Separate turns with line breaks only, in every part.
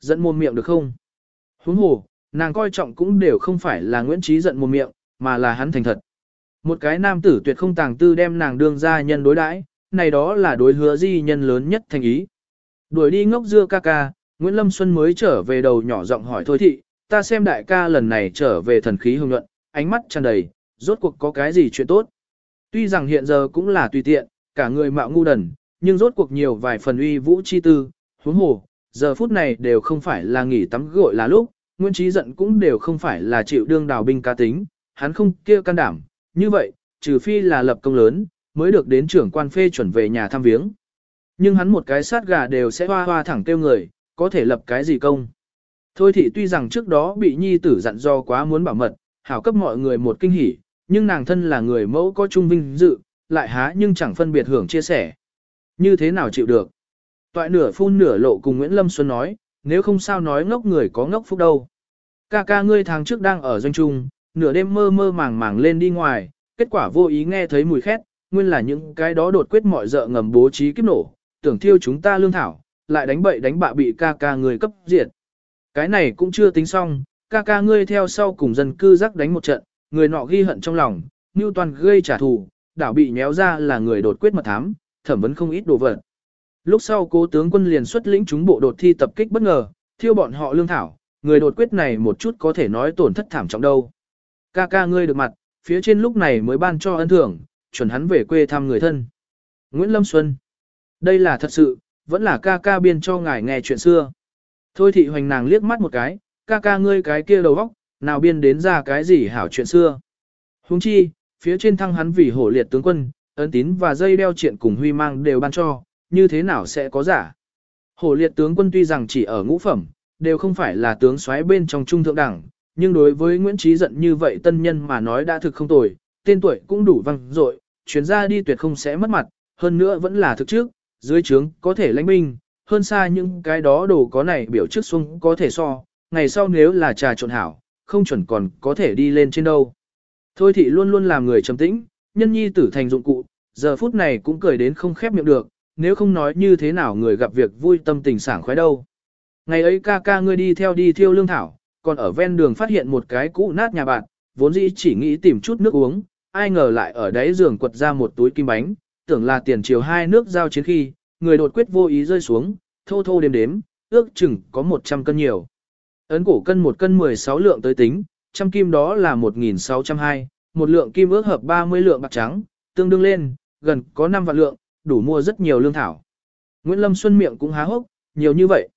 Giận mồm miệng được không? Huống hồ, nàng coi trọng cũng đều không phải là Nguyễn Trí giận mồm miệng, mà là hắn thành thật. Một cái nam tử tuyệt không tàng tư đem nàng đương ra nhân đối đãi, này đó là đối hứa di nhân lớn nhất thành ý. Đuổi đi ngốc dưa ca ca, Nguyễn Lâm Xuân mới trở về đầu nhỏ giọng hỏi thôi thị, ta xem đại ca lần này trở về thần khí hưng nhuận, ánh mắt tràn đầy, rốt cuộc có cái gì chuyện tốt. Tuy rằng hiện giờ cũng là tùy tiện, cả người mạo ngu đần, nhưng rốt cuộc nhiều vài phần uy vũ chi tư, huống hồ, giờ phút này đều không phải là nghỉ tắm gội là lúc, Nguyễn Trí giận cũng đều không phải là chịu đương đào binh ca tính, hắn không kia can đảm, như vậy, trừ phi là lập công lớn, mới được đến trưởng quan phê chuẩn về nhà thăm viếng. Nhưng hắn một cái sát gà đều sẽ hoa hoa thẳng tiêu người, có thể lập cái gì công. Thôi thì tuy rằng trước đó bị nhi tử dặn do quá muốn bảo mật, hảo cấp mọi người một kinh hỉ, nhưng nàng thân là người mẫu có trung vinh dự, lại há nhưng chẳng phân biệt hưởng chia sẻ. Như thế nào chịu được? Toại nửa phun nửa lộ cùng Nguyễn Lâm Xuân nói, nếu không sao nói ngốc người có ngốc phúc đâu. Ca ca ngươi tháng trước đang ở doanh trung, nửa đêm mơ mơ màng màng lên đi ngoài, kết quả vô ý nghe thấy mùi khét, nguyên là những cái đó đột quyết mọi dợ ngầm bố trí kiếp nổ, tưởng thiêu chúng ta lương thảo, lại đánh bậy đánh bạ bị ca ca người cấp diệt. Cái này cũng chưa tính xong, ca ca ngươi theo sau cùng dân cư rắc đánh một trận, người nọ ghi hận trong lòng, như toàn gây trả thù, đảo bị nhéo ra là người đột quyết mật thám, thẩm vấn không ít đồ vật. Lúc sau cố tướng quân liền xuất lĩnh chúng bộ đột thi tập kích bất ngờ, thiêu bọn họ lương thảo, người đột quyết này một chút có thể nói tổn thất thảm trọng đâu. Ca ca ngươi được mặt, phía trên lúc này mới ban cho ân thưởng, chuẩn hắn về quê thăm người thân. Nguyễn Lâm Xuân. Đây là thật sự, vẫn là ca ca biên cho ngài nghe chuyện xưa. Thôi thị hoành nàng liếc mắt một cái, ca ca ngươi cái kia đầu óc, nào biên đến ra cái gì hảo chuyện xưa. Huống chi, phía trên thăng hắn vì hổ liệt tướng quân, ấn tín và dây đeo chuyện cùng huy mang đều ban cho, như thế nào sẽ có giả. Hổ liệt tướng quân tuy rằng chỉ ở ngũ phẩm, đều không phải là tướng soái bên trong trung thượng đẳng, nhưng đối với Nguyễn Trí giận như vậy tân nhân mà nói đã thực không tồi, tên tuổi cũng đủ văng dội, chuyến ra đi tuyệt không sẽ mất mặt, hơn nữa vẫn là thực trước, dưới trướng có thể lãnh binh, hơn xa những cái đó đồ có này biểu trước xuân có thể so, ngày sau nếu là trà trộn hảo, không chuẩn còn có thể đi lên trên đâu. Thôi thị luôn luôn làm người trầm tĩnh, nhân nhi tử thành dụng cụ, giờ phút này cũng cười đến không khép miệng được, nếu không nói như thế nào người gặp việc vui tâm tình sảng khoái đâu. Ngày ấy ca ca ngươi đi theo đi thiêu lương thảo, còn ở ven đường phát hiện một cái cũ nát nhà bạn, vốn dĩ chỉ nghĩ tìm chút nước uống, ai ngờ lại ở đáy giường quật ra một túi kim bánh, tưởng là tiền chiều hai nước giao chiến khi, người đột quyết vô ý rơi xuống, thô thô đếm đếm, ước chừng có 100 cân nhiều. Ấn cổ cân một cân 16 lượng tới tính, trăm kim đó là 1.620, một lượng kim ước hợp 30 lượng bạc trắng, tương đương lên, gần có 5 vạn lượng, đủ mua rất nhiều lương thảo. Nguyễn Lâm Xuân miệng cũng há hốc, nhiều như vậy.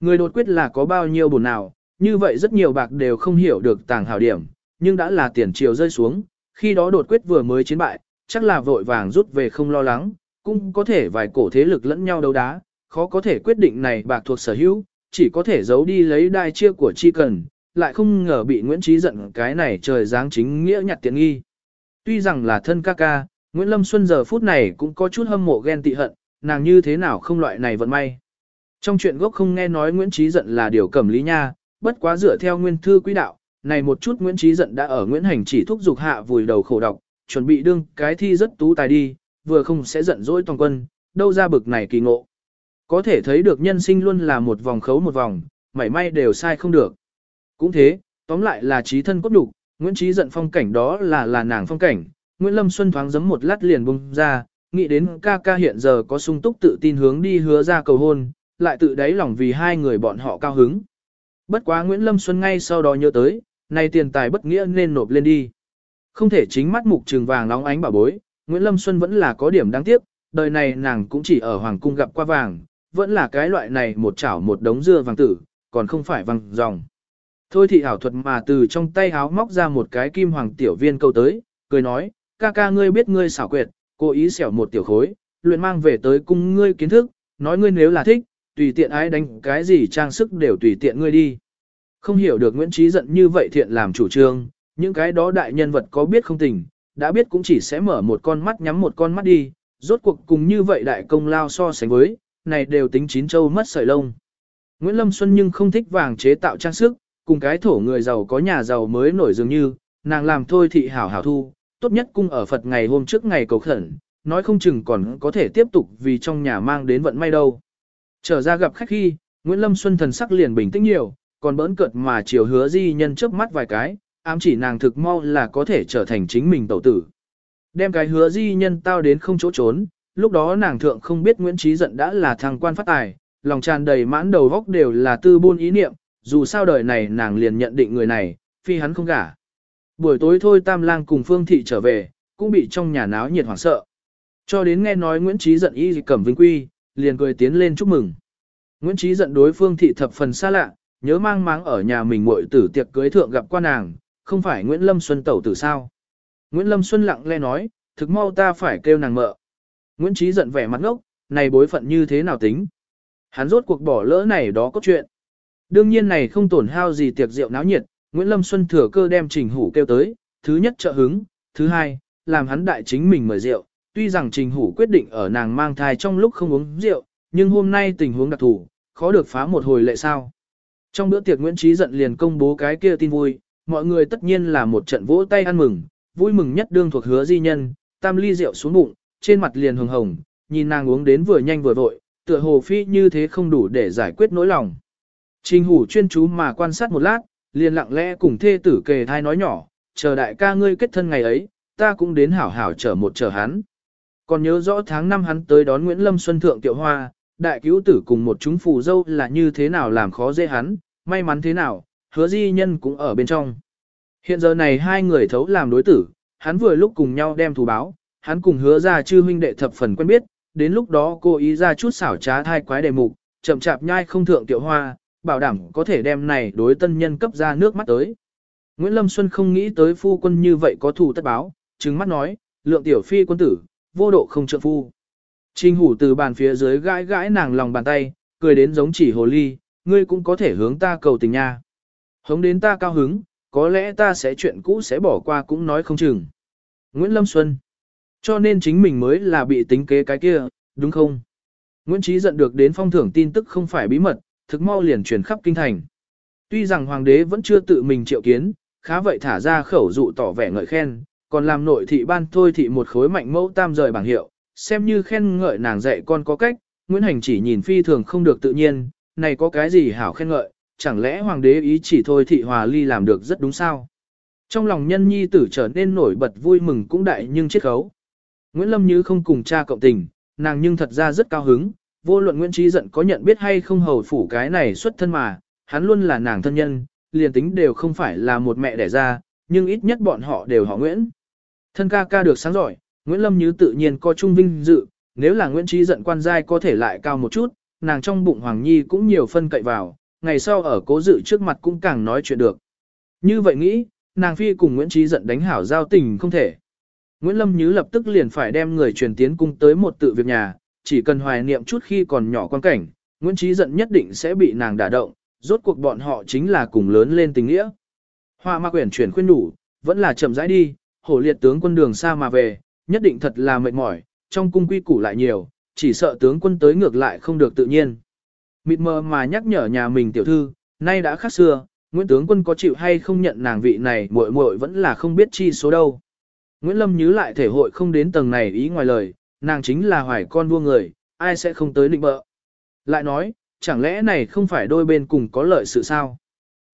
Người đột quyết là có bao nhiêu bổn nào, như vậy rất nhiều bạc đều không hiểu được tàng hảo điểm, nhưng đã là tiền triều rơi xuống, khi đó đột quyết vừa mới chiến bại, chắc là vội vàng rút về không lo lắng, cũng có thể vài cổ thế lực lẫn nhau đấu đá, khó có thể quyết định này bạc thuộc sở hữu, chỉ có thể giấu đi lấy đai chia của chi cần, lại không ngờ bị Nguyễn Trí giận cái này trời giáng chính nghĩa nhặt tiện nghi. Tuy rằng là thân ca ca, Nguyễn Lâm Xuân giờ phút này cũng có chút hâm mộ ghen tị hận, nàng như thế nào không loại này vận may. Trong chuyện gốc không nghe nói Nguyễn Trí giận là điều cẩm lý nha, bất quá dựa theo nguyên thư quý đạo, này một chút Nguyễn Trí giận đã ở Nguyễn Hành chỉ thúc dục hạ vùi đầu khổ độc, chuẩn bị đương cái thi rất tú tài đi, vừa không sẽ giận dỗi toàn quân, đâu ra bực này kỳ ngộ. Có thể thấy được nhân sinh luôn là một vòng khấu một vòng, mảy may đều sai không được. Cũng thế, tóm lại là trí thân cốt đủ, Nguyễn Trí giận phong cảnh đó là là nàng phong cảnh, Nguyễn Lâm Xuân thoáng giấm một lát liền bung ra, nghĩ đến ca ca hiện giờ có sung túc tự tin hướng đi hứa ra cầu hôn, lại tự đáy lòng vì hai người bọn họ cao hứng. Bất quá Nguyễn Lâm Xuân ngay sau đó nhớ tới, này tiền tài bất nghĩa nên nộp lên đi. Không thể chính mắt mục trường vàng nóng ánh bảo bối, Nguyễn Lâm Xuân vẫn là có điểm đáng tiếc, đời này nàng cũng chỉ ở Hoàng Cung gặp qua vàng, vẫn là cái loại này một chảo một đống dưa vàng tử, còn không phải vàng dòng. Thôi thị ảo thuật mà từ trong tay háo móc ra một cái kim hoàng tiểu viên câu tới, cười nói, ca ca ngươi biết ngươi xảo quyệt, cố ý xẻo một tiểu khối, luyện mang về tới cung ngươi kiến thức, nói ngươi nếu là thích, tùy tiện ai đánh cái gì trang sức đều tùy tiện ngươi đi. Không hiểu được Nguyễn Trí giận như vậy thiện làm chủ trương, những cái đó đại nhân vật có biết không tình, đã biết cũng chỉ sẽ mở một con mắt nhắm một con mắt đi, rốt cuộc cùng như vậy đại công lao so sánh với, này đều tính chín châu mất sợi lông. Nguyễn Lâm Xuân nhưng không thích vàng chế tạo trang sức, cùng cái thổ người giàu có nhà giàu mới nổi dường như, nàng làm thôi thị hảo hảo thu, tốt nhất cung ở Phật ngày hôm trước ngày cầu khẩn, nói không chừng còn có thể tiếp tục vì trong nhà mang đến vận may đâu. Trở ra gặp khách khi, Nguyễn Lâm Xuân thần sắc liền bình tĩnh nhiều, còn bỡn cợt mà chiều hứa di nhân chớp mắt vài cái, ám chỉ nàng thực mau là có thể trở thành chính mình tẩu tử. Đem cái hứa di nhân tao đến không chỗ trốn, lúc đó nàng thượng không biết Nguyễn Trí giận đã là thằng quan phát tài, lòng tràn đầy mãn đầu góc đều là tư buôn ý niệm, dù sao đời này nàng liền nhận định người này, phi hắn không gả. Buổi tối thôi Tam Lang cùng Phương Thị trở về, cũng bị trong nhà náo nhiệt hoảng sợ. Cho đến nghe nói Nguyễn Trí giận y cẩm vinh quy, liền cười tiến lên chúc mừng. Nguyễn Trí giận đối Phương Thị thập phần xa lạ, nhớ mang máng ở nhà mình muội tử tiệc cưới thượng gặp qua nàng, không phải Nguyễn Lâm Xuân tẩu tử sao. Nguyễn Lâm Xuân lặng lẽ nói, thực mau ta phải kêu nàng mợ. Nguyễn Trí giận vẻ mặt ngốc, này bối phận như thế nào tính. Hắn rốt cuộc bỏ lỡ này đó có chuyện. Đương nhiên này không tổn hao gì tiệc rượu náo nhiệt, Nguyễn Lâm Xuân thừa cơ đem Trình Hủ kêu tới, thứ nhất trợ hứng, thứ hai, làm hắn đại chính mình mời rượu. Tuy rằng Trình Hủ quyết định ở nàng mang thai trong lúc không uống rượu, nhưng hôm nay tình huống đặc thù, khó được phá một hồi lệ sao. Trong bữa tiệc Nguyễn Trí giận liền công bố cái kia tin vui, mọi người tất nhiên là một trận vỗ tay ăn mừng, vui mừng nhất đương thuộc hứa di nhân, tam ly rượu xuống bụng, trên mặt liền hồng hồng, nhìn nàng uống đến vừa nhanh vừa vội, tựa hồ phi như thế không đủ để giải quyết nỗi lòng. Trình hủ chuyên chú mà quan sát một lát, liền lặng lẽ cùng thê tử kề thai nói nhỏ, chờ đại ca ngươi kết thân ngày ấy, ta cũng đến hảo hảo chờ một chờ hắn. Còn nhớ rõ tháng năm hắn tới đón Nguyễn Lâm Xuân Thượng Tiệu Hoa, đại cứu tử cùng một chúng phù dâu là như thế nào làm khó dễ hắn, may mắn thế nào, hứa di nhân cũng ở bên trong. Hiện giờ này hai người thấu làm đối tử, hắn vừa lúc cùng nhau đem thù báo, hắn cùng hứa ra chư huynh đệ thập phần quen biết, đến lúc đó cô ý ra chút xảo trá thai quái đề mục, chậm chạp nhai không thượng tiểu hoa, bảo đảm có thể đem này đối tân nhân cấp ra nước mắt tới. Nguyễn Lâm Xuân không nghĩ tới phu quân như vậy có thù tất báo, trừng mắt nói, lượng tiểu phi quân tử, vô độ không trợ phu. Trình hủ từ bàn phía dưới gãi gãi nàng lòng bàn tay, cười đến giống chỉ hồ ly, ngươi cũng có thể hướng ta cầu tình nha. Hống đến ta cao hứng, có lẽ ta sẽ chuyện cũ sẽ bỏ qua cũng nói không chừng. Nguyễn Lâm Xuân cho nên chính mình mới là bị tính kế cái kia, đúng không? Nguyễn Trí giận được đến phong thưởng tin tức không phải bí mật, thực mau liền truyền khắp kinh thành. Tuy rằng hoàng đế vẫn chưa tự mình triệu kiến, khá vậy thả ra khẩu dụ tỏ vẻ ngợi khen, còn làm nội thị ban thôi thị một khối mạnh mẫu tam rời bảng hiệu, xem như khen ngợi nàng dạy con có cách, Nguyễn Hành chỉ nhìn phi thường không được tự nhiên, này có cái gì hảo khen ngợi, chẳng lẽ hoàng đế ý chỉ thôi thị hòa ly làm được rất đúng sao? Trong lòng nhân nhi tử trở nên nổi bật vui mừng cũng đại nhưng chết khấu. Nguyễn Lâm Như không cùng cha cộng tình, nàng nhưng thật ra rất cao hứng, vô luận Nguyễn Trí giận có nhận biết hay không hầu phủ cái này xuất thân mà, hắn luôn là nàng thân nhân, liền tính đều không phải là một mẹ đẻ ra, nhưng ít nhất bọn họ đều họ Nguyễn. Thân ca ca được sáng giỏi, Nguyễn Lâm Như tự nhiên có trung vinh dự, nếu là Nguyễn Trí giận quan giai có thể lại cao một chút, nàng trong bụng Hoàng Nhi cũng nhiều phân cậy vào, ngày sau ở cố dự trước mặt cũng càng nói chuyện được. Như vậy nghĩ, nàng phi cùng Nguyễn Trí giận đánh hảo giao tình không thể. Nguyễn Lâm Như lập tức liền phải đem người truyền tiến cung tới một tự việc nhà, chỉ cần hoài niệm chút khi còn nhỏ quan cảnh, Nguyễn Trí giận nhất định sẽ bị nàng đả động, rốt cuộc bọn họ chính là cùng lớn lên tình nghĩa. Hoa ma quyển chuyển khuyên đủ, vẫn là chậm rãi đi, hổ liệt tướng quân đường xa mà về, nhất định thật là mệt mỏi, trong cung quy củ lại nhiều, chỉ sợ tướng quân tới ngược lại không được tự nhiên. Mịt mờ mà nhắc nhở nhà mình tiểu thư, nay đã khác xưa, Nguyễn tướng quân có chịu hay không nhận nàng vị này muội muội vẫn là không biết chi số đâu. Nguyễn Lâm nhớ lại thể hội không đến tầng này ý ngoài lời, nàng chính là hoài con vua người, ai sẽ không tới định bợ. Lại nói, chẳng lẽ này không phải đôi bên cùng có lợi sự sao?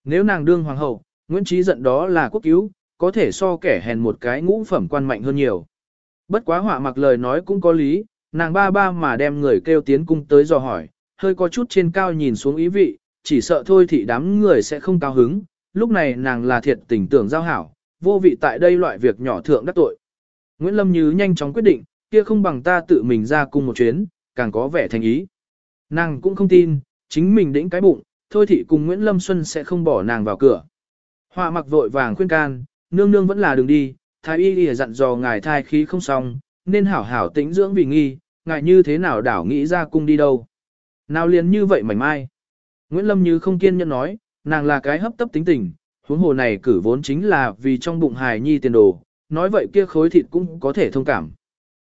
Nếu nàng đương hoàng hậu, Nguyễn Trí giận đó là quốc cứu, có thể so kẻ hèn một cái ngũ phẩm quan mạnh hơn nhiều. Bất quá họa mặc lời nói cũng có lý, nàng ba ba mà đem người kêu tiến cung tới dò hỏi, hơi có chút trên cao nhìn xuống ý vị, chỉ sợ thôi thì đám người sẽ không cao hứng, lúc này nàng là thiệt tình tưởng giao hảo, vô vị tại đây loại việc nhỏ thượng đắc tội. Nguyễn Lâm Như nhanh chóng quyết định, kia không bằng ta tự mình ra cung một chuyến, càng có vẻ thành ý. Nàng cũng không tin, chính mình đĩnh cái bụng, thôi thì cùng Nguyễn Lâm Xuân sẽ không bỏ nàng vào cửa. Họa mặc vội vàng khuyên can, nương nương vẫn là đường đi, thái y đi dặn dò ngài thai khí không xong, nên hảo hảo tĩnh dưỡng vì nghi, ngài như thế nào đảo nghĩ ra cung đi đâu. Nào liền như vậy mảnh mai. Nguyễn Lâm Như không kiên nhẫn nói, nàng là cái hấp tấp tính tình, huống hồ này cử vốn chính là vì trong bụng hài nhi tiền đồ, nói vậy kia khối thịt cũng có thể thông cảm.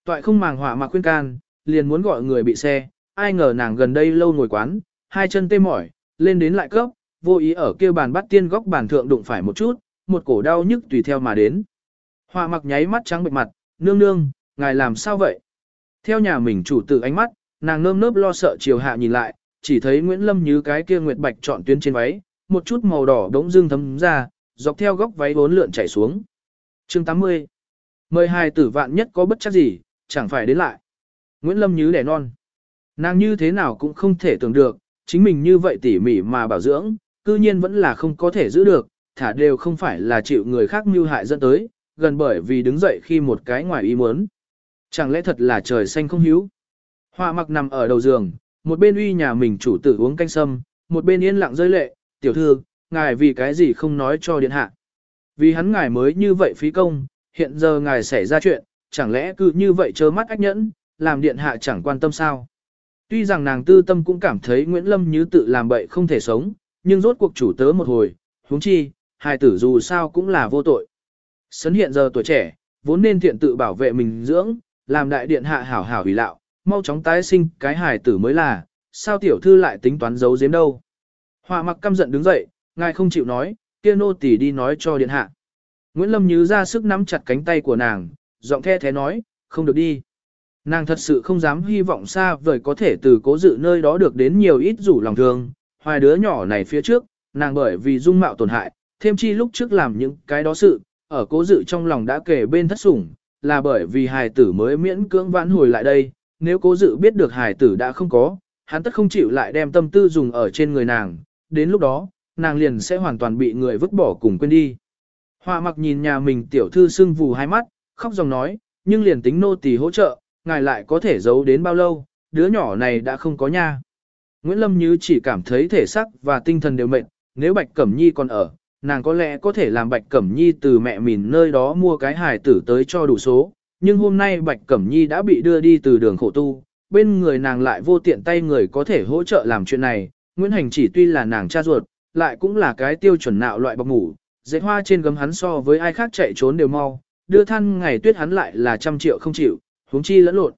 Toại không màng họa mà khuyên can, liền muốn gọi người bị xe, ai ngờ nàng gần đây lâu ngồi quán, hai chân tê mỏi, lên đến lại cấp, vô ý ở kia bàn bắt tiên góc bàn thượng đụng phải một chút, một cổ đau nhức tùy theo mà đến. Họa mặc nháy mắt trắng bệnh mặt, nương nương, ngài làm sao vậy? Theo nhà mình chủ tử ánh mắt, nàng nơm nớp lo sợ chiều hạ nhìn lại, chỉ thấy Nguyễn Lâm như cái kia nguyệt bạch chọn tuyến trên váy, một chút màu đỏ đống dương thấm ra, dọc theo góc váy bốn lượn chảy xuống. Chương 80 Mời hai tử vạn nhất có bất chắc gì, chẳng phải đến lại. Nguyễn Lâm Như đẻ non. Nàng như thế nào cũng không thể tưởng được, chính mình như vậy tỉ mỉ mà bảo dưỡng, cư nhiên vẫn là không có thể giữ được, thả đều không phải là chịu người khác mưu hại dẫn tới, gần bởi vì đứng dậy khi một cái ngoài ý muốn. Chẳng lẽ thật là trời xanh không hiếu? Hoa mặc nằm ở đầu giường, một bên uy nhà mình chủ tử uống canh sâm, một bên yên lặng rơi lệ, tiểu thư, ngài vì cái gì không nói cho điện hạ. Vì hắn ngài mới như vậy phí công, hiện giờ ngài xảy ra chuyện, chẳng lẽ cứ như vậy trơ mắt ách nhẫn, làm điện hạ chẳng quan tâm sao. Tuy rằng nàng tư tâm cũng cảm thấy Nguyễn Lâm như tự làm bậy không thể sống, nhưng rốt cuộc chủ tớ một hồi, huống chi, hài tử dù sao cũng là vô tội. Sấn hiện giờ tuổi trẻ, vốn nên thiện tự bảo vệ mình dưỡng, làm đại điện hạ hảo hảo hủy lạo, mau chóng tái sinh cái hài tử mới là, sao tiểu thư lại tính toán giấu giếm đâu. Họa mặc căm giận đứng dậy, ngài không chịu nói, kia nô tỳ đi nói cho điện hạ. Nguyễn Lâm Như ra sức nắm chặt cánh tay của nàng, giọng the thế nói, không được đi. Nàng thật sự không dám hy vọng xa vời có thể từ cố dự nơi đó được đến nhiều ít rủ lòng thương, hoài đứa nhỏ này phía trước, nàng bởi vì dung mạo tổn hại, thêm chi lúc trước làm những cái đó sự, ở cố dự trong lòng đã kể bên thất sủng, là bởi vì hài tử mới miễn cưỡng vãn hồi lại đây, nếu cố dự biết được hài tử đã không có, hắn tất không chịu lại đem tâm tư dùng ở trên người nàng, đến lúc đó, nàng liền sẽ hoàn toàn bị người vứt bỏ cùng quên đi. Hoa mặc nhìn nhà mình tiểu thư sưng vù hai mắt, khóc dòng nói, nhưng liền tính nô tỳ hỗ trợ, ngài lại có thể giấu đến bao lâu, đứa nhỏ này đã không có nha. Nguyễn Lâm Như chỉ cảm thấy thể xác và tinh thần đều mệt, nếu Bạch Cẩm Nhi còn ở, nàng có lẽ có thể làm Bạch Cẩm Nhi từ mẹ mình nơi đó mua cái hài tử tới cho đủ số, nhưng hôm nay Bạch Cẩm Nhi đã bị đưa đi từ đường khổ tu, bên người nàng lại vô tiện tay người có thể hỗ trợ làm chuyện này, Nguyễn Hành chỉ tuy là nàng cha ruột, lại cũng là cái tiêu chuẩn nạo loại bọc ngủ, dạy hoa trên gấm hắn so với ai khác chạy trốn đều mau, đưa than ngày tuyết hắn lại là trăm triệu không chịu, huống chi lẫn lộn.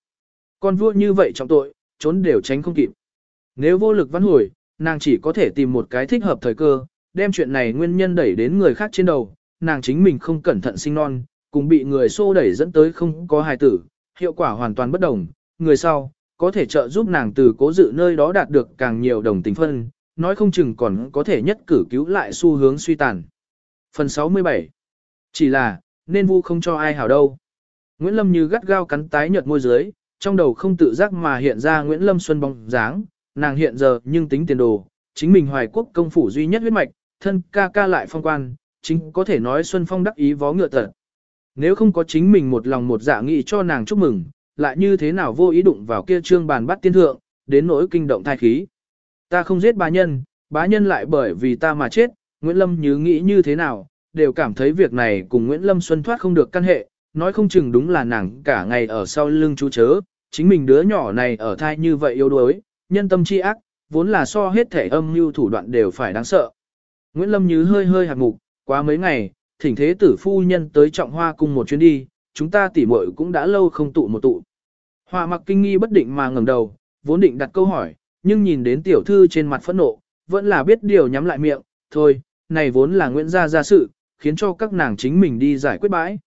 Con vua như vậy trong tội, trốn đều tránh không kịp. Nếu vô lực văn hồi, nàng chỉ có thể tìm một cái thích hợp thời cơ, đem chuyện này nguyên nhân đẩy đến người khác trên đầu, nàng chính mình không cẩn thận sinh non, cùng bị người xô đẩy dẫn tới không có hài tử, hiệu quả hoàn toàn bất đồng, người sau, có thể trợ giúp nàng từ cố dự nơi đó đạt được càng nhiều đồng tình phân, nói không chừng còn có thể nhất cử cứu lại xu hướng suy tàn. Phần 67 Chỉ là, nên vu không cho ai hảo đâu. Nguyễn Lâm như gắt gao cắn tái nhợt môi dưới, trong đầu không tự giác mà hiện ra Nguyễn Lâm Xuân bóng dáng, nàng hiện giờ nhưng tính tiền đồ, chính mình hoài quốc công phủ duy nhất huyết mạch, thân ca ca lại phong quan, chính có thể nói Xuân Phong đắc ý vó ngựa tật. Nếu không có chính mình một lòng một dạ nghị cho nàng chúc mừng, lại như thế nào vô ý đụng vào kia trương bàn bắt tiên thượng, đến nỗi kinh động thai khí. Ta không giết bá nhân, bá nhân lại bởi vì ta mà chết, Nguyễn Lâm như nghĩ như thế nào, đều cảm thấy việc này cùng Nguyễn Lâm Xuân thoát không được căn hệ, nói không chừng đúng là nàng cả ngày ở sau lưng chú chớ, chính mình đứa nhỏ này ở thai như vậy yếu đuối, nhân tâm chi ác, vốn là so hết thể âm mưu thủ đoạn đều phải đáng sợ. Nguyễn Lâm Như hơi hơi hạt mục, quá mấy ngày, thỉnh thế tử phu nhân tới trọng hoa cùng một chuyến đi, chúng ta tỉ muội cũng đã lâu không tụ một tụ. Hoa mặc kinh nghi bất định mà ngẩng đầu, vốn định đặt câu hỏi, nhưng nhìn đến tiểu thư trên mặt phẫn nộ, vẫn là biết điều nhắm lại miệng, thôi, này vốn là Nguyễn gia gia sự, khiến cho các nàng chính mình đi giải quyết bãi.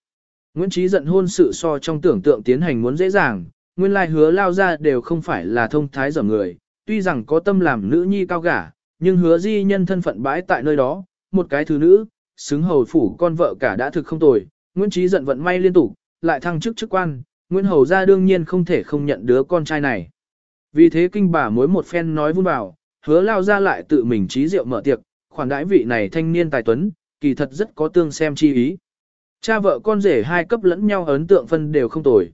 Nguyễn Trí giận hôn sự so trong tưởng tượng tiến hành muốn dễ dàng, nguyên lai hứa lao ra đều không phải là thông thái dở người, tuy rằng có tâm làm nữ nhi cao gả, nhưng hứa di nhân thân phận bãi tại nơi đó, một cái thứ nữ, xứng hầu phủ con vợ cả đã thực không tồi, Nguyễn Trí giận vận may liên tục, lại thăng chức chức quan, Nguyễn Hầu ra đương nhiên không thể không nhận đứa con trai này. Vì thế kinh bà mối một phen nói vun vào, hứa lao ra lại tự mình trí rượu mở tiệc, khoản đãi vị này thanh niên tài tuấn, kỳ thật rất có tương xem chi ý. Cha vợ con rể hai cấp lẫn nhau ấn tượng phân đều không tồi.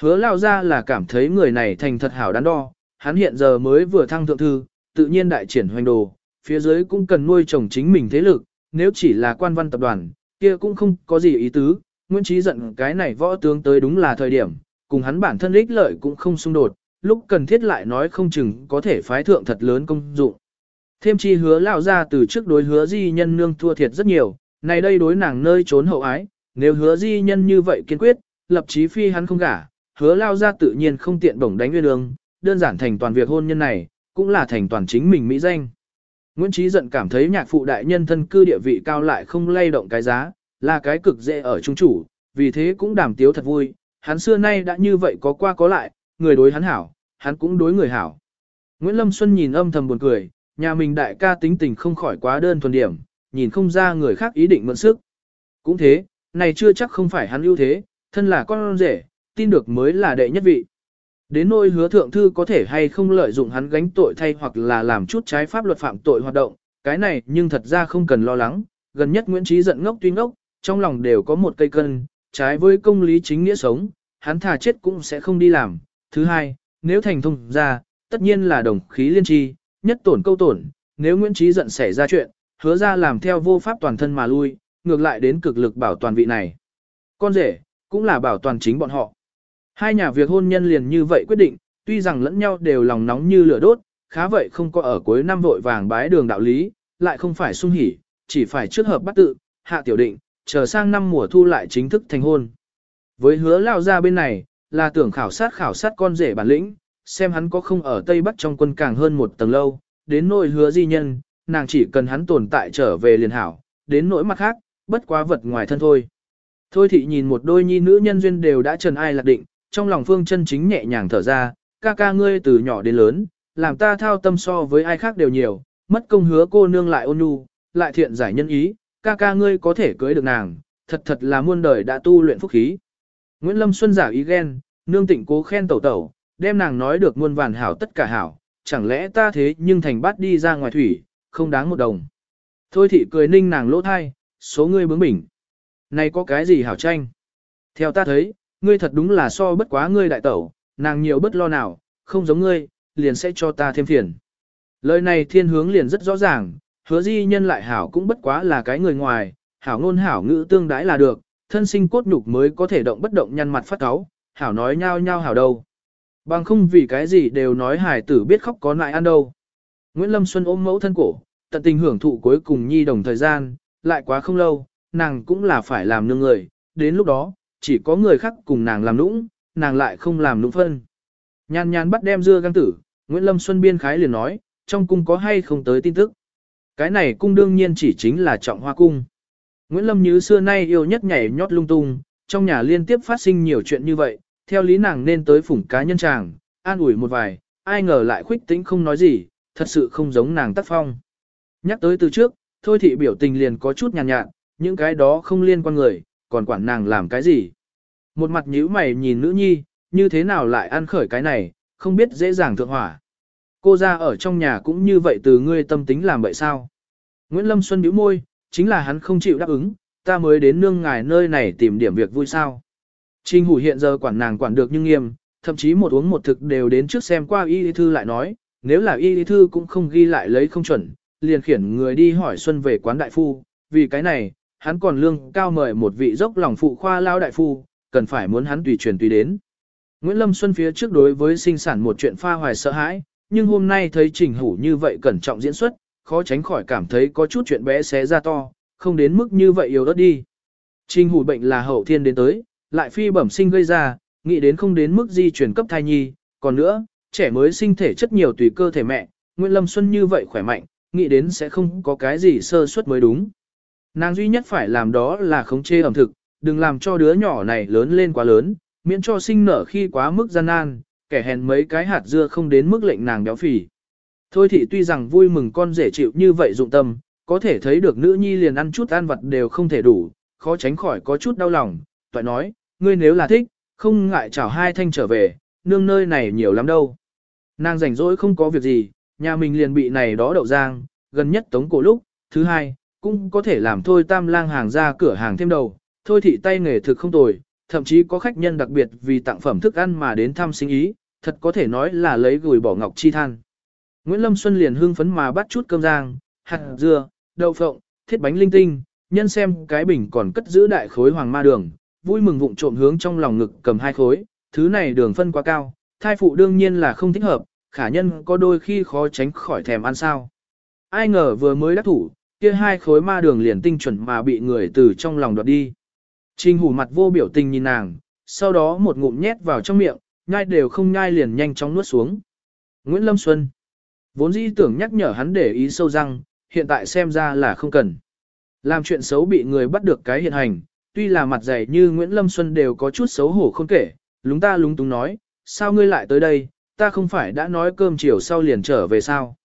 Hứa lao ra là cảm thấy người này thành thật hảo đắn đo, hắn hiện giờ mới vừa thăng thượng thư, tự nhiên đại triển hoành đồ, phía dưới cũng cần nuôi chồng chính mình thế lực, nếu chỉ là quan văn tập đoàn, kia cũng không có gì ý tứ, Nguyễn Trí giận cái này võ tướng tới đúng là thời điểm, cùng hắn bản thân ích lợi cũng không xung đột, lúc cần thiết lại nói không chừng có thể phái thượng thật lớn công dụng. Thêm chi hứa lao ra từ trước đối hứa di nhân nương thua thiệt rất nhiều, này đây đối nàng nơi trốn hậu ái, nếu hứa di nhân như vậy kiên quyết, lập chí phi hắn không gả, hứa lao ra tự nhiên không tiện bổng đánh nguyên ương, đơn giản thành toàn việc hôn nhân này, cũng là thành toàn chính mình mỹ danh. Nguyễn Trí giận cảm thấy nhạc phụ đại nhân thân cư địa vị cao lại không lay động cái giá, là cái cực dễ ở trung chủ, vì thế cũng đàm tiếu thật vui, hắn xưa nay đã như vậy có qua có lại, người đối hắn hảo, hắn cũng đối người hảo. Nguyễn Lâm Xuân nhìn âm thầm buồn cười, nhà mình đại ca tính tình không khỏi quá đơn thuần điểm, nhìn không ra người khác ý định mượn sức. Cũng thế, này chưa chắc không phải hắn ưu thế, thân là con rể, tin được mới là đệ nhất vị. Đến nỗi hứa thượng thư có thể hay không lợi dụng hắn gánh tội thay hoặc là làm chút trái pháp luật phạm tội hoạt động, cái này nhưng thật ra không cần lo lắng, gần nhất Nguyễn Trí giận ngốc tuy ngốc, trong lòng đều có một cây cân, trái với công lý chính nghĩa sống, hắn thà chết cũng sẽ không đi làm. Thứ hai, nếu thành thông ra, tất nhiên là đồng khí liên tri, nhất tổn câu tổn, nếu Nguyễn Trí giận xảy ra chuyện, hứa ra làm theo vô pháp toàn thân mà lui, ngược lại đến cực lực bảo toàn vị này. Con rể, cũng là bảo toàn chính bọn họ. Hai nhà việc hôn nhân liền như vậy quyết định, tuy rằng lẫn nhau đều lòng nóng như lửa đốt, khá vậy không có ở cuối năm vội vàng bái đường đạo lý, lại không phải sung hỉ, chỉ phải trước hợp bắt tự, hạ tiểu định, chờ sang năm mùa thu lại chính thức thành hôn. Với hứa lao ra bên này, là tưởng khảo sát khảo sát con rể bản lĩnh, xem hắn có không ở Tây Bắc trong quân càng hơn một tầng lâu, đến nỗi hứa di nhân, nàng chỉ cần hắn tồn tại trở về liền hảo, đến nỗi mặt khác, bất quá vật ngoài thân thôi. Thôi thị nhìn một đôi nhi nữ nhân duyên đều đã trần ai lạc định, trong lòng phương chân chính nhẹ nhàng thở ra, ca ca ngươi từ nhỏ đến lớn, làm ta thao tâm so với ai khác đều nhiều, mất công hứa cô nương lại ôn nhu, lại thiện giải nhân ý, ca ca ngươi có thể cưới được nàng, thật thật là muôn đời đã tu luyện phúc khí. Nguyễn Lâm Xuân giả ý ghen, nương tịnh cố khen tẩu tẩu, đem nàng nói được muôn vàn hảo tất cả hảo, chẳng lẽ ta thế nhưng thành bắt đi ra ngoài thủy, không đáng một đồng. Thôi thị cười ninh nàng lỗ thai, số ngươi bướng bỉnh. Này có cái gì hảo tranh? Theo ta thấy, ngươi thật đúng là so bất quá ngươi đại tẩu, nàng nhiều bất lo nào, không giống ngươi, liền sẽ cho ta thêm phiền. Lời này thiên hướng liền rất rõ ràng, hứa di nhân lại hảo cũng bất quá là cái người ngoài, hảo ngôn hảo ngữ tương đãi là được, thân sinh cốt nhục mới có thể động bất động nhăn mặt phát cáo, hảo nói nhau nhau hảo đâu. Bằng không vì cái gì đều nói hải tử biết khóc có nại ăn đâu. Nguyễn Lâm Xuân ôm mẫu thân cổ, tận tình hưởng thụ cuối cùng nhi đồng thời gian, lại quá không lâu, nàng cũng là phải làm nương người, đến lúc đó, chỉ có người khác cùng nàng làm nũng, nàng lại không làm nũng phân. Nhàn nhàn bắt đem dưa găng tử, Nguyễn Lâm Xuân biên khái liền nói, trong cung có hay không tới tin tức. Cái này cung đương nhiên chỉ chính là trọng hoa cung. Nguyễn Lâm như xưa nay yêu nhất nhảy nhót lung tung, trong nhà liên tiếp phát sinh nhiều chuyện như vậy, theo lý nàng nên tới phủng cá nhân chàng, an ủi một vài, ai ngờ lại khuyết tĩnh không nói gì, thật sự không giống nàng tác phong. Nhắc tới từ trước, thôi thị biểu tình liền có chút nhàn nhạt, nhạt, những cái đó không liên quan người, còn quản nàng làm cái gì. Một mặt nhíu mày nhìn nữ nhi, như thế nào lại ăn khởi cái này, không biết dễ dàng thượng hỏa. Cô ra ở trong nhà cũng như vậy từ ngươi tâm tính làm vậy sao? Nguyễn Lâm Xuân bĩu môi, chính là hắn không chịu đáp ứng, ta mới đến nương ngài nơi này tìm điểm việc vui sao. Trình hủ hiện giờ quản nàng quản được nhưng nghiêm, thậm chí một uống một thực đều đến trước xem qua y thư lại nói, nếu là y thư cũng không ghi lại lấy không chuẩn, liền khiển người đi hỏi Xuân về quán đại phu, vì cái này, hắn còn lương cao mời một vị dốc lòng phụ khoa lao đại phu, cần phải muốn hắn tùy truyền tùy đến. Nguyễn Lâm Xuân phía trước đối với sinh sản một chuyện pha hoài sợ hãi, nhưng hôm nay thấy Trình Hủ như vậy cẩn trọng diễn xuất, khó tránh khỏi cảm thấy có chút chuyện bé xé ra to, không đến mức như vậy yếu ớt đi. Trình Hủ bệnh là hậu thiên đến tới, lại phi bẩm sinh gây ra, nghĩ đến không đến mức di chuyển cấp thai nhi, còn nữa, trẻ mới sinh thể chất nhiều tùy cơ thể mẹ, Nguyễn Lâm Xuân như vậy khỏe mạnh, nghĩ đến sẽ không có cái gì sơ suất mới đúng. Nàng duy nhất phải làm đó là khống chế ẩm thực, đừng làm cho đứa nhỏ này lớn lên quá lớn, miễn cho sinh nở khi quá mức gian nan, kẻ hèn mấy cái hạt dưa không đến mức lệnh nàng béo phì. Thôi thì tuy rằng vui mừng con rể chịu như vậy dụng tâm, có thể thấy được nữ nhi liền ăn chút ăn vật đều không thể đủ, khó tránh khỏi có chút đau lòng, toại nói, ngươi nếu là thích, không ngại chào hai thanh trở về, nương nơi này nhiều lắm đâu. Nàng rảnh rỗi không có việc gì, nhà mình liền bị này đó đậu giang, gần nhất tống cổ lúc, thứ hai, cũng có thể làm thôi tam lang hàng ra cửa hàng thêm đầu, thôi thị tay nghề thực không tồi, thậm chí có khách nhân đặc biệt vì tặng phẩm thức ăn mà đến thăm sinh ý, thật có thể nói là lấy gửi bỏ ngọc chi than. Nguyễn Lâm Xuân liền hưng phấn mà bắt chút cơm rang, hạt dưa, đậu phộng, thiết bánh linh tinh, nhân xem cái bình còn cất giữ đại khối hoàng ma đường, vui mừng vụng trộm hướng trong lòng ngực cầm hai khối, thứ này đường phân quá cao, thai phụ đương nhiên là không thích hợp, khả nhân có đôi khi khó tránh khỏi thèm ăn sao. Ai ngờ vừa mới đắc thủ, kia hai khối ma đường liền tinh chuẩn mà bị người từ trong lòng đoạt đi. Trình hủ mặt vô biểu tình nhìn nàng, sau đó một ngụm nhét vào trong miệng, nhai đều không nhai liền nhanh chóng nuốt xuống. Nguyễn Lâm Xuân Vốn dĩ tưởng nhắc nhở hắn để ý sâu răng, hiện tại xem ra là không cần. Làm chuyện xấu bị người bắt được cái hiện hành, tuy là mặt dày như Nguyễn Lâm Xuân đều có chút xấu hổ không kể, lúng ta lúng túng nói, sao ngươi lại tới đây, ta không phải đã nói cơm chiều sau liền trở về sao.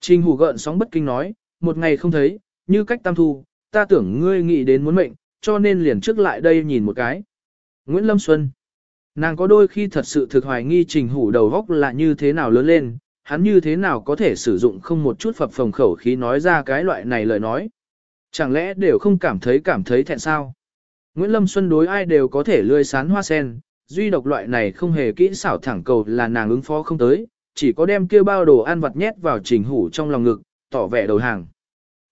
Trình hủ gợn sóng bất kinh nói, một ngày không thấy, như cách tam thu, ta tưởng ngươi nghĩ đến muốn mệnh, cho nên liền trước lại đây nhìn một cái. Nguyễn Lâm Xuân Nàng có đôi khi thật sự thực hoài nghi trình hủ đầu góc là như thế nào lớn lên, hắn như thế nào có thể sử dụng không một chút phập phồng khẩu khí nói ra cái loại này lời nói. Chẳng lẽ đều không cảm thấy cảm thấy thẹn sao? Nguyễn Lâm Xuân đối ai đều có thể lươi sán hoa sen, duy độc loại này không hề kỹ xảo thẳng cầu là nàng ứng phó không tới, chỉ có đem kia bao đồ ăn vặt nhét vào trình hủ trong lòng ngực, tỏ vẻ đầu hàng.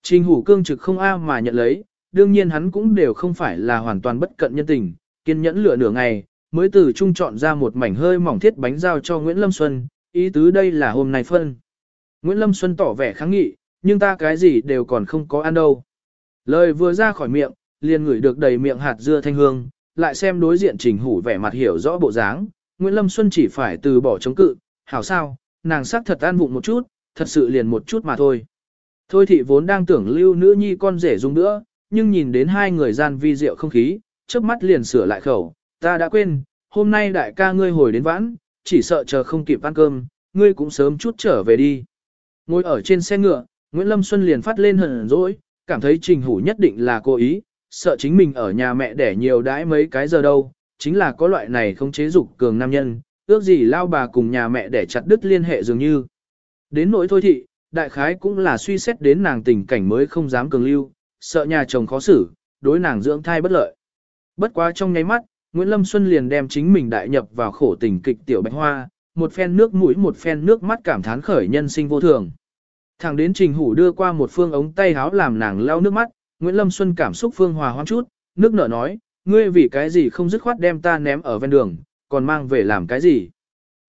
Trình hủ cương trực không a mà nhận lấy, đương nhiên hắn cũng đều không phải là hoàn toàn bất cận nhân tình, kiên nhẫn lựa nửa ngày, mới từ trung chọn ra một mảnh hơi mỏng thiết bánh giao cho Nguyễn Lâm Xuân, ý tứ đây là hôm nay phân. Nguyễn Lâm Xuân tỏ vẻ kháng nghị, nhưng ta cái gì đều còn không có ăn đâu. Lời vừa ra khỏi miệng, liền ngửi được đầy miệng hạt dưa thanh hương, lại xem đối diện trình hủ vẻ mặt hiểu rõ bộ dáng, Nguyễn Lâm Xuân chỉ phải từ bỏ chống cự, hảo sao, nàng sắc thật an vụng một chút, thật sự liền một chút mà thôi. Thôi thị vốn đang tưởng lưu nữ nhi con rể dùng nữa, nhưng nhìn đến hai người gian vi diệu không khí, trước mắt liền sửa lại khẩu, ta đã quên, hôm nay đại ca ngươi hồi đến vãn, chỉ sợ chờ không kịp ăn cơm, ngươi cũng sớm chút trở về đi. Ngồi ở trên xe ngựa, Nguyễn Lâm Xuân liền phát lên hờn dỗi, cảm thấy trình hủ nhất định là cố ý, sợ chính mình ở nhà mẹ đẻ nhiều đãi mấy cái giờ đâu, chính là có loại này không chế dục cường nam nhân, ước gì lao bà cùng nhà mẹ đẻ chặt đứt liên hệ dường như. Đến nỗi thôi thị, đại khái cũng là suy xét đến nàng tình cảnh mới không dám cường lưu, sợ nhà chồng khó xử, đối nàng dưỡng thai bất lợi. Bất quá trong nháy mắt, Nguyễn Lâm Xuân liền đem chính mình đại nhập vào khổ tình kịch tiểu bạch hoa, một phen nước mũi một phen nước mắt cảm thán khởi nhân sinh vô thường. Thẳng đến Trình Hủ đưa qua một phương ống tay háo làm nàng lau nước mắt, Nguyễn Lâm Xuân cảm xúc phương hòa hoãn chút, nước nở nói, ngươi vì cái gì không dứt khoát đem ta ném ở ven đường, còn mang về làm cái gì?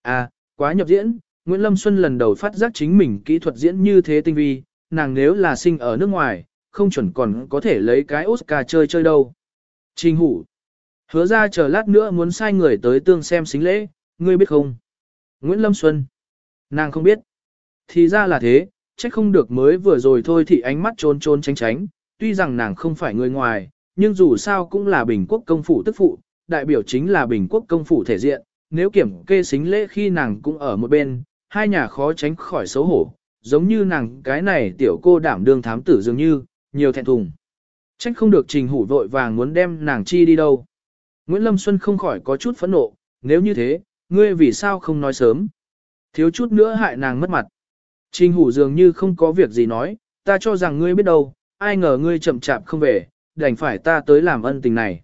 À, quá nhập diễn, Nguyễn Lâm Xuân lần đầu phát giác chính mình kỹ thuật diễn như thế tinh vi, nàng nếu là sinh ở nước ngoài, không chuẩn còn có thể lấy cái Oscar chơi chơi đâu. Trình Hủ Hứa ra chờ lát nữa muốn sai người tới tương xem xính lễ, ngươi biết không? Nguyễn Lâm Xuân Nàng không biết. Thì ra là thế, trách không được mới vừa rồi thôi thì ánh mắt trôn trôn tránh tránh, tuy rằng nàng không phải người ngoài, nhưng dù sao cũng là Bình Quốc công phủ tức phụ, đại biểu chính là Bình Quốc công phủ thể diện, nếu kiểm kê xính lễ khi nàng cũng ở một bên, hai nhà khó tránh khỏi xấu hổ, giống như nàng cái này tiểu cô đảm đương thám tử dường như, nhiều thẹn thùng. Trách không được trình hủ vội vàng muốn đem nàng chi đi đâu. Nguyễn Lâm Xuân không khỏi có chút phẫn nộ, nếu như thế, ngươi vì sao không nói sớm. Thiếu chút nữa hại nàng mất mặt. Trình hủ dường như không có việc gì nói, ta cho rằng ngươi biết đâu, ai ngờ ngươi chậm chạp không về, đành phải ta tới làm ân tình này.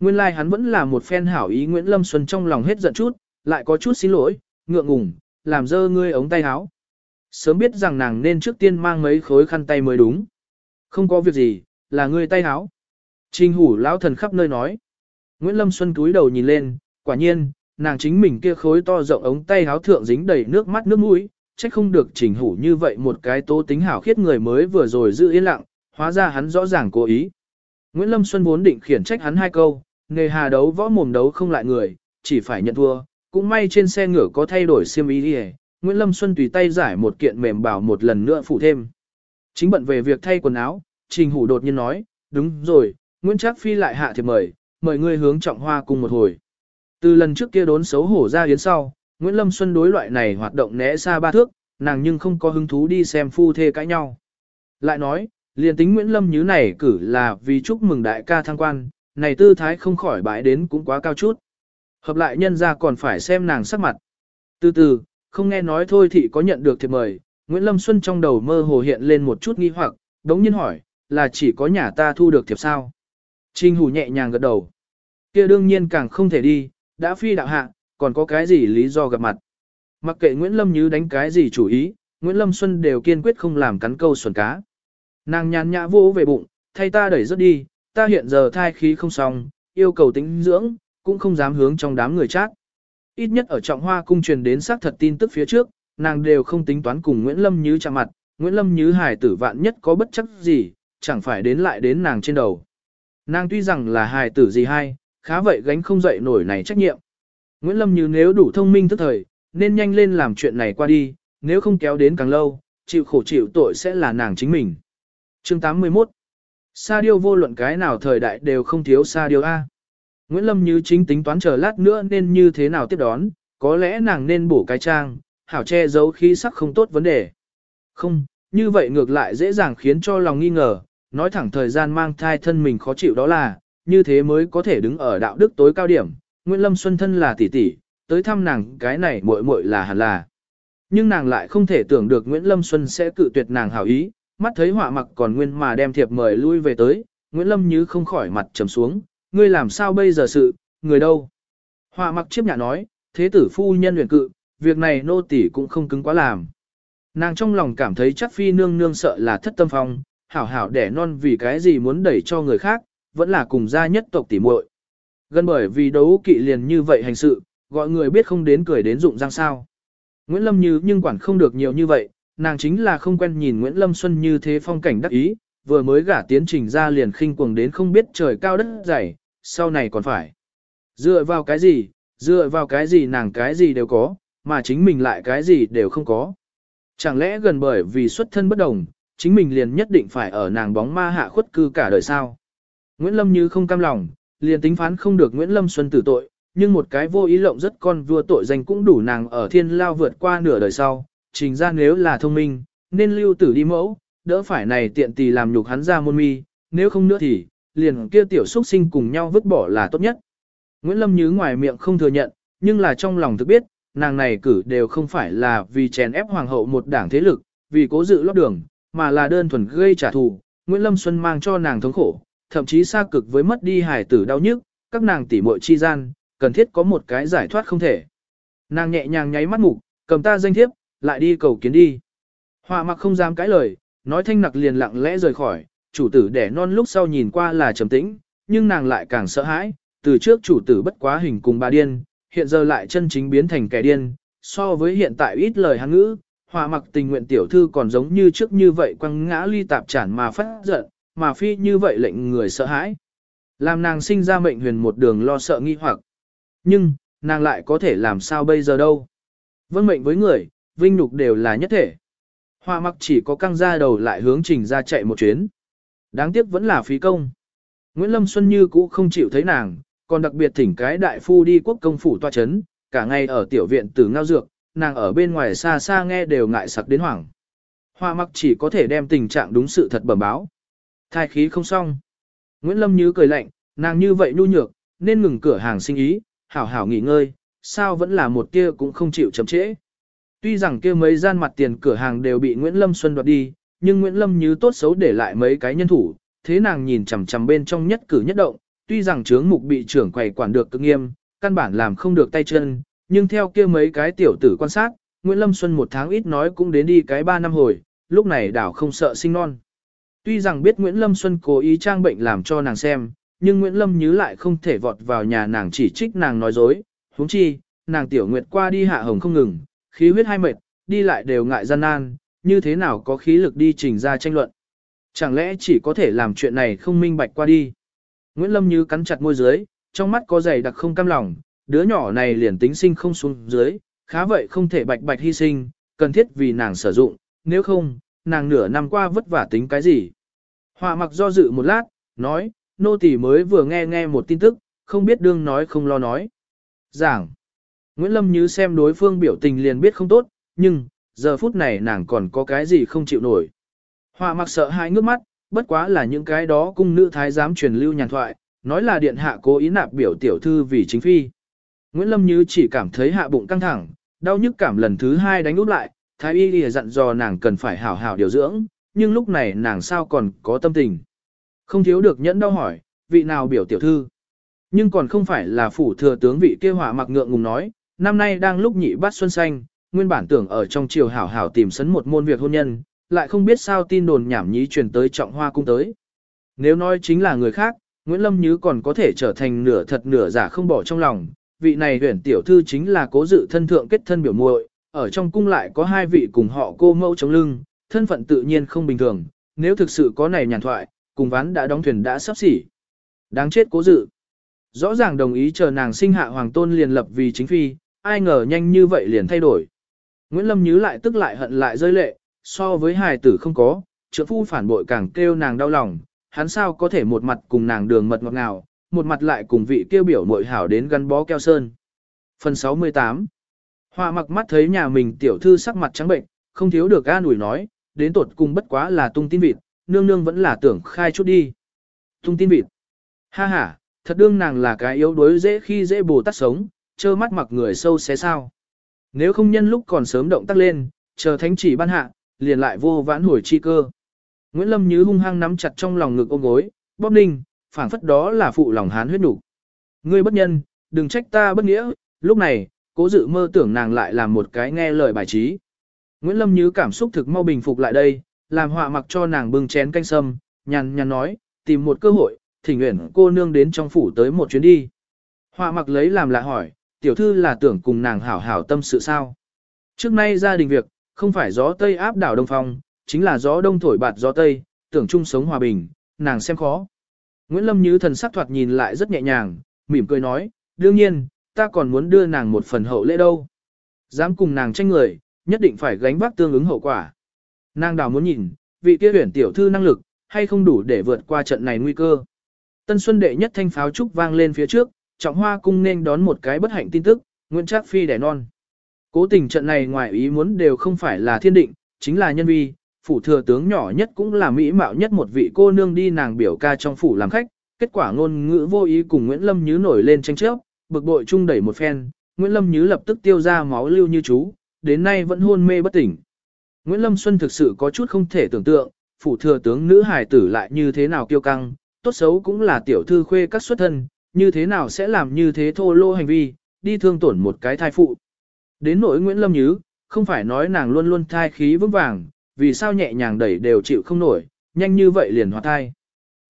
Nguyên lai like hắn vẫn là một phen hảo ý Nguyễn Lâm Xuân trong lòng hết giận chút, lại có chút xin lỗi, ngượng ngùng, làm dơ ngươi ống tay áo. Sớm biết rằng nàng nên trước tiên mang mấy khối khăn tay mới đúng. Không có việc gì, là ngươi tay áo. Trình hủ lão thần khắp nơi nói. Nguyễn Lâm Xuân cúi đầu nhìn lên, quả nhiên, nàng chính mình kia khối to rộng ống tay áo thượng dính đầy nước mắt nước mũi, trách không được trình hủ như vậy một cái tố tính hảo khiết người mới vừa rồi giữ yên lặng, hóa ra hắn rõ ràng cố ý. Nguyễn Lâm Xuân vốn định khiển trách hắn hai câu, nghề hà đấu võ mồm đấu không lại người, chỉ phải nhận thua, cũng may trên xe ngựa có thay đổi xiêm y đi Nguyễn Lâm Xuân tùy tay giải một kiện mềm bảo một lần nữa phủ thêm. Chính bận về việc thay quần áo, Trình Hủ đột nhiên nói, đúng rồi, Nguyễn Trác Phi lại hạ thiệp mời, mời ngươi hướng trọng hoa cùng một hồi. Từ lần trước kia đốn xấu hổ ra yến sau, Nguyễn Lâm Xuân đối loại này hoạt động né xa ba thước, nàng nhưng không có hứng thú đi xem phu thê cãi nhau. Lại nói, liền tính Nguyễn Lâm như này cử là vì chúc mừng đại ca thăng quan, này tư thái không khỏi bãi đến cũng quá cao chút. Hợp lại nhân ra còn phải xem nàng sắc mặt. Từ từ, không nghe nói thôi thì có nhận được thiệp mời, Nguyễn Lâm Xuân trong đầu mơ hồ hiện lên một chút nghi hoặc, đống nhiên hỏi, là chỉ có nhà ta thu được thiệp sao? Trình Hủ nhẹ nhàng gật đầu. kia đương nhiên càng không thể đi, đã phi đạo hạ, còn có cái gì lý do gặp mặt. Mặc kệ Nguyễn Lâm Như đánh cái gì chủ ý, Nguyễn Lâm Xuân đều kiên quyết không làm cắn câu xuẩn cá. Nàng nhàn nhã vô về bụng, thay ta đẩy rất đi, ta hiện giờ thai khí không xong, yêu cầu tính dưỡng, cũng không dám hướng trong đám người chát. Ít nhất ở trọng hoa cung truyền đến xác thật tin tức phía trước, nàng đều không tính toán cùng Nguyễn Lâm Như chạm mặt, Nguyễn Lâm Như hải tử vạn nhất có bất chấp gì, chẳng phải đến lại đến nàng trên đầu. Nàng tuy rằng là hài tử gì hay, khá vậy gánh không dậy nổi này trách nhiệm. Nguyễn Lâm Như nếu đủ thông minh thức thời, nên nhanh lên làm chuyện này qua đi, nếu không kéo đến càng lâu, chịu khổ chịu tội sẽ là nàng chính mình. Chương 81 Sa điêu vô luận cái nào thời đại đều không thiếu sa điêu A. Nguyễn Lâm Như chính tính toán chờ lát nữa nên như thế nào tiếp đón, có lẽ nàng nên bổ cái trang, hảo che giấu khí sắc không tốt vấn đề. Không, như vậy ngược lại dễ dàng khiến cho lòng nghi ngờ, nói thẳng thời gian mang thai thân mình khó chịu đó là, như thế mới có thể đứng ở đạo đức tối cao điểm. Nguyễn Lâm Xuân thân là tỷ tỷ, tới thăm nàng cái này muội muội là hẳn là. Nhưng nàng lại không thể tưởng được Nguyễn Lâm Xuân sẽ cự tuyệt nàng hảo ý, mắt thấy họa mặc còn nguyên mà đem thiệp mời lui về tới, Nguyễn Lâm như không khỏi mặt trầm xuống, ngươi làm sao bây giờ sự, người đâu? Họa mặc chiếp nhạ nói, thế tử phu nhân luyện cự, việc này nô tỷ cũng không cứng quá làm. Nàng trong lòng cảm thấy chắc phi nương nương sợ là thất tâm phong, hảo hảo đẻ non vì cái gì muốn đẩy cho người khác, vẫn là cùng gia nhất tộc tỉ muội. Gần bởi vì đấu kỵ liền như vậy hành sự, gọi người biết không đến cười đến dụng răng sao. Nguyễn Lâm Như nhưng quản không được nhiều như vậy, nàng chính là không quen nhìn Nguyễn Lâm Xuân như thế phong cảnh đắc ý, vừa mới gả tiến trình ra liền khinh cuồng đến không biết trời cao đất dày, sau này còn phải. Dựa vào cái gì, dựa vào cái gì nàng cái gì đều có, mà chính mình lại cái gì đều không có. Chẳng lẽ gần bởi vì xuất thân bất đồng, chính mình liền nhất định phải ở nàng bóng ma hạ khuất cư cả đời sao? Nguyễn Lâm như không cam lòng, liền tính phán không được Nguyễn Lâm Xuân tử tội, nhưng một cái vô ý lộng rất con vua tội danh cũng đủ nàng ở thiên lao vượt qua nửa đời sau, trình ra nếu là thông minh, nên lưu tử đi mẫu, đỡ phải này tiện tì làm nhục hắn ra môn mi, nếu không nữa thì, liền kia tiểu xuất sinh cùng nhau vứt bỏ là tốt nhất. Nguyễn Lâm Nhứ ngoài miệng không thừa nhận, nhưng là trong lòng thực biết, nàng này cử đều không phải là vì chèn ép hoàng hậu một đảng thế lực, vì cố dự lót đường, mà là đơn thuần gây trả thù. Nguyễn Lâm Xuân mang cho nàng thống khổ, thậm chí xa cực với mất đi hải tử đau nhức, các nàng tỉ muội chi gian, cần thiết có một cái giải thoát không thể. Nàng nhẹ nhàng nháy mắt mục, cầm ta danh thiếp, lại đi cầu kiến đi. Họa mặc không dám cãi lời, nói thanh nặc liền lặng lẽ rời khỏi, chủ tử đẻ non lúc sau nhìn qua là trầm tĩnh, nhưng nàng lại càng sợ hãi, từ trước chủ tử bất quá hình cùng bà điên, hiện giờ lại chân chính biến thành kẻ điên, so với hiện tại ít lời hắn ngữ, họa mặc tình nguyện tiểu thư còn giống như trước như vậy quăng ngã ly tạp chản mà phát giận, mà phi như vậy lệnh người sợ hãi. Làm nàng sinh ra mệnh huyền một đường lo sợ nghi hoặc. Nhưng, nàng lại có thể làm sao bây giờ đâu. Vân mệnh với người, vinh nhục đều là nhất thể. Hoa mặc chỉ có căng ra đầu lại hướng trình ra chạy một chuyến. Đáng tiếc vẫn là phí công. Nguyễn Lâm Xuân Như cũ không chịu thấy nàng, còn đặc biệt thỉnh cái đại phu đi quốc công phủ toa chấn, cả ngày ở tiểu viện tử ngao dược, nàng ở bên ngoài xa xa nghe đều ngại sặc đến hoảng. Hoa mặc chỉ có thể đem tình trạng đúng sự thật bẩm báo. Thai khí không xong. Nguyễn Lâm Như cười lạnh, nàng như vậy nhu nhược, nên ngừng cửa hàng sinh ý, hảo hảo nghỉ ngơi, sao vẫn là một kia cũng không chịu chậm trễ. Tuy rằng kia mấy gian mặt tiền cửa hàng đều bị Nguyễn Lâm Xuân đoạt đi, nhưng Nguyễn Lâm như tốt xấu để lại mấy cái nhân thủ, thế nàng nhìn chằm chằm bên trong nhất cử nhất động, tuy rằng chướng mục bị trưởng quầy quản được cực nghiêm, căn bản làm không được tay chân, nhưng theo kia mấy cái tiểu tử quan sát, Nguyễn Lâm Xuân một tháng ít nói cũng đến đi cái ba năm hồi, lúc này đảo không sợ sinh non. Tuy rằng biết Nguyễn Lâm Xuân cố ý trang bệnh làm cho nàng xem, nhưng Nguyễn Lâm Nhứ lại không thể vọt vào nhà nàng chỉ trích nàng nói dối, huống chi, nàng tiểu nguyệt qua đi hạ hồng không ngừng, khí huyết hai mệt, đi lại đều ngại gian nan, như thế nào có khí lực đi trình ra tranh luận. Chẳng lẽ chỉ có thể làm chuyện này không minh bạch qua đi. Nguyễn Lâm Như cắn chặt môi dưới, trong mắt có dày đặc không cam lòng, đứa nhỏ này liền tính sinh không xuống dưới, khá vậy không thể bạch bạch hy sinh, cần thiết vì nàng sử dụng, nếu không, nàng nửa năm qua vất vả tính cái gì. Họa mặc do dự một lát, nói, nô tỳ mới vừa nghe nghe một tin tức, không biết đương nói không lo nói. Giảng. Nguyễn Lâm Như xem đối phương biểu tình liền biết không tốt, nhưng, giờ phút này nàng còn có cái gì không chịu nổi. Họa mặc sợ hãi ngước mắt, bất quá là những cái đó cung nữ thái giám truyền lưu nhàn thoại, nói là điện hạ cố ý nạp biểu tiểu thư vì chính phi. Nguyễn Lâm Như chỉ cảm thấy hạ bụng căng thẳng, đau nhức cảm lần thứ hai đánh úp lại, thái y lìa dặn dò nàng cần phải hảo hảo điều dưỡng, nhưng lúc này nàng sao còn có tâm tình. Không thiếu được nhẫn đau hỏi, vị nào biểu tiểu thư. Nhưng còn không phải là phủ thừa tướng vị kia họa mặc ngượng ngùng nói, năm nay đang lúc nhị bát xuân xanh, nguyên bản tưởng ở trong triều hảo hảo tìm sấn một môn việc hôn nhân, lại không biết sao tin đồn nhảm nhí truyền tới trọng hoa cung tới. Nếu nói chính là người khác, Nguyễn Lâm Như còn có thể trở thành nửa thật nửa giả không bỏ trong lòng, vị này huyền tiểu thư chính là cố dự thân thượng kết thân biểu muội, ở trong cung lại có hai vị cùng họ cô mẫu chống lưng, thân phận tự nhiên không bình thường, nếu thực sự có này nhàn thoại, cùng ván đã đóng thuyền đã sắp xỉ. Đáng chết cố dự. Rõ ràng đồng ý chờ nàng sinh hạ hoàng tôn liền lập vì chính phi, ai ngờ nhanh như vậy liền thay đổi. Nguyễn Lâm nhớ lại tức lại hận lại rơi lệ, so với hài tử không có, trưởng phu phản bội càng kêu nàng đau lòng, hắn sao có thể một mặt cùng nàng đường mật ngọt ngào, một mặt lại cùng vị kêu biểu mội hảo đến gắn bó keo sơn. Phần 68 Họa mặc mắt thấy nhà mình tiểu thư sắc mặt trắng bệnh, không thiếu được an ủi nói, đến tột cùng bất quá là tung tin vịt, nương nương vẫn là tưởng khai chút đi. Tung tin vịt. Ha ha, thật đương nàng là cái yếu đuối dễ khi dễ bồ tát sống, trơ mắt mặc người sâu xé sao. Nếu không nhân lúc còn sớm động tác lên, chờ thánh chỉ ban hạ, liền lại vô vãn hồi chi cơ. Nguyễn Lâm Như hung hăng nắm chặt trong lòng ngực ôm gối, bóp ninh, phảng phất đó là phụ lòng hán huyết đủ. Ngươi bất nhân, đừng trách ta bất nghĩa, lúc này, cố dự mơ tưởng nàng lại làm một cái nghe lời bài trí. Nguyễn Lâm Như cảm xúc thực mau bình phục lại đây, làm họa mặc cho nàng bưng chén canh sâm, nhàn nhàn nói, tìm một cơ hội, thỉnh nguyện cô nương đến trong phủ tới một chuyến đi. Họa mặc lấy làm lạ hỏi, tiểu thư là tưởng cùng nàng hảo hảo tâm sự sao. Trước nay gia đình việc, không phải gió Tây áp đảo Đông Phong, chính là gió Đông thổi bạt gió Tây, tưởng chung sống hòa bình, nàng xem khó. Nguyễn Lâm Như thần sắc thoạt nhìn lại rất nhẹ nhàng, mỉm cười nói, đương nhiên, ta còn muốn đưa nàng một phần hậu lễ đâu. Dám cùng nàng tranh người, nhất định phải gánh vác tương ứng hậu quả. Nàng đào muốn nhìn, vị kia tuyển tiểu thư năng lực, hay không đủ để vượt qua trận này nguy cơ. Tân Xuân đệ nhất thanh pháo trúc vang lên phía trước, trọng hoa cung nên đón một cái bất hạnh tin tức, Nguyễn Trác Phi đẻ non. Cố tình trận này ngoài ý muốn đều không phải là thiên định, chính là nhân vi, phủ thừa tướng nhỏ nhất cũng là mỹ mạo nhất một vị cô nương đi nàng biểu ca trong phủ làm khách, kết quả ngôn ngữ vô ý cùng Nguyễn Lâm Nhứ nổi lên tranh chấp, bực bội chung đẩy một phen, Nguyễn Lâm Nhứ lập tức tiêu ra máu lưu như chú, đến nay vẫn hôn mê bất tỉnh. Nguyễn Lâm Xuân thực sự có chút không thể tưởng tượng, phủ thừa tướng nữ hài tử lại như thế nào kiêu căng, tốt xấu cũng là tiểu thư khuê các xuất thân, như thế nào sẽ làm như thế thô lô hành vi, đi thương tổn một cái thai phụ. Đến nỗi Nguyễn Lâm Nhứ, không phải nói nàng luôn luôn thai khí vững vàng, vì sao nhẹ nhàng đẩy đều chịu không nổi, nhanh như vậy liền hoạt thai.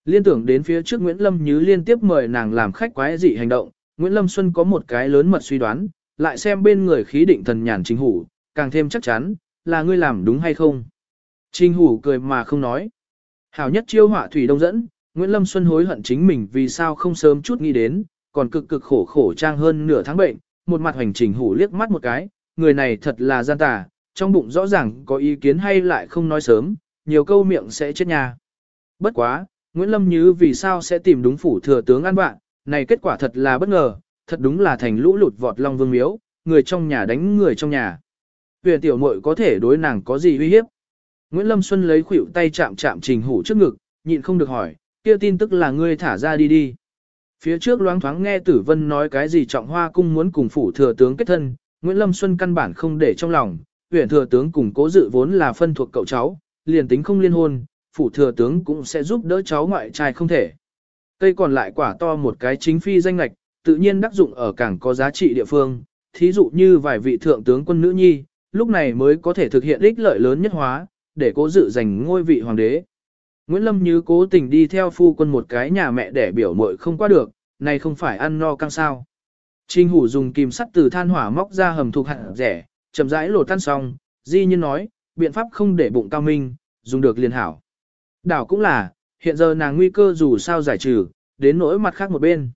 Liên tưởng đến phía trước Nguyễn Lâm Nhứ liên tiếp mời nàng làm khách quái dị hành động, Nguyễn Lâm Xuân có một cái lớn mật suy đoán, lại xem bên người khí định thần nhàn chính hủ, càng thêm chắc chắn, là ngươi làm đúng hay không. Trình hủ cười mà không nói. Hảo nhất chiêu họa thủy đông dẫn, Nguyễn Lâm Xuân hối hận chính mình vì sao không sớm chút nghĩ đến, còn cực cực khổ khổ trang hơn nửa tháng bệnh, một mặt hành trình hủ liếc mắt một cái, người này thật là gian tà, trong bụng rõ ràng có ý kiến hay lại không nói sớm, nhiều câu miệng sẽ chết nhà. Bất quá, Nguyễn Lâm Như vì sao sẽ tìm đúng phủ thừa tướng ăn bạn, này kết quả thật là bất ngờ, thật đúng là thành lũ lụt vọt long vương miếu, người trong nhà đánh người trong nhà. Huyền tiểu muội có thể đối nàng có gì uy hiếp? Nguyễn Lâm Xuân lấy khuỷu tay chạm chạm trình hủ trước ngực, nhịn không được hỏi, kia tin tức là ngươi thả ra đi đi. Phía trước loáng thoáng nghe Tử Vân nói cái gì trọng hoa cung muốn cùng phủ thừa tướng kết thân, Nguyễn Lâm Xuân căn bản không để trong lòng, huyện thừa tướng cùng cố dự vốn là phân thuộc cậu cháu, liền tính không liên hôn, phủ thừa tướng cũng sẽ giúp đỡ cháu ngoại trai không thể. Cây còn lại quả to một cái chính phi danh lạch, tự nhiên đắc dụng ở cảng có giá trị địa phương, thí dụ như vài vị thượng tướng quân nữ nhi, lúc này mới có thể thực hiện ích lợi lớn nhất hóa, để cố dự giành ngôi vị hoàng đế. Nguyễn Lâm như cố tình đi theo phu quân một cái nhà mẹ để biểu muội không qua được, này không phải ăn no căng sao. Trình hủ dùng kìm sắt từ than hỏa móc ra hầm thuộc hạt rẻ, chậm rãi lột tan xong, di nhiên nói, biện pháp không để bụng cao minh, dùng được liền hảo. Đảo cũng là, hiện giờ nàng nguy cơ dù sao giải trừ, đến nỗi mặt khác một bên.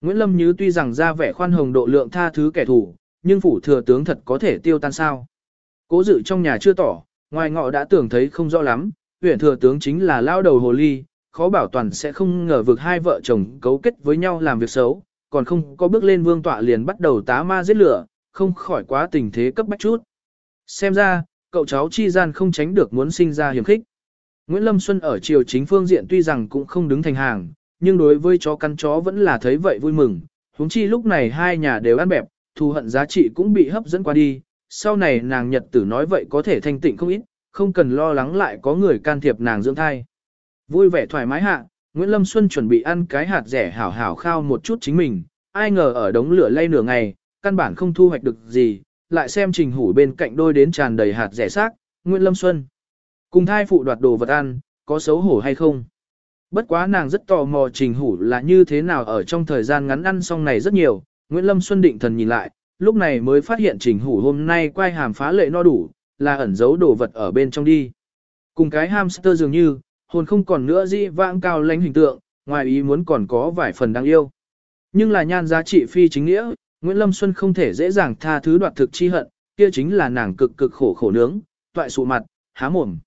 Nguyễn Lâm Như tuy rằng ra vẻ khoan hồng độ lượng tha thứ kẻ thù, nhưng phủ thừa tướng thật có thể tiêu tan sao. Cố dự trong nhà chưa tỏ, ngoài ngọ đã tưởng thấy không rõ lắm, huyện thừa tướng chính là lao đầu hồ ly, khó bảo toàn sẽ không ngờ vực hai vợ chồng cấu kết với nhau làm việc xấu, còn không có bước lên vương tọa liền bắt đầu tá ma giết lửa, không khỏi quá tình thế cấp bách chút. Xem ra, cậu cháu chi gian không tránh được muốn sinh ra hiểm khích. Nguyễn Lâm Xuân ở triều chính phương diện tuy rằng cũng không đứng thành hàng, nhưng đối với chó căn chó vẫn là thấy vậy vui mừng. huống chi lúc này hai nhà đều ăn bẹp, thù hận giá trị cũng bị hấp dẫn qua đi. Sau này nàng nhật tử nói vậy có thể thanh tịnh không ít, không cần lo lắng lại có người can thiệp nàng dưỡng thai. Vui vẻ thoải mái hạ, Nguyễn Lâm Xuân chuẩn bị ăn cái hạt rẻ hảo hảo khao một chút chính mình, ai ngờ ở đống lửa lay nửa ngày, căn bản không thu hoạch được gì, lại xem trình hủ bên cạnh đôi đến tràn đầy hạt rẻ xác, Nguyễn Lâm Xuân. Cùng thai phụ đoạt đồ vật ăn, có xấu hổ hay không? Bất quá nàng rất tò mò trình hủ là như thế nào ở trong thời gian ngắn ăn xong này rất nhiều, Nguyễn Lâm Xuân định thần nhìn lại, lúc này mới phát hiện trình hủ hôm nay quay hàm phá lệ no đủ, là ẩn giấu đồ vật ở bên trong đi. Cùng cái hamster dường như, hồn không còn nữa di vãng cao lãnh hình tượng, ngoài ý muốn còn có vài phần đáng yêu. Nhưng là nhan giá trị phi chính nghĩa, Nguyễn Lâm Xuân không thể dễ dàng tha thứ đoạt thực chi hận, kia chính là nàng cực cực khổ khổ nướng, toại sụ mặt, há mồm.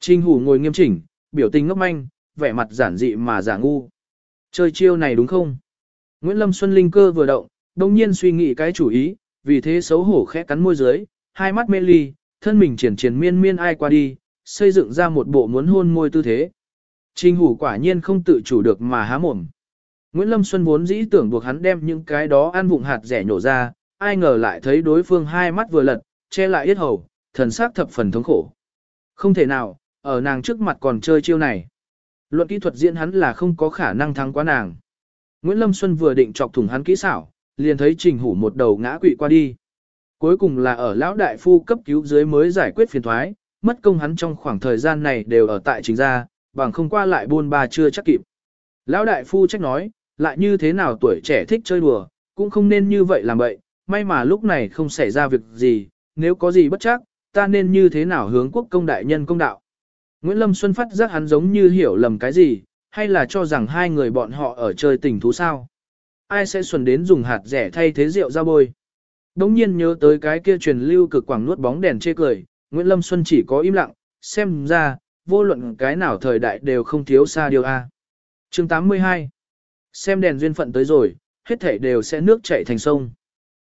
Trình Hủ ngồi nghiêm chỉnh, biểu tình ngốc manh, vẻ mặt giản dị mà giả ngu. Chơi chiêu này đúng không? Nguyễn Lâm Xuân linh cơ vừa động, đồng nhiên suy nghĩ cái chủ ý, vì thế xấu hổ khẽ cắn môi dưới, hai mắt mê ly, thân mình triển triển miên miên ai qua đi, xây dựng ra một bộ muốn hôn môi tư thế. Trình hủ quả nhiên không tự chủ được mà há mồm. Nguyễn Lâm Xuân vốn dĩ tưởng buộc hắn đem những cái đó ăn vụng hạt rẻ nhổ ra, ai ngờ lại thấy đối phương hai mắt vừa lật, che lại yết hầu, thần sắc thập phần thống khổ. Không thể nào, ở nàng trước mặt còn chơi chiêu này. Luận kỹ thuật diễn hắn là không có khả năng thắng quá nàng. Nguyễn Lâm Xuân vừa định chọc thủng hắn kỹ xảo, liền thấy Trình Hủ một đầu ngã quỵ qua đi. Cuối cùng là ở lão đại phu cấp cứu dưới mới giải quyết phiền thoái, mất công hắn trong khoảng thời gian này đều ở tại chính gia, bằng không qua lại buôn ba chưa chắc kịp. Lão đại phu trách nói, lại như thế nào tuổi trẻ thích chơi đùa, cũng không nên như vậy làm vậy, may mà lúc này không xảy ra việc gì, nếu có gì bất chắc, ta nên như thế nào hướng quốc công đại nhân công đạo. Nguyễn Lâm Xuân phát giác hắn giống như hiểu lầm cái gì, hay là cho rằng hai người bọn họ ở chơi tình thú sao. Ai sẽ xuân đến dùng hạt rẻ thay thế rượu ra bôi. Đống nhiên nhớ tới cái kia truyền lưu cực quảng nuốt bóng đèn chê cười, Nguyễn Lâm Xuân chỉ có im lặng, xem ra, vô luận cái nào thời đại đều không thiếu xa điều A. chương 82 Xem đèn duyên phận tới rồi, hết thảy đều sẽ nước chảy thành sông.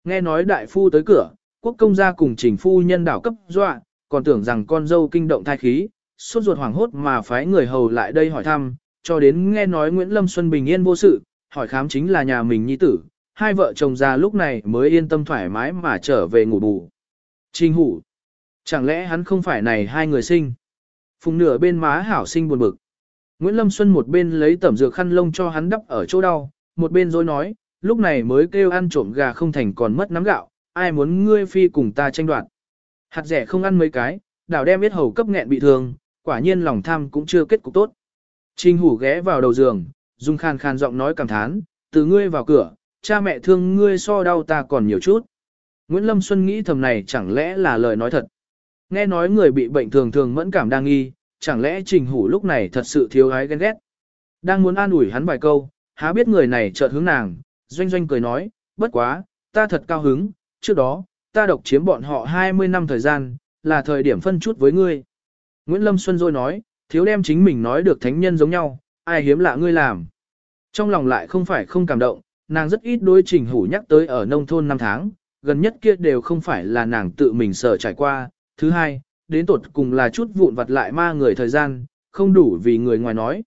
Nghe nói đại phu tới cửa, quốc công gia cùng trình phu nhân đảo cấp dọa, còn tưởng rằng con dâu kinh động thai khí, suốt ruột hoảng hốt mà phái người hầu lại đây hỏi thăm, cho đến nghe nói Nguyễn Lâm Xuân bình yên vô sự, hỏi khám chính là nhà mình nhi tử, hai vợ chồng già lúc này mới yên tâm thoải mái mà trở về ngủ bù. Trình hủ, chẳng lẽ hắn không phải này hai người sinh? Phùng nửa bên má hảo sinh buồn bực. Nguyễn Lâm Xuân một bên lấy tẩm dược khăn lông cho hắn đắp ở chỗ đau, một bên dối nói, lúc này mới kêu ăn trộm gà không thành còn mất nắm gạo, ai muốn ngươi phi cùng ta tranh đoạt. Hạt rẻ không ăn mấy cái, đảo đem biết hầu cấp nghẹn bị thương, quả nhiên lòng tham cũng chưa kết cục tốt. Trình hủ ghé vào đầu giường, dùng khan khan giọng nói cảm thán, từ ngươi vào cửa, cha mẹ thương ngươi so đau ta còn nhiều chút. Nguyễn Lâm Xuân nghĩ thầm này chẳng lẽ là lời nói thật. Nghe nói người bị bệnh thường thường mẫn cảm đang nghi, chẳng lẽ trình hủ lúc này thật sự thiếu ái ghen ghét. Đang muốn an ủi hắn vài câu, há biết người này chợt hướng nàng, doanh doanh cười nói, bất quá, ta thật cao hứng, trước đó, ta độc chiếm bọn họ 20 năm thời gian, là thời điểm phân chút với ngươi. Nguyễn Lâm Xuân rồi nói, thiếu đem chính mình nói được thánh nhân giống nhau, ai hiếm lạ ngươi làm. Trong lòng lại không phải không cảm động, nàng rất ít đối trình hủ nhắc tới ở nông thôn năm tháng, gần nhất kia đều không phải là nàng tự mình sợ trải qua. Thứ hai, đến tột cùng là chút vụn vặt lại ma người thời gian, không đủ vì người ngoài nói.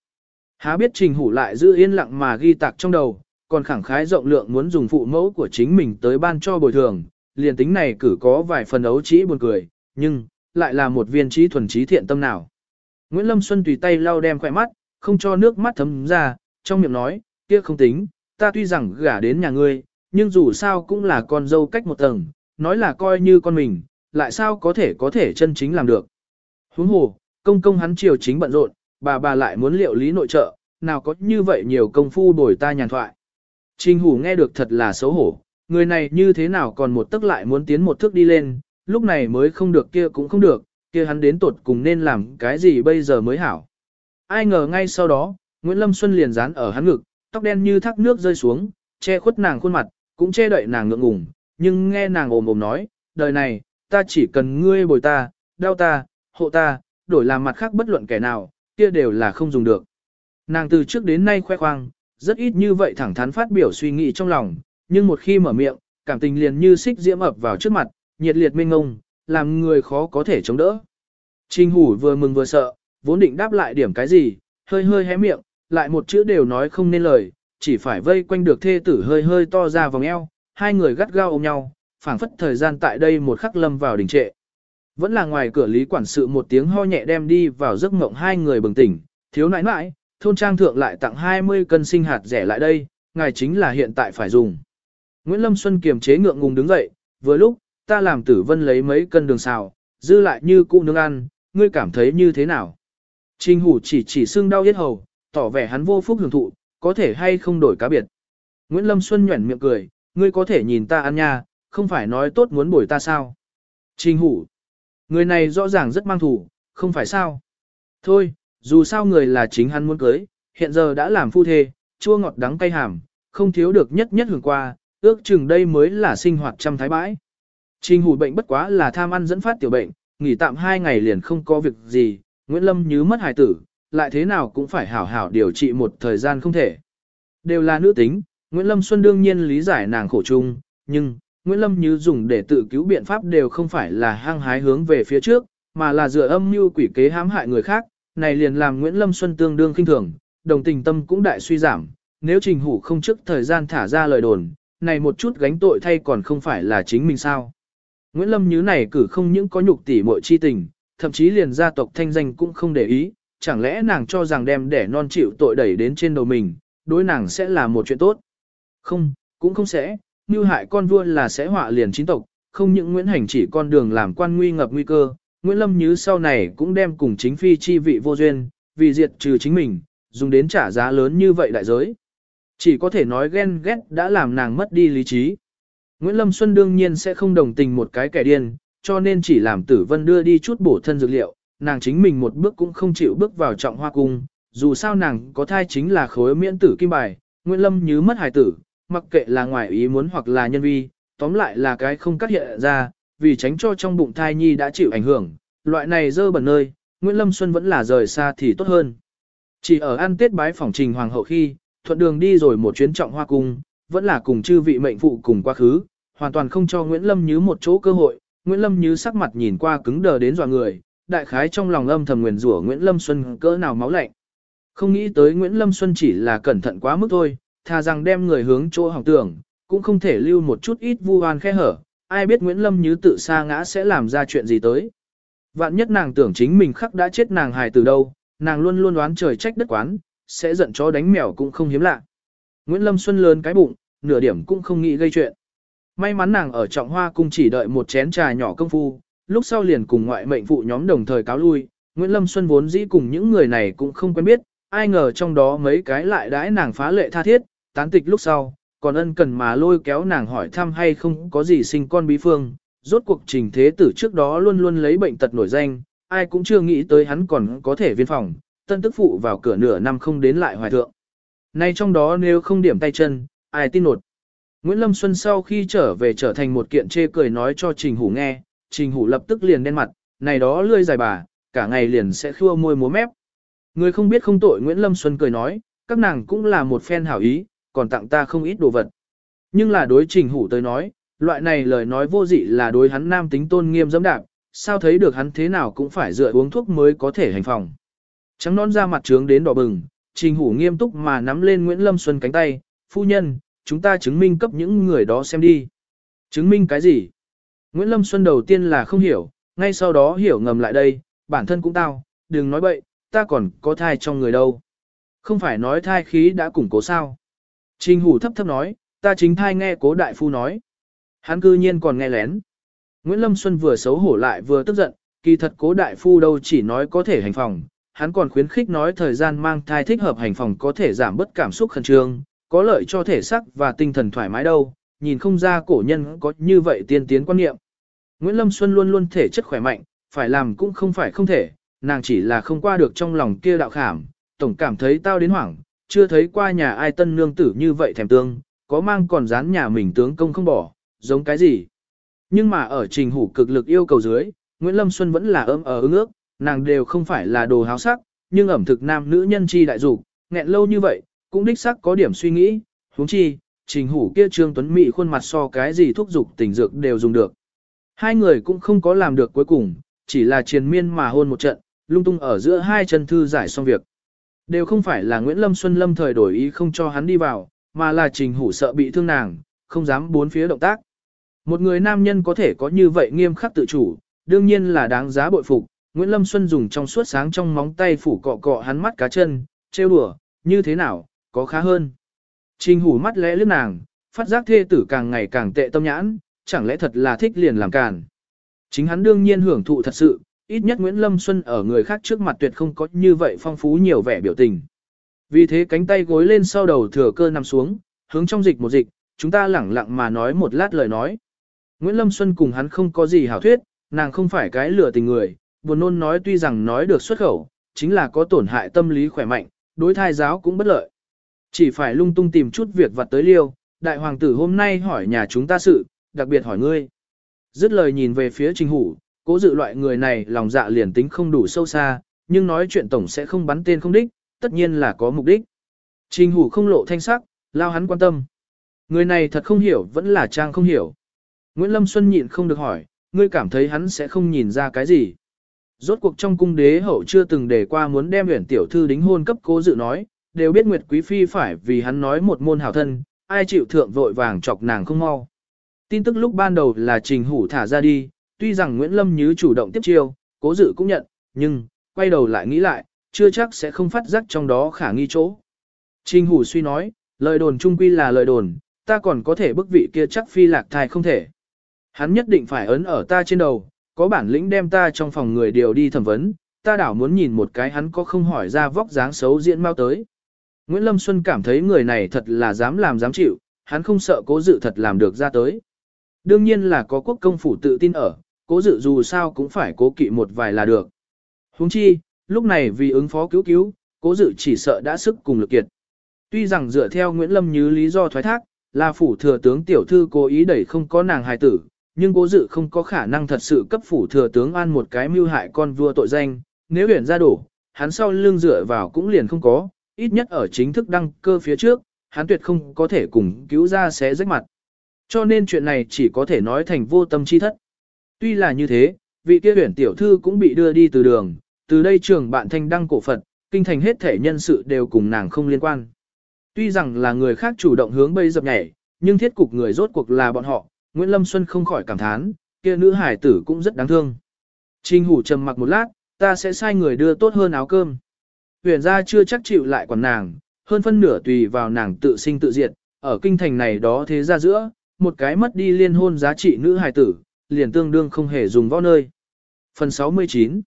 Há biết trình hủ lại giữ yên lặng mà ghi tạc trong đầu, còn khẳng khái rộng lượng muốn dùng phụ mẫu của chính mình tới ban cho bồi thường, liền tính này cử có vài phần ấu trĩ buồn cười, nhưng, lại là một viên trí thuần trí thiện tâm nào. Nguyễn Lâm Xuân tùy tay lau đem khỏe mắt, không cho nước mắt thấm ra, trong miệng nói, kia không tính, ta tuy rằng gả đến nhà ngươi, nhưng dù sao cũng là con dâu cách một tầng, nói là coi như con mình, lại sao có thể có thể chân chính làm được. Huống hồ, công công hắn chiều chính bận rộn, bà bà lại muốn liệu lý nội trợ, nào có như vậy nhiều công phu đổi ta nhàn thoại. Trình hủ nghe được thật là xấu hổ, người này như thế nào còn một tức lại muốn tiến một thước đi lên, lúc này mới không được kia cũng không được, kia hắn đến tột cùng nên làm cái gì bây giờ mới hảo. Ai ngờ ngay sau đó, Nguyễn Lâm Xuân liền dán ở hắn ngực, tóc đen như thác nước rơi xuống, che khuất nàng khuôn mặt, cũng che đậy nàng ngượng ngùng, nhưng nghe nàng ồm ồm nói, đời này, ta chỉ cần ngươi bồi ta, đau ta, hộ ta, đổi làm mặt khác bất luận kẻ nào, kia đều là không dùng được. Nàng từ trước đến nay khoe khoang, rất ít như vậy thẳng thắn phát biểu suy nghĩ trong lòng, nhưng một khi mở miệng, cảm tình liền như xích diễm ập vào trước mặt, nhiệt liệt mênh ngông, làm người khó có thể chống đỡ. Trình hủ vừa mừng vừa sợ, vốn định đáp lại điểm cái gì, hơi hơi hé miệng, lại một chữ đều nói không nên lời, chỉ phải vây quanh được thê tử hơi hơi to ra vòng eo, hai người gắt gao ôm nhau, phảng phất thời gian tại đây một khắc lâm vào đình trệ. Vẫn là ngoài cửa lý quản sự một tiếng ho nhẹ đem đi vào giấc mộng hai người bừng tỉnh, thiếu nãi nãi, thôn trang thượng lại tặng 20 cân sinh hạt rẻ lại đây, ngài chính là hiện tại phải dùng. Nguyễn Lâm Xuân kiềm chế ngượng ngùng đứng dậy, vừa lúc, ta làm tử vân lấy mấy cân đường xào, dư lại như cũ nướng ăn, ngươi cảm thấy như thế nào? Trình hủ chỉ chỉ xương đau hết hầu, tỏ vẻ hắn vô phúc hưởng thụ, có thể hay không đổi cá biệt. Nguyễn Lâm Xuân nhuẩn miệng cười, ngươi có thể nhìn ta ăn nha, không phải nói tốt muốn bồi ta sao? Trình hủ, người này rõ ràng rất mang thủ, không phải sao? Thôi, dù sao người là chính hắn muốn cưới, hiện giờ đã làm phu thê, chua ngọt đắng cay hàm, không thiếu được nhất nhất hưởng qua, ước chừng đây mới là sinh hoạt trăm thái bãi. Trình hủ bệnh bất quá là tham ăn dẫn phát tiểu bệnh, nghỉ tạm hai ngày liền không có việc gì, Nguyễn Lâm nhớ mất hài tử, lại thế nào cũng phải hảo hảo điều trị một thời gian không thể. Đều là nữ tính, Nguyễn Lâm Xuân đương nhiên lý giải nàng khổ chung, nhưng, Nguyễn Lâm như dùng để tự cứu biện pháp đều không phải là hăng hái hướng về phía trước, mà là dựa âm mưu quỷ kế hãm hại người khác, này liền làm Nguyễn Lâm Xuân tương đương khinh thường, đồng tình tâm cũng đại suy giảm, nếu Trình Hủ không trước thời gian thả ra lời đồn, này một chút gánh tội thay còn không phải là chính mình sao. Nguyễn Lâm như này cử không những có nhục tỉ muội chi tình, thậm chí liền gia tộc thanh danh cũng không để ý, chẳng lẽ nàng cho rằng đem để non chịu tội đẩy đến trên đầu mình, đối nàng sẽ là một chuyện tốt. Không, cũng không sẽ, như hại con vua là sẽ họa liền chính tộc, không những Nguyễn Hành chỉ con đường làm quan nguy ngập nguy cơ, Nguyễn Lâm Như sau này cũng đem cùng chính phi chi vị vô duyên, vì diệt trừ chính mình, dùng đến trả giá lớn như vậy đại giới. Chỉ có thể nói ghen ghét đã làm nàng mất đi lý trí. Nguyễn Lâm Xuân đương nhiên sẽ không đồng tình một cái kẻ điên, cho nên chỉ làm tử vân đưa đi chút bổ thân dược liệu, nàng chính mình một bước cũng không chịu bước vào trọng hoa cung, dù sao nàng có thai chính là khối miễn tử kim bài, Nguyễn Lâm như mất hài tử, mặc kệ là ngoài ý muốn hoặc là nhân vi, tóm lại là cái không cắt hiện ra, vì tránh cho trong bụng thai nhi đã chịu ảnh hưởng, loại này dơ bẩn nơi, Nguyễn Lâm Xuân vẫn là rời xa thì tốt hơn. Chỉ ở ăn tết bái phỏng trình hoàng hậu khi, thuận đường đi rồi một chuyến trọng hoa cung, vẫn là cùng chư vị mệnh phụ cùng quá khứ, hoàn toàn không cho Nguyễn Lâm Như một chỗ cơ hội, Nguyễn Lâm Như sắc mặt nhìn qua cứng đờ đến dọa người, đại khái trong lòng âm thầm nguyền rủa Nguyễn Lâm Xuân cỡ nào máu lạnh. Không nghĩ tới Nguyễn Lâm Xuân chỉ là cẩn thận quá mức thôi, thà rằng đem người hướng chỗ hỏng tưởng, cũng không thể lưu một chút ít vu oan khe hở, ai biết Nguyễn Lâm Như tự sa ngã sẽ làm ra chuyện gì tới. Vạn nhất nàng tưởng chính mình khắc đã chết nàng hài từ đâu, nàng luôn luôn đoán trời trách đất quán, sẽ giận chó đánh mèo cũng không hiếm lạ. Nguyễn Lâm Xuân lớn cái bụng, nửa điểm cũng không nghĩ gây chuyện. May mắn nàng ở trọng hoa cung chỉ đợi một chén trà nhỏ công phu, lúc sau liền cùng ngoại mệnh phụ nhóm đồng thời cáo lui, Nguyễn Lâm Xuân vốn dĩ cùng những người này cũng không quen biết, ai ngờ trong đó mấy cái lại đãi nàng phá lệ tha thiết, tán tịch lúc sau, còn ân cần mà lôi kéo nàng hỏi thăm hay không có gì sinh con bí phương, rốt cuộc trình thế tử trước đó luôn luôn lấy bệnh tật nổi danh, ai cũng chưa nghĩ tới hắn còn có thể viên phòng, tân tức phụ vào cửa nửa năm không đến lại hoài thượng. Nay trong đó nếu không điểm tay chân, ai tin nột. Nguyễn Lâm Xuân sau khi trở về trở thành một kiện chê cười nói cho Trình Hủ nghe, Trình Hủ lập tức liền đen mặt, này đó lươi dài bà, cả ngày liền sẽ khua môi múa mép. Người không biết không tội Nguyễn Lâm Xuân cười nói, các nàng cũng là một phen hảo ý, còn tặng ta không ít đồ vật. Nhưng là đối Trình Hủ tới nói, loại này lời nói vô dị là đối hắn nam tính tôn nghiêm dẫm đạp, sao thấy được hắn thế nào cũng phải dựa uống thuốc mới có thể hành phòng. Trắng nón ra mặt trướng đến đỏ bừng, Trình Hủ nghiêm túc mà nắm lên Nguyễn Lâm Xuân cánh tay, phu nhân, chúng ta chứng minh cấp những người đó xem đi. Chứng minh cái gì? Nguyễn Lâm Xuân đầu tiên là không hiểu, ngay sau đó hiểu ngầm lại đây, bản thân cũng tao, đừng nói bậy, ta còn có thai trong người đâu. Không phải nói thai khí đã củng cố sao. Trình Hủ thấp thấp nói, ta chính thai nghe cố đại phu nói. Hắn cư nhiên còn nghe lén. Nguyễn Lâm Xuân vừa xấu hổ lại vừa tức giận, kỳ thật cố đại phu đâu chỉ nói có thể hành phòng, hắn còn khuyến khích nói thời gian mang thai thích hợp hành phòng có thể giảm bớt cảm xúc khẩn trương, có lợi cho thể xác và tinh thần thoải mái đâu, nhìn không ra cổ nhân có như vậy tiên tiến quan niệm. Nguyễn Lâm Xuân luôn luôn thể chất khỏe mạnh, phải làm cũng không phải không thể, nàng chỉ là không qua được trong lòng kia đạo khảm, tổng cảm thấy tao đến hoảng, chưa thấy qua nhà ai tân nương tử như vậy thèm tương, có mang còn dán nhà mình tướng công không bỏ, giống cái gì. Nhưng mà ở trình hủ cực lực yêu cầu dưới, Nguyễn Lâm Xuân vẫn là ấm ở ứng ước, nàng đều không phải là đồ háo sắc, nhưng ẩm thực nam nữ nhân chi đại dục nghẹn lâu như vậy, cũng đích sắc có điểm suy nghĩ, huống chi, trình hủ kia trương tuấn mỹ khuôn mặt so cái gì thúc dục tình dược đều dùng được. Hai người cũng không có làm được cuối cùng, chỉ là triền miên mà hôn một trận, lung tung ở giữa hai chân thư giải xong việc. Đều không phải là Nguyễn Lâm Xuân Lâm thời đổi ý không cho hắn đi vào, mà là trình hủ sợ bị thương nàng, không dám bốn phía động tác. Một người nam nhân có thể có như vậy nghiêm khắc tự chủ, đương nhiên là đáng giá bội phục. Nguyễn Lâm Xuân dùng trong suốt sáng trong móng tay phủ cọ cọ hắn mắt cá chân, trêu đùa, như thế nào, có khá hơn. Trình hủ mắt lẽ lướt nàng, phát giác thê tử càng ngày càng tệ tâm nhãn, chẳng lẽ thật là thích liền làm càn. Chính hắn đương nhiên hưởng thụ thật sự, ít nhất Nguyễn Lâm Xuân ở người khác trước mặt tuyệt không có như vậy phong phú nhiều vẻ biểu tình. Vì thế cánh tay gối lên sau đầu thừa cơ nằm xuống, hướng trong dịch một dịch, chúng ta lẳng lặng mà nói một lát lời nói. Nguyễn Lâm Xuân cùng hắn không có gì hảo thuyết, nàng không phải cái lừa tình người, buồn nôn nói tuy rằng nói được xuất khẩu, chính là có tổn hại tâm lý khỏe mạnh, đối thai giáo cũng bất lợi. Chỉ phải lung tung tìm chút việc vặt tới liêu, đại hoàng tử hôm nay hỏi nhà chúng ta sự, đặc biệt hỏi ngươi. Dứt lời nhìn về phía trình hủ, cố dự loại người này lòng dạ liền tính không đủ sâu xa, nhưng nói chuyện tổng sẽ không bắn tên không đích, tất nhiên là có mục đích. Trình hủ không lộ thanh sắc, lao hắn quan tâm. Người này thật không hiểu vẫn là trang không hiểu. Nguyễn Lâm Xuân nhịn không được hỏi, ngươi cảm thấy hắn sẽ không nhìn ra cái gì. Rốt cuộc trong cung đế hậu chưa từng để qua muốn đem huyền tiểu thư đính hôn cấp cố dự nói, đều biết Nguyệt Quý Phi phải vì hắn nói một môn hảo thân, ai chịu thượng vội vàng chọc nàng không mau. Tin tức lúc ban đầu là trình hủ thả ra đi, tuy rằng Nguyễn Lâm Như chủ động tiếp chiêu, cố dự cũng nhận, nhưng, quay đầu lại nghĩ lại, chưa chắc sẽ không phát giác trong đó khả nghi chỗ. Trình hủ suy nói, lời đồn trung quy là lời đồn, ta còn có thể bức vị kia chắc phi lạc thai không thể. Hắn nhất định phải ấn ở ta trên đầu, có bản lĩnh đem ta trong phòng người điều đi thẩm vấn, ta đảo muốn nhìn một cái hắn có không hỏi ra vóc dáng xấu diễn mau tới. Nguyễn Lâm Xuân cảm thấy người này thật là dám làm dám chịu, hắn không sợ cố dự thật làm được ra tới. Đương nhiên là có quốc công phủ tự tin ở, cố dự dù sao cũng phải cố kỵ một vài là được. Huống chi, lúc này vì ứng phó cứu cứu, cố dự chỉ sợ đã sức cùng lực kiệt. Tuy rằng dựa theo Nguyễn Lâm như lý do thoái thác, là phủ thừa tướng tiểu thư cố ý đẩy không có nàng hài tử, nhưng cố dự không có khả năng thật sự cấp phủ thừa tướng an một cái mưu hại con vua tội danh, nếu huyển ra đổ, hắn sau lưng dựa vào cũng liền không có, ít nhất ở chính thức đăng cơ phía trước, hắn tuyệt không có thể cùng cứu ra xé rách mặt. Cho nên chuyện này chỉ có thể nói thành vô tâm chi thất. Tuy là như thế, vị kia huyển tiểu thư cũng bị đưa đi từ đường, từ đây trường bạn thanh đăng cổ Phật, kinh thành hết thể nhân sự đều cùng nàng không liên quan. Tuy rằng là người khác chủ động hướng bây dập nhảy, nhưng thiết cục người rốt cuộc là bọn họ, Nguyễn Lâm Xuân không khỏi cảm thán, kia nữ hải tử cũng rất đáng thương. Trình hủ trầm mặc một lát, ta sẽ sai người đưa tốt hơn áo cơm. Huyền gia chưa chắc chịu lại quản nàng, hơn phân nửa tùy vào nàng tự sinh tự diệt, ở kinh thành này đó thế ra giữa, một cái mất đi liên hôn giá trị nữ hài tử, liền tương đương không hề dùng võ nơi. Phần 69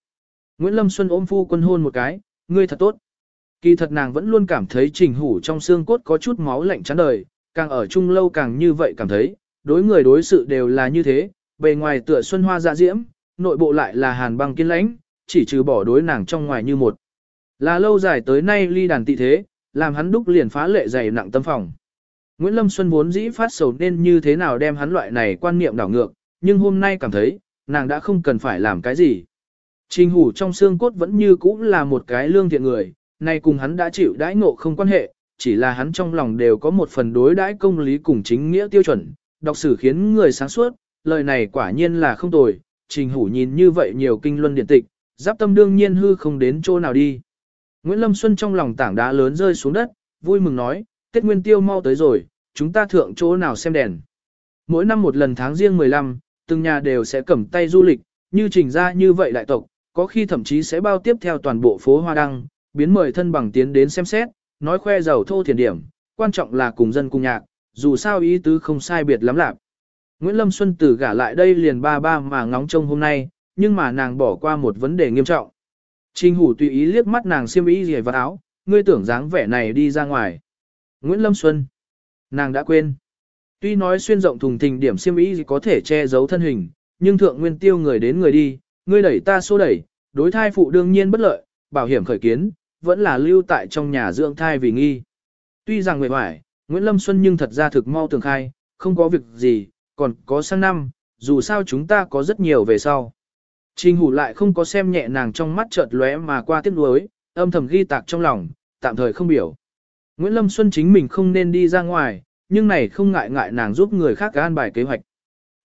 Nguyễn Lâm Xuân ôm phu quân hôn một cái, ngươi thật tốt. Kỳ thật nàng vẫn luôn cảm thấy trình hủ trong xương cốt có chút máu lạnh chán đời, càng ở chung lâu càng như vậy cảm thấy, đối người đối sự đều là như thế, bề ngoài tựa xuân hoa dạ diễm, nội bộ lại là hàn băng kiên lãnh, chỉ trừ bỏ đối nàng trong ngoài như một. Là lâu dài tới nay ly đàn tị thế, làm hắn đúc liền phá lệ dày nặng tâm phòng. Nguyễn Lâm Xuân vốn dĩ phát sầu nên như thế nào đem hắn loại này quan niệm đảo ngược, nhưng hôm nay cảm thấy, nàng đã không cần phải làm cái gì. Trình hủ trong xương cốt vẫn như cũ là một cái lương thiện người, nay cùng hắn đã chịu đãi ngộ không quan hệ, chỉ là hắn trong lòng đều có một phần đối đãi công lý cùng chính nghĩa tiêu chuẩn, đọc sử khiến người sáng suốt, lời này quả nhiên là không tồi, trình hủ nhìn như vậy nhiều kinh luân điện tịch, giáp tâm đương nhiên hư không đến chỗ nào đi. Nguyễn Lâm Xuân trong lòng tảng đá lớn rơi xuống đất, vui mừng nói, Tết Nguyên Tiêu mau tới rồi, chúng ta thượng chỗ nào xem đèn. Mỗi năm một lần tháng riêng 15, từng nhà đều sẽ cầm tay du lịch, như trình ra như vậy đại tộc, có khi thậm chí sẽ bao tiếp theo toàn bộ phố Hoa Đăng, biến mời thân bằng tiến đến xem xét, nói khoe giàu thô thiền điểm, quan trọng là cùng dân cùng nhạc, dù sao ý tứ không sai biệt lắm lạc. Nguyễn Lâm Xuân từ gả lại đây liền ba ba mà ngóng trông hôm nay, nhưng mà nàng bỏ qua một vấn đề nghiêm trọng. Trình hủ tùy ý liếc mắt nàng xiêm y rìa vào áo, ngươi tưởng dáng vẻ này đi ra ngoài. Nguyễn Lâm Xuân. Nàng đã quên. Tuy nói xuyên rộng thùng thình điểm xiêm y có thể che giấu thân hình, nhưng thượng nguyên tiêu người đến người đi, ngươi đẩy ta xô đẩy, đối thai phụ đương nhiên bất lợi, bảo hiểm khởi kiến, vẫn là lưu tại trong nhà dưỡng thai vì nghi. Tuy rằng người hoài, Nguyễn Lâm Xuân nhưng thật ra thực mau tường khai, không có việc gì, còn có sang năm, dù sao chúng ta có rất nhiều về sau. Trình hủ lại không có xem nhẹ nàng trong mắt chợt lóe mà qua tiếc nuối, âm thầm ghi tạc trong lòng, tạm thời không biểu. Nguyễn Lâm Xuân chính mình không nên đi ra ngoài, nhưng này không ngại ngại nàng giúp người khác an bài kế hoạch.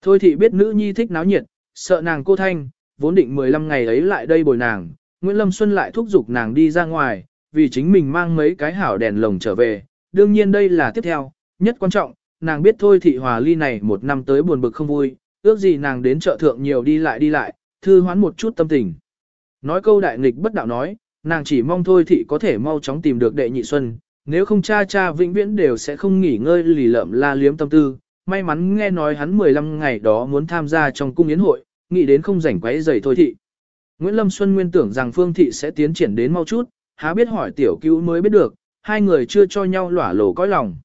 Thôi thì biết nữ nhi thích náo nhiệt, sợ nàng cô thanh, vốn định 15 ngày ấy lại đây bồi nàng, Nguyễn Lâm Xuân lại thúc giục nàng đi ra ngoài, vì chính mình mang mấy cái hảo đèn lồng trở về, đương nhiên đây là tiếp theo, nhất quan trọng, nàng biết thôi thị hòa ly này một năm tới buồn bực không vui, ước gì nàng đến chợ thượng nhiều đi lại đi lại, thư hoán một chút tâm tình. Nói câu đại nghịch bất đạo nói, nàng chỉ mong thôi thị có thể mau chóng tìm được đệ nhị xuân, nếu không cha cha vĩnh viễn đều sẽ không nghỉ ngơi lì lợm la liếm tâm tư. May mắn nghe nói hắn 15 ngày đó muốn tham gia trong cung yến hội, nghĩ đến không rảnh quấy giày thôi thị. Nguyễn Lâm Xuân nguyên tưởng rằng Phương thị sẽ tiến triển đến mau chút, há biết hỏi tiểu cứu mới biết được, hai người chưa cho nhau lỏa lổ cõi lòng.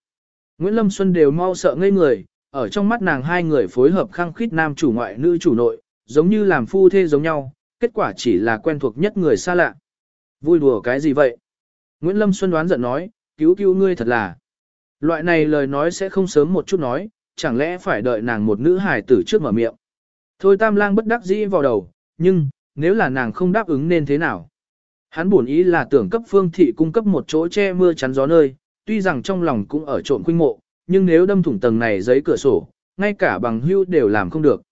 Nguyễn Lâm Xuân đều mau sợ ngây người, ở trong mắt nàng hai người phối hợp khăng khít nam chủ ngoại nữ chủ nội, giống như làm phu thê giống nhau, kết quả chỉ là quen thuộc nhất người xa lạ. Vui đùa cái gì vậy? Nguyễn Lâm Xuân đoán giận nói, cứu cứu ngươi thật là. Loại này lời nói sẽ không sớm một chút nói, chẳng lẽ phải đợi nàng một nữ hài tử trước mở miệng. Thôi tam lang bất đắc dĩ vào đầu, nhưng, nếu là nàng không đáp ứng nên thế nào? Hắn buồn ý là tưởng cấp phương thị cung cấp một chỗ che mưa chắn gió nơi, tuy rằng trong lòng cũng ở trộm khuynh mộ, nhưng nếu đâm thủng tầng này giấy cửa sổ, ngay cả bằng hưu đều làm không được.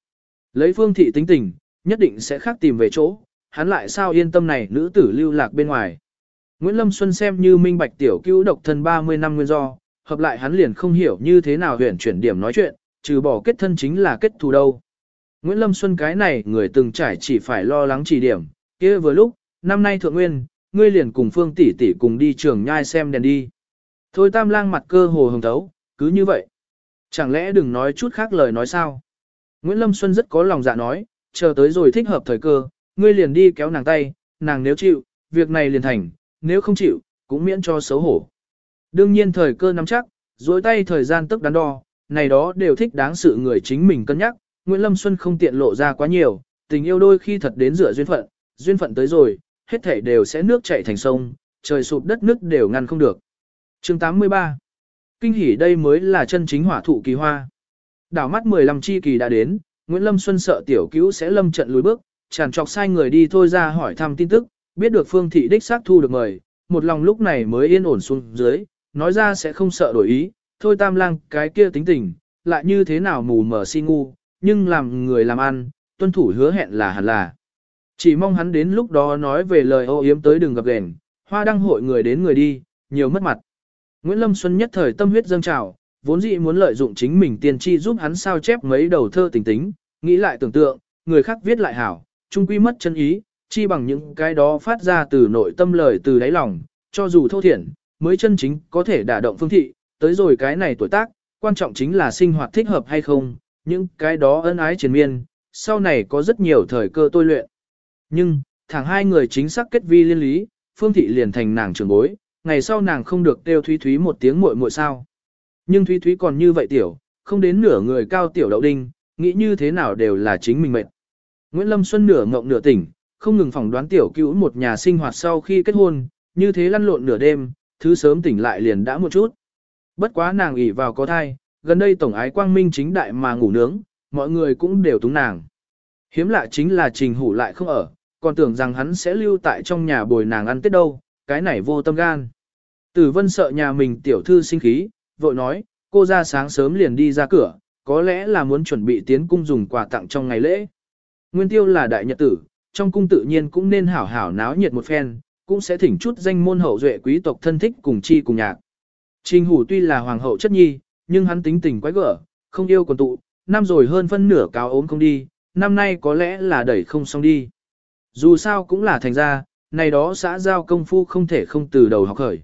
Lấy phương thị tính tình, nhất định sẽ khác tìm về chỗ, hắn lại sao yên tâm này nữ tử lưu lạc bên ngoài. Nguyễn Lâm Xuân xem như minh bạch tiểu cứu độc thân 30 năm nguyên do, hợp lại hắn liền không hiểu như thế nào huyền chuyển điểm nói chuyện, trừ bỏ kết thân chính là kết thù đâu. Nguyễn Lâm Xuân cái này người từng trải chỉ phải lo lắng chỉ điểm, kia vừa lúc, năm nay thượng nguyên, ngươi liền cùng phương tỷ tỷ cùng đi trường nhai xem đèn đi. Thôi tam lang mặt cơ hồ hồng thấu, cứ như vậy. Chẳng lẽ đừng nói chút khác lời nói sao? Nguyễn Lâm Xuân rất có lòng dạ nói, chờ tới rồi thích hợp thời cơ, ngươi liền đi kéo nàng tay, nàng nếu chịu, việc này liền thành, nếu không chịu, cũng miễn cho xấu hổ. Đương nhiên thời cơ nắm chắc, dối tay thời gian tức đắn đo, này đó đều thích đáng sự người chính mình cân nhắc, Nguyễn Lâm Xuân không tiện lộ ra quá nhiều, tình yêu đôi khi thật đến rửa duyên phận, duyên phận tới rồi, hết thảy đều sẽ nước chảy thành sông, trời sụp đất nước đều ngăn không được. chương 83 Kinh hỉ đây mới là chân chính hỏa thụ kỳ hoa. Đảo mắt 15 chi kỳ đã đến, Nguyễn Lâm Xuân sợ tiểu cứu sẽ lâm trận lùi bước, tràn trọc sai người đi thôi ra hỏi thăm tin tức, biết được Phương Thị đích xác thu được mời, một lòng lúc này mới yên ổn xuống dưới, nói ra sẽ không sợ đổi ý, thôi tam lang cái kia tính tình, lại như thế nào mù mờ si ngu, nhưng làm người làm ăn, tuân thủ hứa hẹn là hẳn là. Chỉ mong hắn đến lúc đó nói về lời ô yếm tới đừng gặp gền, hoa đăng hội người đến người đi, nhiều mất mặt. Nguyễn Lâm Xuân nhất thời tâm huyết dâng trào, vốn dĩ muốn lợi dụng chính mình tiên tri giúp hắn sao chép mấy đầu thơ tình tính, nghĩ lại tưởng tượng, người khác viết lại hảo, trung quy mất chân ý, chi bằng những cái đó phát ra từ nội tâm lời từ đáy lòng, cho dù thô thiển, mới chân chính có thể đả động phương thị, tới rồi cái này tuổi tác, quan trọng chính là sinh hoạt thích hợp hay không, những cái đó ân ái triền miên, sau này có rất nhiều thời cơ tôi luyện. Nhưng, thẳng hai người chính xác kết vi liên lý, phương thị liền thành nàng trưởng bối, ngày sau nàng không được kêu Thúy Thúy một tiếng muội muội sao. Nhưng Thúy Thúy còn như vậy tiểu, không đến nửa người cao tiểu đậu đinh, nghĩ như thế nào đều là chính mình mệt. Nguyễn Lâm Xuân nửa ngộng nửa tỉnh, không ngừng phỏng đoán tiểu cứu một nhà sinh hoạt sau khi kết hôn, như thế lăn lộn nửa đêm, thứ sớm tỉnh lại liền đã một chút. Bất quá nàng ỉ vào có thai, gần đây tổng ái quang minh chính đại mà ngủ nướng, mọi người cũng đều túng nàng. Hiếm lạ chính là trình hủ lại không ở, còn tưởng rằng hắn sẽ lưu tại trong nhà bồi nàng ăn tết đâu, cái này vô tâm gan. Tử vân sợ nhà mình tiểu thư sinh khí, vội nói, cô ra sáng sớm liền đi ra cửa, có lẽ là muốn chuẩn bị tiến cung dùng quà tặng trong ngày lễ. Nguyên tiêu là đại nhật tử, trong cung tự nhiên cũng nên hảo hảo náo nhiệt một phen, cũng sẽ thỉnh chút danh môn hậu duệ quý tộc thân thích cùng chi cùng nhạc. Trình hủ tuy là hoàng hậu chất nhi, nhưng hắn tính tình quái gở, không yêu còn tụ, năm rồi hơn phân nửa cáo ốm không đi, năm nay có lẽ là đẩy không xong đi. Dù sao cũng là thành ra, này đó xã giao công phu không thể không từ đầu học khởi.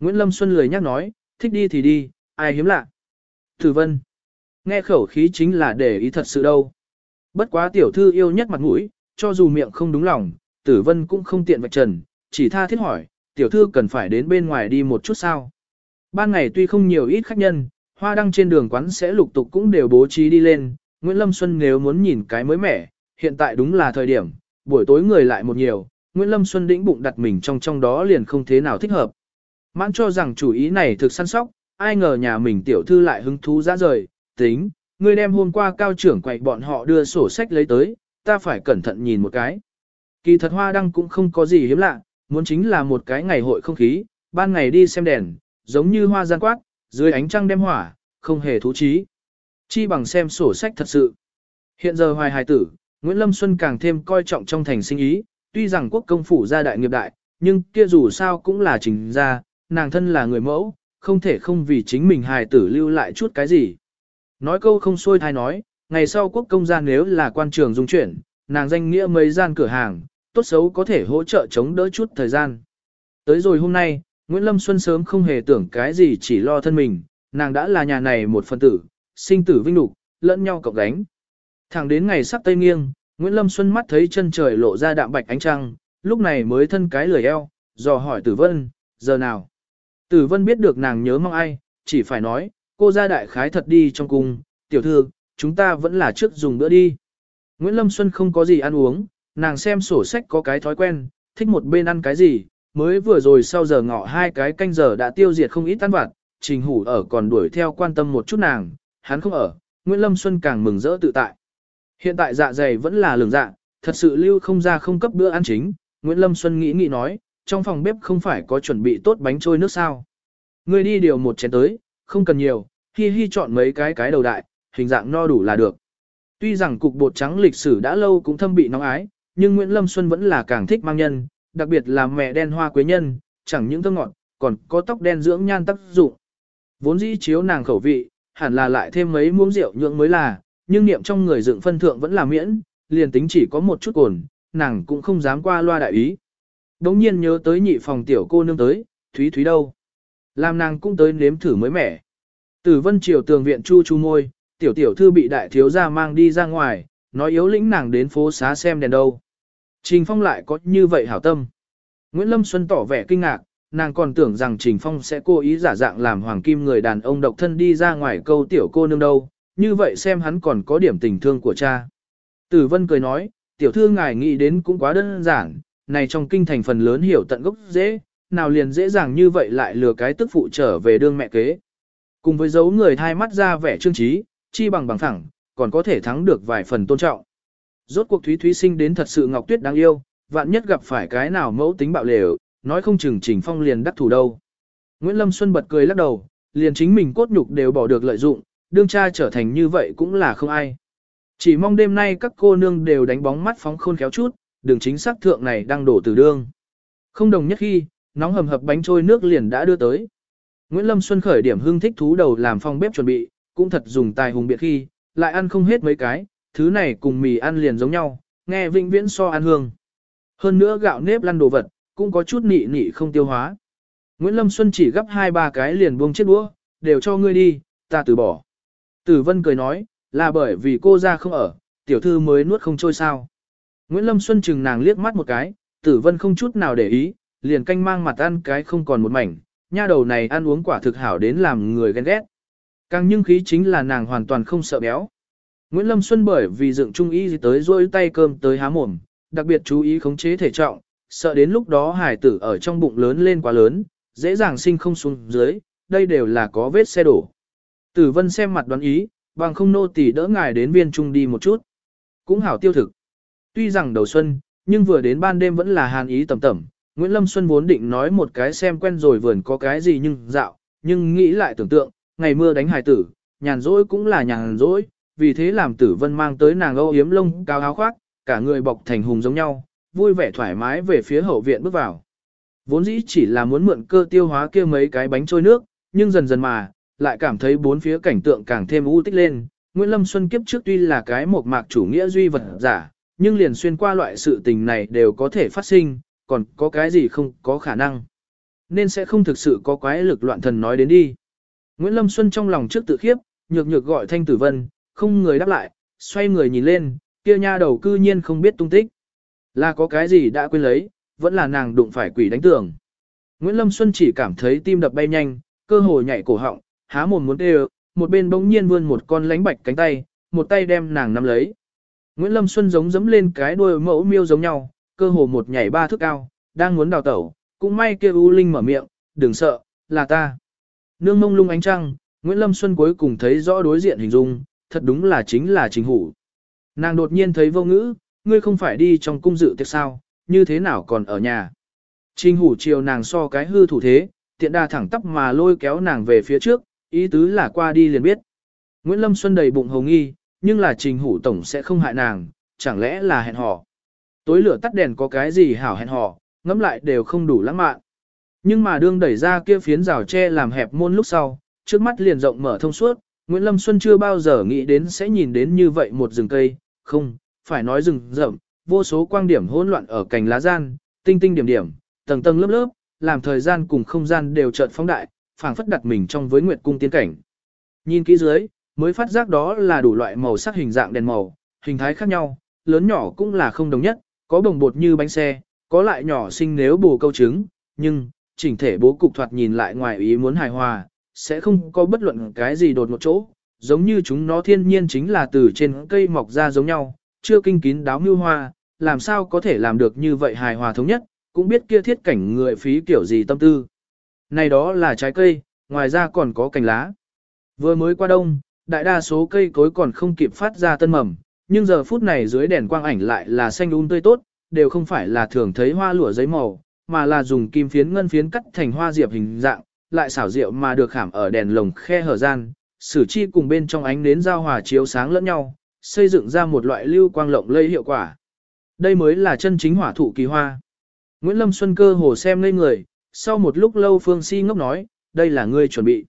Nguyễn Lâm Xuân lười nhắc nói, thích đi thì đi, ai hiếm lạ. Tử Vân, nghe khẩu khí chính là để ý thật sự đâu. Bất quá tiểu thư yêu nhất mặt mũi, cho dù miệng không đúng lòng, Tử Vân cũng không tiện vạch trần, chỉ tha thiết hỏi, tiểu thư cần phải đến bên ngoài đi một chút sao. Ban ngày tuy không nhiều ít khách nhân, hoa đăng trên đường quán sẽ lục tục cũng đều bố trí đi lên, Nguyễn Lâm Xuân nếu muốn nhìn cái mới mẻ, hiện tại đúng là thời điểm, buổi tối người lại một nhiều, Nguyễn Lâm Xuân đĩnh bụng đặt mình trong trong đó liền không thế nào thích hợp. Mãn cho rằng chủ ý này thực săn sóc, ai ngờ nhà mình tiểu thư lại hứng thú ra rời, tính, người đem hôm qua cao trưởng quậy bọn họ đưa sổ sách lấy tới, ta phải cẩn thận nhìn một cái. Kỳ thật hoa đăng cũng không có gì hiếm lạ, muốn chính là một cái ngày hội không khí, ban ngày đi xem đèn, giống như hoa gian quát, dưới ánh trăng đem hỏa, không hề thú trí. Chi bằng xem sổ sách thật sự. Hiện giờ hoài hài tử, Nguyễn Lâm Xuân càng thêm coi trọng trong thành sinh ý, tuy rằng quốc công phủ gia đại nghiệp đại, nhưng kia dù sao cũng là trình gia, nàng thân là người mẫu, không thể không vì chính mình hài tử lưu lại chút cái gì. Nói câu không xuôi thai nói, ngày sau quốc công gia nếu là quan trường dung chuyển, nàng danh nghĩa mấy gian cửa hàng, tốt xấu có thể hỗ trợ chống đỡ chút thời gian. Tới rồi hôm nay, Nguyễn Lâm Xuân sớm không hề tưởng cái gì chỉ lo thân mình, nàng đã là nhà này một phần tử, sinh tử vinh lục, lẫn nhau cộng đánh. Thẳng đến ngày sắp tây nghiêng, Nguyễn Lâm Xuân mắt thấy chân trời lộ ra đạm bạch ánh trăng, lúc này mới thân cái lười eo, dò hỏi Tử Vân, giờ nào? Tử Vân biết được nàng nhớ mong ai, chỉ phải nói, cô ra đại khái thật đi trong cung, tiểu thư, chúng ta vẫn là trước dùng bữa đi. Nguyễn Lâm Xuân không có gì ăn uống, nàng xem sổ sách có cái thói quen, thích một bên ăn cái gì, mới vừa rồi sau giờ ngọ hai cái canh giờ đã tiêu diệt không ít tan vặt, trình hủ ở còn đuổi theo quan tâm một chút nàng, hắn không ở, Nguyễn Lâm Xuân càng mừng rỡ tự tại. Hiện tại dạ dày vẫn là lường dạ, thật sự lưu không ra không cấp bữa ăn chính, Nguyễn Lâm Xuân nghĩ nghĩ nói, trong phòng bếp không phải có chuẩn bị tốt bánh trôi nước sao. Ngươi đi điều một chén tới, không cần nhiều, hi hi chọn mấy cái cái đầu đại, hình dạng no đủ là được. Tuy rằng cục bột trắng lịch sử đã lâu cũng thâm bị nóng ái, nhưng Nguyễn Lâm Xuân vẫn là càng thích mang nhân, đặc biệt là mẹ đen hoa quế nhân, chẳng những thơm ngọt, còn có tóc đen dưỡng nhan tác dụng. Vốn dĩ chiếu nàng khẩu vị, hẳn là lại thêm mấy muỗng rượu nhượng mới là, nhưng niệm trong người dựng phân thượng vẫn là miễn, liền tính chỉ có một chút cồn, nàng cũng không dám qua loa đại ý. Đống nhiên nhớ tới nhị phòng tiểu cô nương tới, Thúy Thúy đâu. Làm nàng cũng tới nếm thử mới mẻ. Tử vân triều tường viện chu chu môi, tiểu tiểu thư bị đại thiếu gia mang đi ra ngoài, nói yếu lĩnh nàng đến phố xá xem đèn đâu. Trình Phong lại có như vậy hảo tâm. Nguyễn Lâm Xuân tỏ vẻ kinh ngạc, nàng còn tưởng rằng Trình Phong sẽ cố ý giả dạng làm hoàng kim người đàn ông độc thân đi ra ngoài câu tiểu cô nương đâu, như vậy xem hắn còn có điểm tình thương của cha. Tử Vân cười nói, tiểu thư ngài nghĩ đến cũng quá đơn giản, này trong kinh thành phần lớn hiểu tận gốc dễ, nào liền dễ dàng như vậy lại lừa cái tức phụ trở về đương mẹ kế. Cùng với dấu người thai mắt ra vẻ trương trí, chi bằng bằng thẳng, còn có thể thắng được vài phần tôn trọng. Rốt cuộc Thúy Thúy sinh đến thật sự Ngọc Tuyết đáng yêu, vạn nhất gặp phải cái nào mẫu tính bạo lều, nói không chừng Trình Phong liền đắc thủ đâu. Nguyễn Lâm Xuân bật cười lắc đầu, liền chính mình cốt nhục đều bỏ được lợi dụng, đương cha trở thành như vậy cũng là không ai. Chỉ mong đêm nay các cô nương đều đánh bóng mắt phóng khôn khéo chút, đường chính xác thượng này đang đổ từ đương. Không đồng nhất khi, nóng hầm hập bánh trôi nước liền đã đưa tới. Nguyễn Lâm Xuân khởi điểm hương thích thú đầu làm phong bếp chuẩn bị, cũng thật dùng tài hùng biệt khi, lại ăn không hết mấy cái, thứ này cùng mì ăn liền giống nhau, nghe vĩnh viễn so ăn hương. Hơn nữa gạo nếp lăn đồ vật, cũng có chút nị nị không tiêu hóa. Nguyễn Lâm Xuân chỉ gấp hai ba cái liền buông chiếc đũa, đều cho ngươi đi, ta từ bỏ. Tử Vân cười nói, là bởi vì cô ra không ở, tiểu thư mới nuốt không trôi sao. Nguyễn Lâm Xuân chừng nàng liếc mắt một cái, Tử Vân không chút nào để ý, liền canh mang mặt ăn cái không còn một mảnh, nha đầu này ăn uống quả thực hảo đến làm người ghen ghét. Càng nhưng khí chính là nàng hoàn toàn không sợ béo. Nguyễn Lâm Xuân bởi vì dựng trung y tới rôi tay cơm tới há mồm, đặc biệt chú ý khống chế thể trọng, sợ đến lúc đó hải tử ở trong bụng lớn lên quá lớn, dễ dàng sinh không xuống dưới, đây đều là có vết xe đổ. Tử Vân xem mặt đoán ý, bằng không nô tỳ đỡ ngài đến viên trung đi một chút. Cũng hảo tiêu thực. Tuy rằng đầu xuân, nhưng vừa đến ban đêm vẫn là hàn ý tầm tầm, Nguyễn Lâm Xuân vốn định nói một cái xem quen rồi vườn có cái gì nhưng dạo, nhưng nghĩ lại tưởng tượng, ngày mưa đánh hài tử, nhàn rỗi cũng là nhàn rỗi, vì thế làm tử vân mang tới nàng âu yếm lông cao áo khoác, cả người bọc thành hùng giống nhau, vui vẻ thoải mái về phía hậu viện bước vào. Vốn dĩ chỉ là muốn mượn cơ tiêu hóa kia mấy cái bánh trôi nước, nhưng dần dần mà, lại cảm thấy bốn phía cảnh tượng càng thêm u tích lên. Nguyễn Lâm Xuân kiếp trước tuy là cái một mạc chủ nghĩa duy vật giả, nhưng liền xuyên qua loại sự tình này đều có thể phát sinh, còn có cái gì không có khả năng. Nên sẽ không thực sự có quái lực loạn thần nói đến đi. Nguyễn Lâm Xuân trong lòng trước tự khiếp, nhược nhược gọi Thanh Tử Vân, không người đáp lại, xoay người nhìn lên, kia nha đầu cư nhiên không biết tung tích. Là có cái gì đã quên lấy, vẫn là nàng đụng phải quỷ đánh tường. Nguyễn Lâm Xuân chỉ cảm thấy tim đập bay nhanh, cơ hồ nhảy cổ họng, há mồm muốn kêu, một bên bỗng nhiên vươn một con lánh bạch cánh tay, một tay đem nàng nắm lấy. Nguyễn Lâm Xuân giống dẫm lên cái đuôi mẫu miêu giống nhau, cơ hồ một nhảy ba thước cao, đang muốn đào tẩu, cũng may kia U Linh mở miệng, đừng sợ, là ta. Nương mông lung ánh trăng, Nguyễn Lâm Xuân cuối cùng thấy rõ đối diện hình dung, thật đúng là chính là chính hủ. Nàng đột nhiên thấy vô ngữ, ngươi không phải đi trong cung dự tiệc sao, như thế nào còn ở nhà. Trình hủ chiều nàng so cái hư thủ thế, tiện đà thẳng tắp mà lôi kéo nàng về phía trước, ý tứ là qua đi liền biết. Nguyễn Lâm Xuân đầy bụng hồng nghi, nhưng là trình hủ tổng sẽ không hại nàng, chẳng lẽ là hẹn hò. Tối lửa tắt đèn có cái gì hảo hẹn hò, ngẫm lại đều không đủ lãng mạn. Nhưng mà đương đẩy ra kia phiến rào tre làm hẹp môn lúc sau, trước mắt liền rộng mở thông suốt, Nguyễn Lâm Xuân chưa bao giờ nghĩ đến sẽ nhìn đến như vậy một rừng cây, không, phải nói rừng rậm, vô số quang điểm hỗn loạn ở cành lá gian, tinh tinh điểm điểm, tầng tầng lớp lớp, làm thời gian cùng không gian đều chợt phóng đại, phảng phất đặt mình trong với nguyệt cung tiên cảnh. Nhìn kỹ dưới, mới phát giác đó là đủ loại màu sắc hình dạng đèn màu, hình thái khác nhau, lớn nhỏ cũng là không đồng nhất, có bồng bột như bánh xe, có lại nhỏ xinh nếu bù câu trứng, nhưng, chỉnh thể bố cục thoạt nhìn lại ngoài ý muốn hài hòa, sẽ không có bất luận cái gì đột một chỗ, giống như chúng nó thiên nhiên chính là từ trên cây mọc ra giống nhau, chưa kinh kín đáo mưu hoa, làm sao có thể làm được như vậy hài hòa thống nhất, cũng biết kia thiết cảnh người phí kiểu gì tâm tư. Này đó là trái cây, ngoài ra còn có cành lá. Vừa mới qua đông, đại đa số cây cối còn không kịp phát ra tân mầm, nhưng giờ phút này dưới đèn quang ảnh lại là xanh um tươi tốt, đều không phải là thường thấy hoa lụa giấy màu, mà là dùng kim phiến ngân phiến cắt thành hoa diệp hình dạng, lại xảo diệu mà được khảm ở đèn lồng khe hở gian, sử chi cùng bên trong ánh nến giao hòa chiếu sáng lẫn nhau, xây dựng ra một loại lưu quang lộng lây hiệu quả. Đây mới là chân chính hỏa thụ kỳ hoa. Nguyễn Lâm Xuân cơ hồ xem ngây người, sau một lúc lâu Phương Si ngốc nói, đây là ngươi chuẩn bị.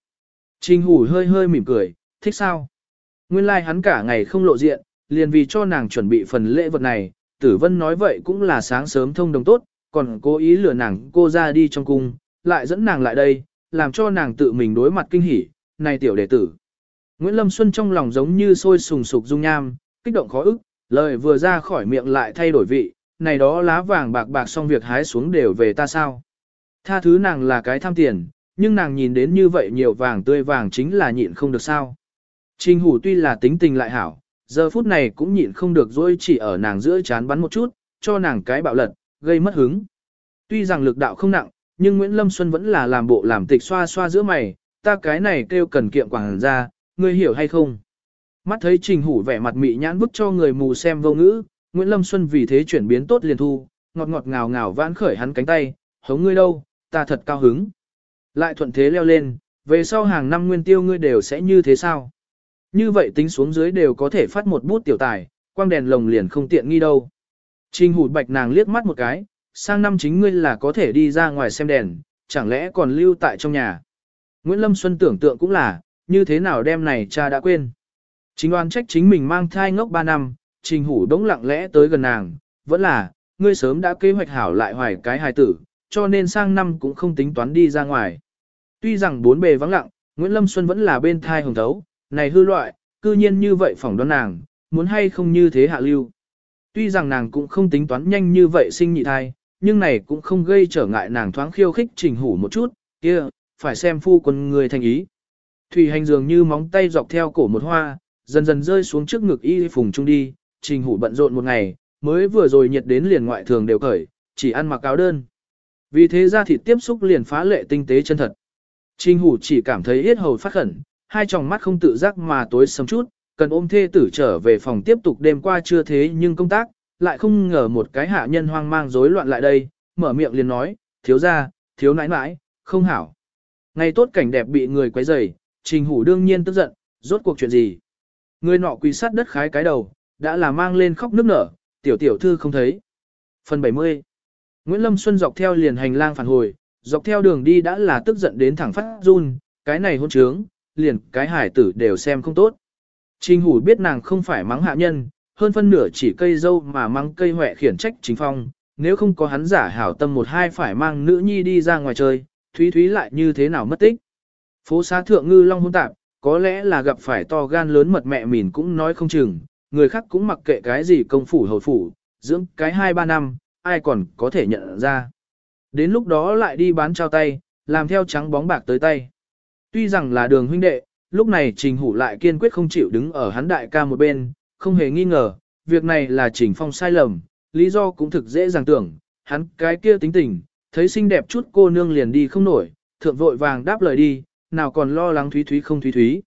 Trình hủ hơi hơi mỉm cười, thích sao? Nguyên lai like hắn cả ngày không lộ diện, liền vì cho nàng chuẩn bị phần lễ vật này, tử vân nói vậy cũng là sáng sớm thông đồng tốt, còn cố ý lừa nàng cô ra đi trong cung, lại dẫn nàng lại đây, làm cho nàng tự mình đối mặt kinh hỉ, này tiểu đệ tử. Nguyễn Lâm Xuân trong lòng giống như sôi sùng sục dung nham, kích động khó ức, lời vừa ra khỏi miệng lại thay đổi vị, này đó lá vàng bạc bạc xong việc hái xuống đều về ta sao. Tha thứ nàng là cái tham tiền, nhưng nàng nhìn đến như vậy nhiều vàng tươi vàng chính là nhịn không được sao. Trình hủ tuy là tính tình lại hảo, giờ phút này cũng nhịn không được dối chỉ ở nàng giữa chán bắn một chút, cho nàng cái bạo lật, gây mất hứng. Tuy rằng lực đạo không nặng, nhưng Nguyễn Lâm Xuân vẫn là làm bộ làm tịch xoa xoa giữa mày, ta cái này kêu cần kiệm quảng ra, ngươi hiểu hay không? Mắt thấy trình hủ vẻ mặt mị nhãn bức cho người mù xem vô ngữ, Nguyễn Lâm Xuân vì thế chuyển biến tốt liền thu, ngọt ngọt ngào ngào vãn khởi hắn cánh tay, hống ngươi đâu, ta thật cao hứng. Lại thuận thế leo lên, về sau hàng năm nguyên tiêu ngươi đều sẽ như thế sao? Như vậy tính xuống dưới đều có thể phát một bút tiểu tài, quang đèn lồng liền không tiện nghi đâu. Trình hủ bạch nàng liếc mắt một cái, sang năm chính ngươi là có thể đi ra ngoài xem đèn, chẳng lẽ còn lưu tại trong nhà. Nguyễn Lâm Xuân tưởng tượng cũng là, như thế nào đêm này cha đã quên. Chính oan trách chính mình mang thai ngốc 3 năm, trình hủ đống lặng lẽ tới gần nàng, vẫn là, ngươi sớm đã kế hoạch hảo lại hoài cái hài tử, cho nên sang năm cũng không tính toán đi ra ngoài. Tuy rằng bốn bề vắng lặng, Nguyễn Lâm Xuân vẫn là bên thai hồng thấu, này hư loại, cư nhiên như vậy phỏng đoán nàng, muốn hay không như thế hạ lưu. Tuy rằng nàng cũng không tính toán nhanh như vậy sinh nhị thai, nhưng này cũng không gây trở ngại nàng thoáng khiêu khích trình hủ một chút, kia, phải xem phu quân người thành ý. Thủy hành dường như móng tay dọc theo cổ một hoa, dần dần rơi xuống trước ngực y phùng trung đi, trình hủ bận rộn một ngày, mới vừa rồi nhiệt đến liền ngoại thường đều cởi, chỉ ăn mặc áo đơn. Vì thế ra thịt tiếp xúc liền phá lệ tinh tế chân thật. Trình hủ chỉ cảm thấy yết hầu phát khẩn, hai tròng mắt không tự giác mà tối sầm chút, cần ôm thê tử trở về phòng tiếp tục đêm qua chưa thế nhưng công tác, lại không ngờ một cái hạ nhân hoang mang rối loạn lại đây, mở miệng liền nói, thiếu ra, thiếu nãi nãi, không hảo. Ngày tốt cảnh đẹp bị người quấy rầy, trình hủ đương nhiên tức giận, rốt cuộc chuyện gì. Người nọ quỳ sát đất khái cái đầu, đã là mang lên khóc nước nở, tiểu tiểu thư không thấy. Phần 70 Nguyễn Lâm Xuân dọc theo liền hành lang phản hồi, dọc theo đường đi đã là tức giận đến thẳng phát run, cái này hôn trướng, liền cái hải tử đều xem không tốt. Trình hủ biết nàng không phải mắng hạ nhân, hơn phân nửa chỉ cây dâu mà mắng cây huệ khiển trách chính phong, nếu không có hắn giả hảo tâm một hai phải mang nữ nhi đi ra ngoài chơi, thúy thúy lại như thế nào mất tích. Phố xá thượng ngư long hôn tạp, có lẽ là gặp phải to gan lớn mật mẹ mình cũng nói không chừng, người khác cũng mặc kệ cái gì công phủ hầu phủ, dưỡng cái hai ba năm, ai còn có thể nhận ra. Đến lúc đó lại đi bán trao tay, làm theo trắng bóng bạc tới tay. Tuy rằng là đường huynh đệ, lúc này Trình Hủ lại kiên quyết không chịu đứng ở hắn đại ca một bên, không hề nghi ngờ, việc này là Trình Phong sai lầm, lý do cũng thực dễ dàng tưởng, hắn cái kia tính tình, thấy xinh đẹp chút cô nương liền đi không nổi, thượng vội vàng đáp lời đi, nào còn lo lắng Thúy Thúy không Thúy Thúy.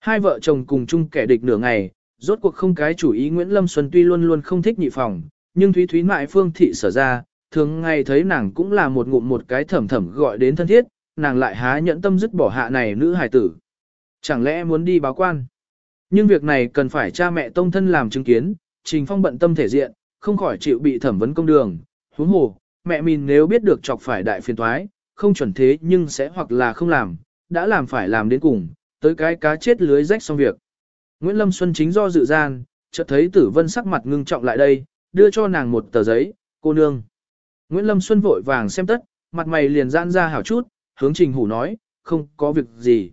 Hai vợ chồng cùng chung kẻ địch nửa ngày, rốt cuộc không cái chủ ý Nguyễn Lâm Xuân tuy luôn luôn không thích nhị phòng, nhưng Thúy Thúy mại phương thị sở ra, thường ngày thấy nàng cũng là một ngụm một cái thầm thầm gọi đến thân thiết, nàng lại há nhẫn tâm dứt bỏ hạ này nữ hài tử. Chẳng lẽ muốn đi báo quan? Nhưng việc này cần phải cha mẹ tông thân làm chứng kiến, Trình Phong bận tâm thể diện, không khỏi chịu bị thẩm vấn công đường. Huống hồ, mẹ mình nếu biết được chọc phải đại phiền toái, không chuẩn thế nhưng sẽ hoặc là không làm, đã làm phải làm đến cùng, tới cái cá chết lưới rách xong việc. Nguyễn Lâm Xuân chính do dự gian, chợt thấy tử vân sắc mặt ngưng trọng lại đây, đưa cho nàng một tờ giấy, cô nương. Nguyễn Lâm Xuân vội vàng xem tất, mặt mày liền giãn ra hảo chút, hướng trình hủ nói, không có việc gì.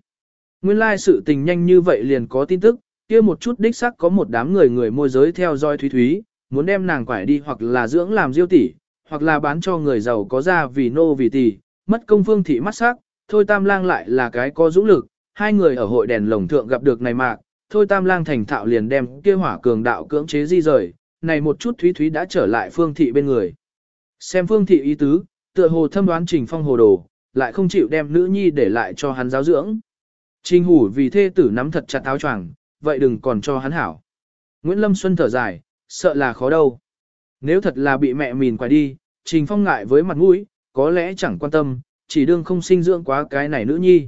Nguyên lai sự tình nhanh như vậy liền có tin tức, kia một chút đích sắc có một đám người người môi giới theo dõi Thúy Thúy, muốn đem nàng quải đi hoặc là dưỡng làm diêu tỷ, hoặc là bán cho người giàu có ra vì nô vì tỷ, mất công phương thị mắt sắc, thôi tam lang lại là cái có dũng lực, hai người ở hội đèn lồng thượng gặp được này mạc, thôi tam lang thành thạo liền đem kia hỏa cường đạo cưỡng chế di rời, này một chút Thúy Thúy đã trở lại phương thị bên người. Xem phương thị ý tứ, tựa hồ thâm đoán trình phong hồ đồ, lại không chịu đem nữ nhi để lại cho hắn giáo dưỡng. Trình hủ vì thê tử nắm thật chặt áo choàng, vậy đừng còn cho hắn hảo. Nguyễn Lâm Xuân thở dài, sợ là khó đâu. Nếu thật là bị mẹ mìn quay đi, Trình Phong ngại với mặt mũi, có lẽ chẳng quan tâm, chỉ đương không sinh dưỡng quá cái này nữ nhi.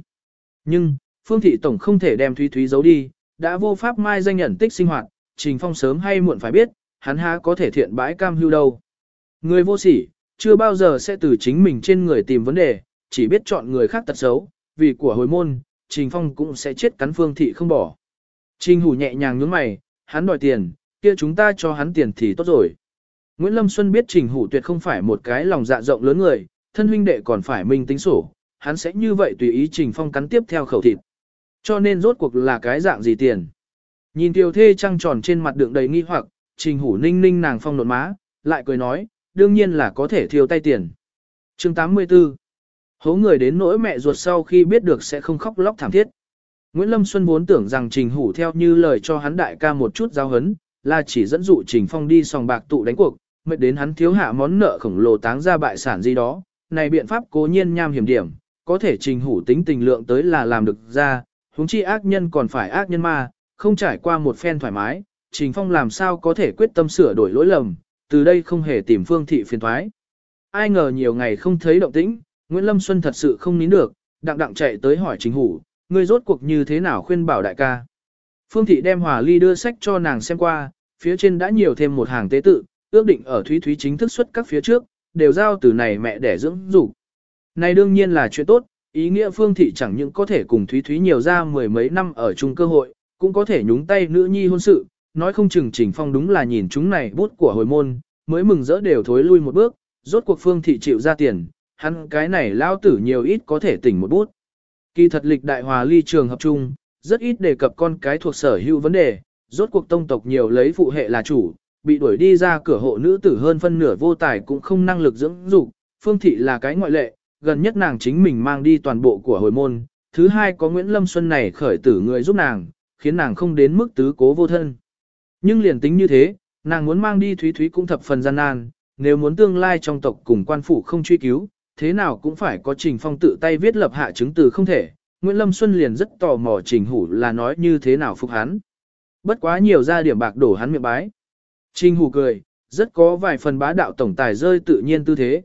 Nhưng, Phương thị tổng không thể đem Thúy Thúy giấu đi, đã vô pháp mai danh nhận tích sinh hoạt, Trình Phong sớm hay muộn phải biết, hắn há có thể thiện bãi cam hưu đâu. Người vô sỉ, chưa bao giờ sẽ từ chính mình trên người tìm vấn đề, chỉ biết chọn người khác tật xấu, vì của hồi môn, Trình Phong cũng sẽ chết cắn Phương thị không bỏ. Trình Hủ nhẹ nhàng nhướng mày, hắn đòi tiền, kia chúng ta cho hắn tiền thì tốt rồi. Nguyễn Lâm Xuân biết Trình Hủ tuyệt không phải một cái lòng dạ rộng lớn người, thân huynh đệ còn phải minh tính sổ, hắn sẽ như vậy tùy ý Trình Phong cắn tiếp theo khẩu thịt. Cho nên rốt cuộc là cái dạng gì tiền. Nhìn tiêu thê trăng tròn trên mặt đường đầy nghi hoặc, Trình Hủ ninh ninh nàng phong nột má, lại cười nói, đương nhiên là có thể thiêu tay tiền. chương 84 Hố người đến nỗi mẹ ruột sau khi biết được sẽ không khóc lóc thảm thiết. Nguyễn Lâm Xuân vốn tưởng rằng Trình Hủ theo như lời cho hắn đại ca một chút giao hấn, là chỉ dẫn dụ Trình Phong đi sòng bạc tụ đánh cuộc, mệt đến hắn thiếu hạ món nợ khổng lồ táng ra bại sản gì đó. Này biện pháp cố nhiên nham hiểm điểm, có thể Trình Hủ tính tình lượng tới là làm được ra, huống chi ác nhân còn phải ác nhân ma, không trải qua một phen thoải mái, Trình Phong làm sao có thể quyết tâm sửa đổi lỗi lầm, từ đây không hề tìm phương thị phiền thoái. Ai ngờ nhiều ngày không thấy động tĩnh, Nguyễn Lâm Xuân thật sự không nín được, đặng đặng chạy tới hỏi chính Hủ, ngươi rốt cuộc như thế nào khuyên bảo đại ca. Phương thị đem hòa ly đưa sách cho nàng xem qua, phía trên đã nhiều thêm một hàng tế tự, ước định ở Thúy Thúy chính thức xuất các phía trước, đều giao từ này mẹ để dưỡng dục. Này đương nhiên là chuyện tốt, ý nghĩa Phương thị chẳng những có thể cùng Thúy Thúy nhiều ra mười mấy năm ở chung cơ hội, cũng có thể nhúng tay nữ nhi hôn sự, nói không chừng Trình Phong đúng là nhìn chúng này bút của hồi môn, mới mừng rỡ đều thối lui một bước, rốt cuộc Phương thị chịu ra tiền, hắn cái này lao tử nhiều ít có thể tỉnh một bút. Kỳ thật lịch đại hòa ly trường hợp chung, rất ít đề cập con cái thuộc sở hữu vấn đề, rốt cuộc tông tộc nhiều lấy phụ hệ là chủ, bị đuổi đi ra cửa hộ nữ tử hơn phân nửa vô tài cũng không năng lực dưỡng dục, phương thị là cái ngoại lệ, gần nhất nàng chính mình mang đi toàn bộ của hồi môn, thứ hai có Nguyễn Lâm Xuân này khởi tử người giúp nàng, khiến nàng không đến mức tứ cố vô thân. Nhưng liền tính như thế, nàng muốn mang đi Thúy Thúy cũng thập phần gian nan, nếu muốn tương lai trong tộc cùng quan phủ không truy cứu, thế nào cũng phải có Trình Phong tự tay viết lập hạ chứng từ không thể. Nguyễn Lâm Xuân liền rất tò mò Trình Hủ là nói như thế nào phục hắn. Bất quá nhiều ra điểm bạc đổ hắn miệng bái. Trình Hủ cười, rất có vài phần bá đạo tổng tài rơi tự nhiên tư thế.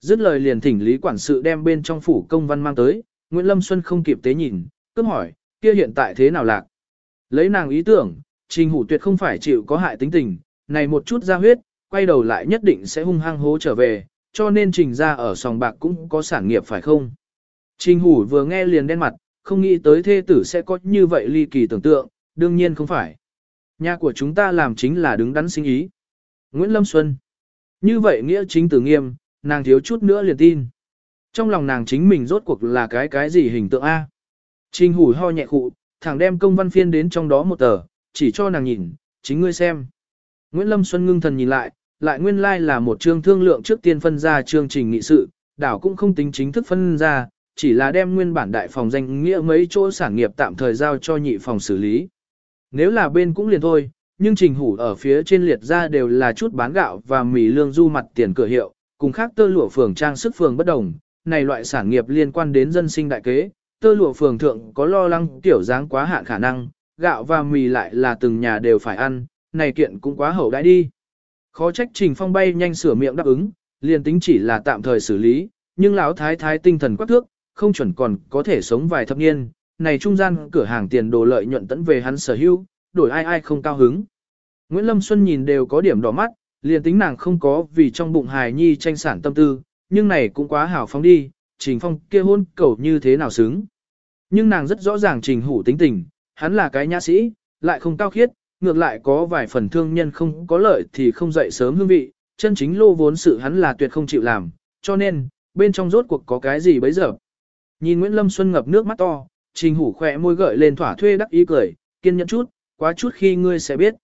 Dứt lời liền thỉnh lý quản sự đem bên trong phủ công văn mang tới, Nguyễn Lâm Xuân không kịp tế nhìn, cướp hỏi, kia hiện tại thế nào lạc? Lấy nàng ý tưởng, Trình Hủ tuyệt không phải chịu có hại tính tình, này một chút ra huyết, quay đầu lại nhất định sẽ hung hăng hố trở về, cho nên trình ra ở sòng bạc cũng có sản nghiệp phải không? Trình hủ vừa nghe liền đen mặt, không nghĩ tới thê tử sẽ có như vậy ly kỳ tưởng tượng, đương nhiên không phải. Nhà của chúng ta làm chính là đứng đắn sinh ý. Nguyễn Lâm Xuân. Như vậy nghĩa chính tử nghiêm, nàng thiếu chút nữa liền tin. Trong lòng nàng chính mình rốt cuộc là cái cái gì hình tượng A. Trình hủ ho nhẹ khụ, thẳng đem công văn phiên đến trong đó một tờ, chỉ cho nàng nhìn, chính ngươi xem. Nguyễn Lâm Xuân ngưng thần nhìn lại, lại nguyên lai like là một chương thương lượng trước tiên phân ra chương trình nghị sự, đảo cũng không tính chính thức phân ra, chỉ là đem nguyên bản đại phòng danh nghĩa mấy chỗ sản nghiệp tạm thời giao cho nhị phòng xử lý. Nếu là bên cũng liền thôi, nhưng trình hủ ở phía trên liệt ra đều là chút bán gạo và mì lương du mặt tiền cửa hiệu, cùng khác tơ lụa phường trang sức phường bất đồng, này loại sản nghiệp liên quan đến dân sinh đại kế, tơ lụa phường thượng có lo lắng tiểu dáng quá hạn khả năng, gạo và mì lại là từng nhà đều phải ăn, này kiện cũng quá hậu đãi đi. Khó trách Trình Phong bay nhanh sửa miệng đáp ứng, liền tính chỉ là tạm thời xử lý, nhưng lão thái thái tinh thần quắc thước, không chuẩn còn có thể sống vài thập niên, này trung gian cửa hàng tiền đồ lợi nhuận tẫn về hắn sở hữu, đổi ai ai không cao hứng. Nguyễn Lâm Xuân nhìn đều có điểm đỏ mắt, liền tính nàng không có vì trong bụng hài nhi tranh sản tâm tư, nhưng này cũng quá hảo phóng đi, Trình Phong kia hôn cầu như thế nào xứng. Nhưng nàng rất rõ ràng Trình Hủ tính tình, hắn là cái nhã sĩ, lại không cao khiết, ngược lại có vài phần thương nhân không có lợi thì không dậy sớm hương vị, chân chính lô vốn sự hắn là tuyệt không chịu làm, cho nên, bên trong rốt cuộc có cái gì bấy giờ. Nhìn Nguyễn Lâm Xuân ngập nước mắt to, trình hủ khỏe môi gợi lên thỏa thuê đắc ý cười, kiên nhẫn chút, quá chút khi ngươi sẽ biết.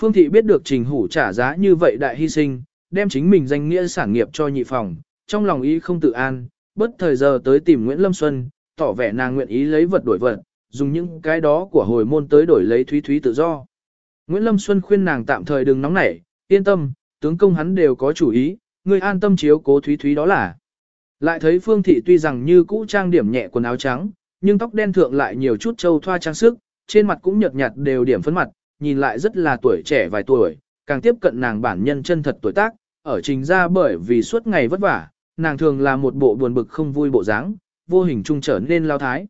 Phương thị biết được trình hủ trả giá như vậy đại hy sinh, đem chính mình danh nghĩa sản nghiệp cho nhị phòng, trong lòng ý không tự an, bất thời giờ tới tìm Nguyễn Lâm Xuân, tỏ vẻ nàng nguyện ý lấy vật đổi vật, dùng những cái đó của hồi môn tới đổi lấy thúy thúy tự do. Nguyễn Lâm Xuân khuyên nàng tạm thời đừng nóng nảy, yên tâm, tướng công hắn đều có chủ ý, ngươi an tâm chiếu cố Thúy Thúy đó là. Lại thấy Phương Thị tuy rằng như cũ trang điểm nhẹ quần áo trắng, nhưng tóc đen thượng lại nhiều chút châu thoa trang sức, trên mặt cũng nhợt nhạt đều điểm phấn mặt, nhìn lại rất là tuổi trẻ vài tuổi, càng tiếp cận nàng bản nhân chân thật tuổi tác, ở trình ra bởi vì suốt ngày vất vả, nàng thường là một bộ buồn bực không vui bộ dáng, vô hình trung trở nên lao thái.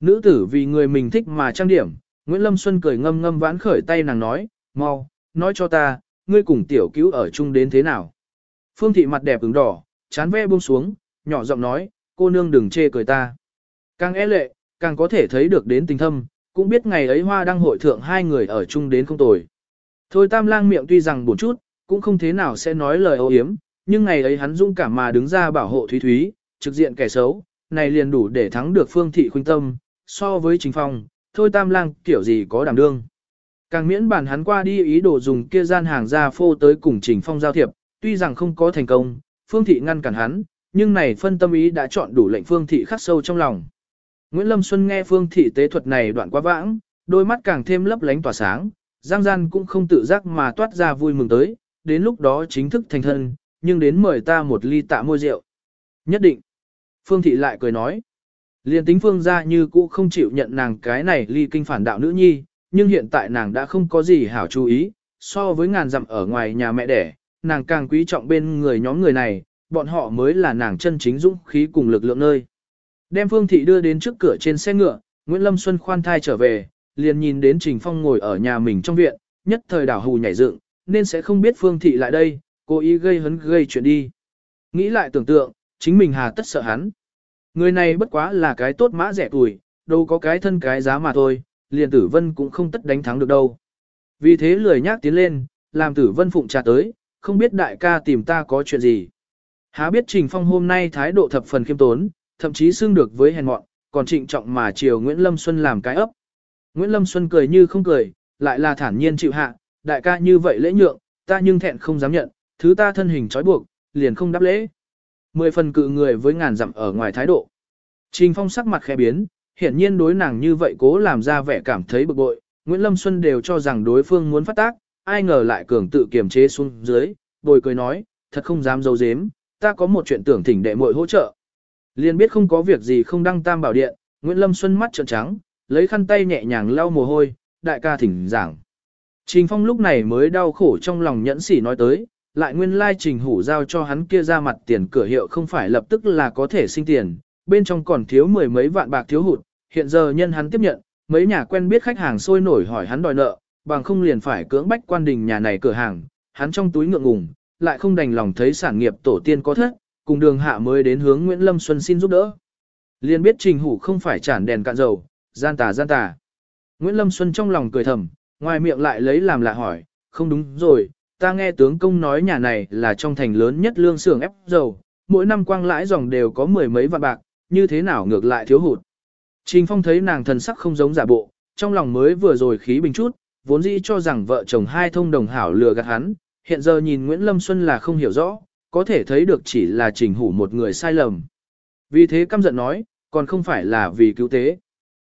Nữ tử vì người mình thích mà trang điểm, Nguyễn Lâm Xuân cười ngâm ngâm vãn khởi tay nàng nói, mau, nói cho ta, ngươi cùng tiểu cứu ở chung đến thế nào. Phương thị mặt đẹp ứng đỏ, chán ve buông xuống, nhỏ giọng nói, cô nương đừng chê cười ta. Càng e lệ, càng có thể thấy được đến tình thâm, cũng biết ngày ấy hoa đang hội thượng hai người ở chung đến không tồi. Thôi tam lang miệng tuy rằng buồn chút, cũng không thế nào sẽ nói lời ô hiếm, nhưng ngày ấy hắn dung cảm mà đứng ra bảo hộ Thúy Thúy, trực diện kẻ xấu, này liền đủ để thắng được phương thị khuynh tâm, so với chính phong, thôi tam lang kiểu gì có đảm đương. Càng miễn bản hắn qua đi ý đồ dùng kia gian hàng ra phô tới cùng trình phong giao thiệp, tuy rằng không có thành công, phương thị ngăn cản hắn, nhưng này phân tâm ý đã chọn đủ lệnh phương thị khắc sâu trong lòng. Nguyễn Lâm Xuân nghe phương thị tế thuật này đoạn quá vãng, đôi mắt càng thêm lấp lánh tỏa sáng, giang gian cũng không tự giác mà toát ra vui mừng tới, đến lúc đó chính thức thành thân, nhưng đến mời ta một ly tạ môi rượu. Nhất định. Phương thị lại cười nói. Liên tính phương ra như cũ không chịu nhận nàng cái này ly kinh phản đạo nữ nhi, nhưng hiện tại nàng đã không có gì hảo chú ý, so với ngàn dặm ở ngoài nhà mẹ đẻ, nàng càng quý trọng bên người nhóm người này, bọn họ mới là nàng chân chính dũng khí cùng lực lượng nơi. Đem Phương Thị đưa đến trước cửa trên xe ngựa, Nguyễn Lâm Xuân khoan thai trở về, liền nhìn đến Trình Phong ngồi ở nhà mình trong viện, nhất thời đảo hù nhảy dựng, nên sẽ không biết Phương Thị lại đây, cố ý gây hấn gây chuyện đi. Nghĩ lại tưởng tượng, chính mình hà tất sợ hắn. Người này bất quá là cái tốt mã rẻ tuổi, đâu có cái thân cái giá mà thôi, liền tử vân cũng không tất đánh thắng được đâu. Vì thế lười nhác tiến lên, làm tử vân phụng trà tới, không biết đại ca tìm ta có chuyện gì. Há biết Trình Phong hôm nay thái độ thập phần khiêm tốn, thậm chí xưng được với hèn mọn, còn trịnh trọng mà chiều Nguyễn Lâm Xuân làm cái ấp. Nguyễn Lâm Xuân cười như không cười, lại là thản nhiên chịu hạ, đại ca như vậy lễ nhượng, ta nhưng thẹn không dám nhận, thứ ta thân hình trói buộc, liền không đáp lễ. Mười phần cự người với ngàn dặm ở ngoài thái độ. Trình Phong sắc mặt khẽ biến, hiển nhiên đối nàng như vậy cố làm ra vẻ cảm thấy bực bội, Nguyễn Lâm Xuân đều cho rằng đối phương muốn phát tác, ai ngờ lại cường tự kiềm chế xuống dưới, bồi cười nói, thật không dám giấu dếm, ta có một chuyện tưởng thỉnh đệ muội hỗ trợ. Liên biết không có việc gì không đăng tam bảo điện, Nguyễn Lâm Xuân mắt trợn trắng, lấy khăn tay nhẹ nhàng lau mồ hôi, đại ca thỉnh giảng. Trình Phong lúc này mới đau khổ trong lòng nhẫn sỉ nói tới, lại nguyên lai trình hủ giao cho hắn kia ra mặt tiền cửa hiệu không phải lập tức là có thể sinh tiền, bên trong còn thiếu mười mấy vạn bạc thiếu hụt, hiện giờ nhân hắn tiếp nhận, mấy nhà quen biết khách hàng sôi nổi hỏi hắn đòi nợ, bằng không liền phải cưỡng bách quan đình nhà này cửa hàng, hắn trong túi ngượng ngùng, lại không đành lòng thấy sản nghiệp tổ tiên có thất, cùng đường hạ mới đến hướng Nguyễn Lâm Xuân xin giúp đỡ. Liền biết trình hủ không phải chản đèn cạn dầu, gian tà gian tà. Nguyễn Lâm Xuân trong lòng cười thầm, ngoài miệng lại lấy làm lạ hỏi, không đúng rồi, ta nghe tướng công nói nhà này là trong thành lớn nhất lương xưởng ép dầu, mỗi năm quang lãi dòng đều có mười mấy vạn bạc, như thế nào ngược lại thiếu hụt. Trình Phong thấy nàng thần sắc không giống giả bộ, trong lòng mới vừa rồi khí bình chút, vốn dĩ cho rằng vợ chồng hai thông đồng hảo lừa gạt hắn, hiện giờ nhìn Nguyễn Lâm Xuân là không hiểu rõ, có thể thấy được chỉ là trình hủ một người sai lầm. Vì thế căm giận nói, còn không phải là vì cứu tế.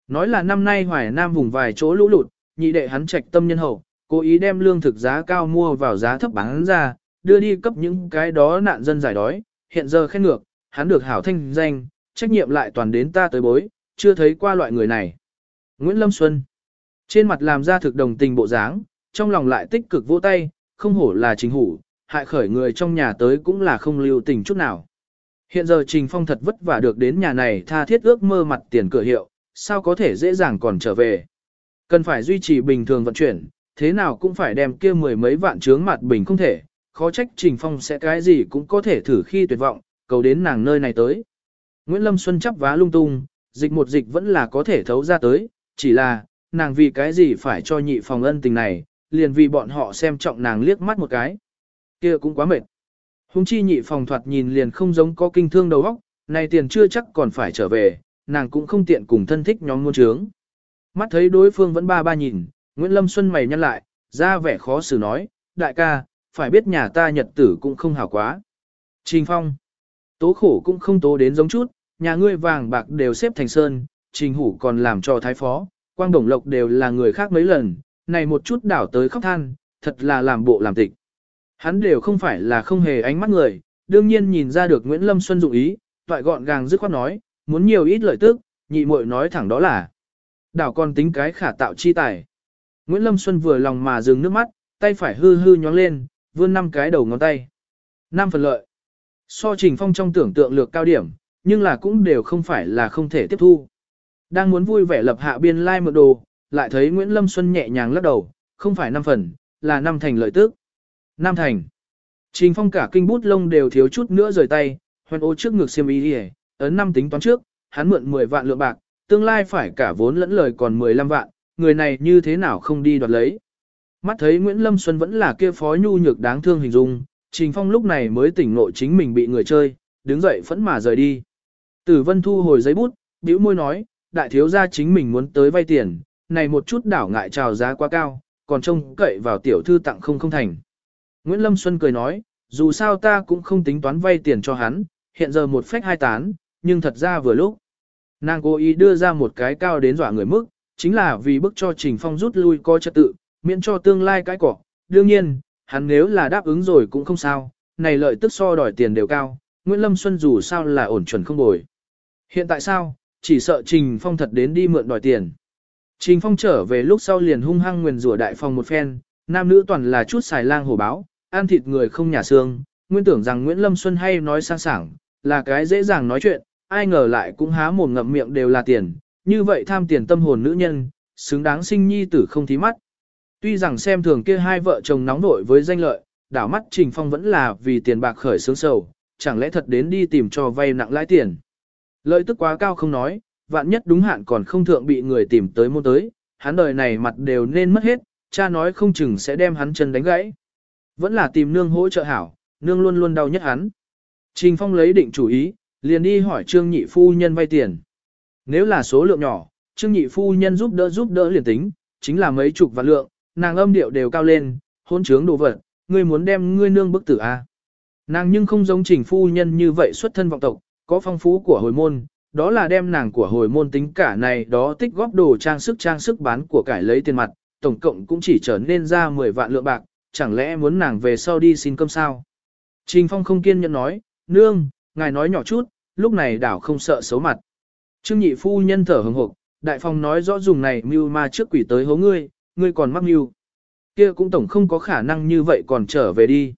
Nói là năm nay Hoài Nam vùng vài chỗ lũ lụt, nhị đệ hắn trạch tâm nhân hậu, cố ý đem lương thực giá cao mua vào giá thấp bán ra, đưa đi cấp những cái đó nạn dân giải đói, hiện giờ khen ngược, hắn được hảo thanh danh, trách nhiệm lại toàn đến ta tới bối, chưa thấy qua loại người này. Nguyễn Lâm Xuân Trên mặt làm ra thực đồng tình bộ dáng, trong lòng lại tích cực vỗ tay, không hổ là chính hủ, hại khởi người trong nhà tới cũng là không lưu tình chút nào. Hiện giờ Trình Phong thật vất vả được đến nhà này tha thiết ước mơ mặt tiền cửa hiệu, sao có thể dễ dàng còn trở về. Cần phải duy trì bình thường vận chuyển, thế nào cũng phải đem kia mười mấy vạn trướng mặt bình không thể, khó trách Trình Phong sẽ cái gì cũng có thể thử khi tuyệt vọng, cầu đến nàng nơi này tới. Nguyễn Lâm Xuân chắp vá lung tung, dịch một dịch vẫn là có thể thấu ra tới, chỉ là, nàng vì cái gì phải cho nhị phòng ân tình này, liền vì bọn họ xem trọng nàng liếc mắt một cái. kia cũng quá mệt. Hùng chi nhị phòng thoạt nhìn liền không giống có kinh thương đầu óc, này tiền chưa chắc còn phải trở về, nàng cũng không tiện cùng thân thích nhóm muôn trướng. Mắt thấy đối phương vẫn ba ba nhìn, Nguyễn Lâm Xuân mày nhăn lại, ra vẻ khó xử nói, đại ca, phải biết nhà ta nhật tử cũng không hảo quá. Trình Phong, tố khổ cũng không tố đến giống chút, nhà ngươi vàng bạc đều xếp thành sơn, trình hủ còn làm cho thái phó, quang đồng lộc đều là người khác mấy lần, này một chút đảo tới khóc than, thật là làm bộ làm tịch. Hắn đều không phải là không hề ánh mắt người, đương nhiên nhìn ra được Nguyễn Lâm Xuân dụng ý, toại gọn gàng dứt khoát nói, muốn nhiều ít lợi tức, nhị muội nói thẳng đó là. Đảo còn tính cái khả tạo chi tài. Nguyễn Lâm Xuân vừa lòng mà dừng nước mắt, tay phải hư hư nhóng lên, vươn năm cái đầu ngón tay. Năm phần lợi. So trình phong trong tưởng tượng lược cao điểm, nhưng là cũng đều không phải là không thể tiếp thu. Đang muốn vui vẻ lập hạ biên lai like mượn đồ, lại thấy Nguyễn Lâm Xuân nhẹ nhàng lắc đầu, không phải năm phần, là năm thành lợi tức. Năm thành. Trình phong cả kinh bút lông đều thiếu chút nữa rời tay, hoen ô trước ngực xiêm ý đi ấn năm tính toán trước, hắn mượn 10 vạn lượng bạc, tương lai phải cả vốn lẫn lời còn 15 vạn, người này như thế nào không đi đoạt lấy. Mắt thấy Nguyễn Lâm Xuân vẫn là kia phó nhu nhược đáng thương hình dung, Trình Phong lúc này mới tỉnh ngộ chính mình bị người chơi, đứng dậy phẫn mà rời đi. Tử Vân thu hồi giấy bút, bĩu môi nói, đại thiếu gia chính mình muốn tới vay tiền, này một chút đảo ngại trào giá quá cao, còn trông cậy vào tiểu thư tặng không không thành. Nguyễn Lâm Xuân cười nói, dù sao ta cũng không tính toán vay tiền cho hắn, hiện giờ một phách hai tán, nhưng thật ra vừa lúc. Nàng cố ý đưa ra một cái cao đến dọa người mức, chính là vì bức cho Trình Phong rút lui coi trật tự, miễn cho tương lai cái cỏ. Đương nhiên, hắn nếu là đáp ứng rồi cũng không sao, này lợi tức so đòi tiền đều cao, Nguyễn Lâm Xuân dù sao là ổn chuẩn không bồi. Hiện tại sao, chỉ sợ Trình Phong thật đến đi mượn đòi tiền. Trình Phong trở về lúc sau liền hung hăng nguyền rủa đại phòng một phen, nam nữ toàn là chút xài lang hổ báo, ăn thịt người không nhà xương, nguyên tưởng rằng Nguyễn Lâm Xuân hay nói sang sảng, là cái dễ dàng nói chuyện, ai ngờ lại cũng há mồm ngậm miệng đều là tiền, như vậy tham tiền tâm hồn nữ nhân, xứng đáng sinh nhi tử không thí mắt. Tuy rằng xem thường kia hai vợ chồng nóng nổi với danh lợi, đảo mắt Trình Phong vẫn là vì tiền bạc khởi sướng sầu, chẳng lẽ thật đến đi tìm cho vay nặng lãi tiền. Lợi tức quá cao không nói, vạn nhất đúng hạn còn không thượng bị người tìm tới mua tới, hắn đời này mặt đều nên mất hết, cha nói không chừng sẽ đem hắn chân đánh gãy. Vẫn là tìm nương hỗ trợ hảo, nương luôn luôn đau nhất hắn. Trình Phong lấy định chủ ý, liền đi hỏi Trương Nhị Phu Nhân vay tiền. Nếu là số lượng nhỏ, Trương Nhị Phu Nhân giúp đỡ giúp đỡ liền tính, chính là mấy chục vạn lượng, nàng âm điệu đều cao lên, hôn trướng đồ vật, ngươi muốn đem ngươi nương bức tử a à? Nàng nhưng không giống Trình Phu Nhân như vậy xuất thân vọng tộc, có phong phú của hồi môn, đó là đem nàng của hồi môn tính cả này đó tích góp đồ trang sức trang sức bán của cải lấy tiền mặt, tổng cộng cũng chỉ trở nên ra 10 vạn lượng bạc, chẳng lẽ muốn nàng về sau đi xin cơm sao? Trình Phong không kiên nhẫn nói, nương, ngài nói nhỏ chút, lúc này đảo không sợ xấu mặt. Trương nhị phu nhân thở hừng hực, đại phong nói rõ dùng này mưu ma trước quỷ tới hố ngươi, ngươi còn mắc mưu. Kia cũng tổng không có khả năng như vậy còn trở về đi.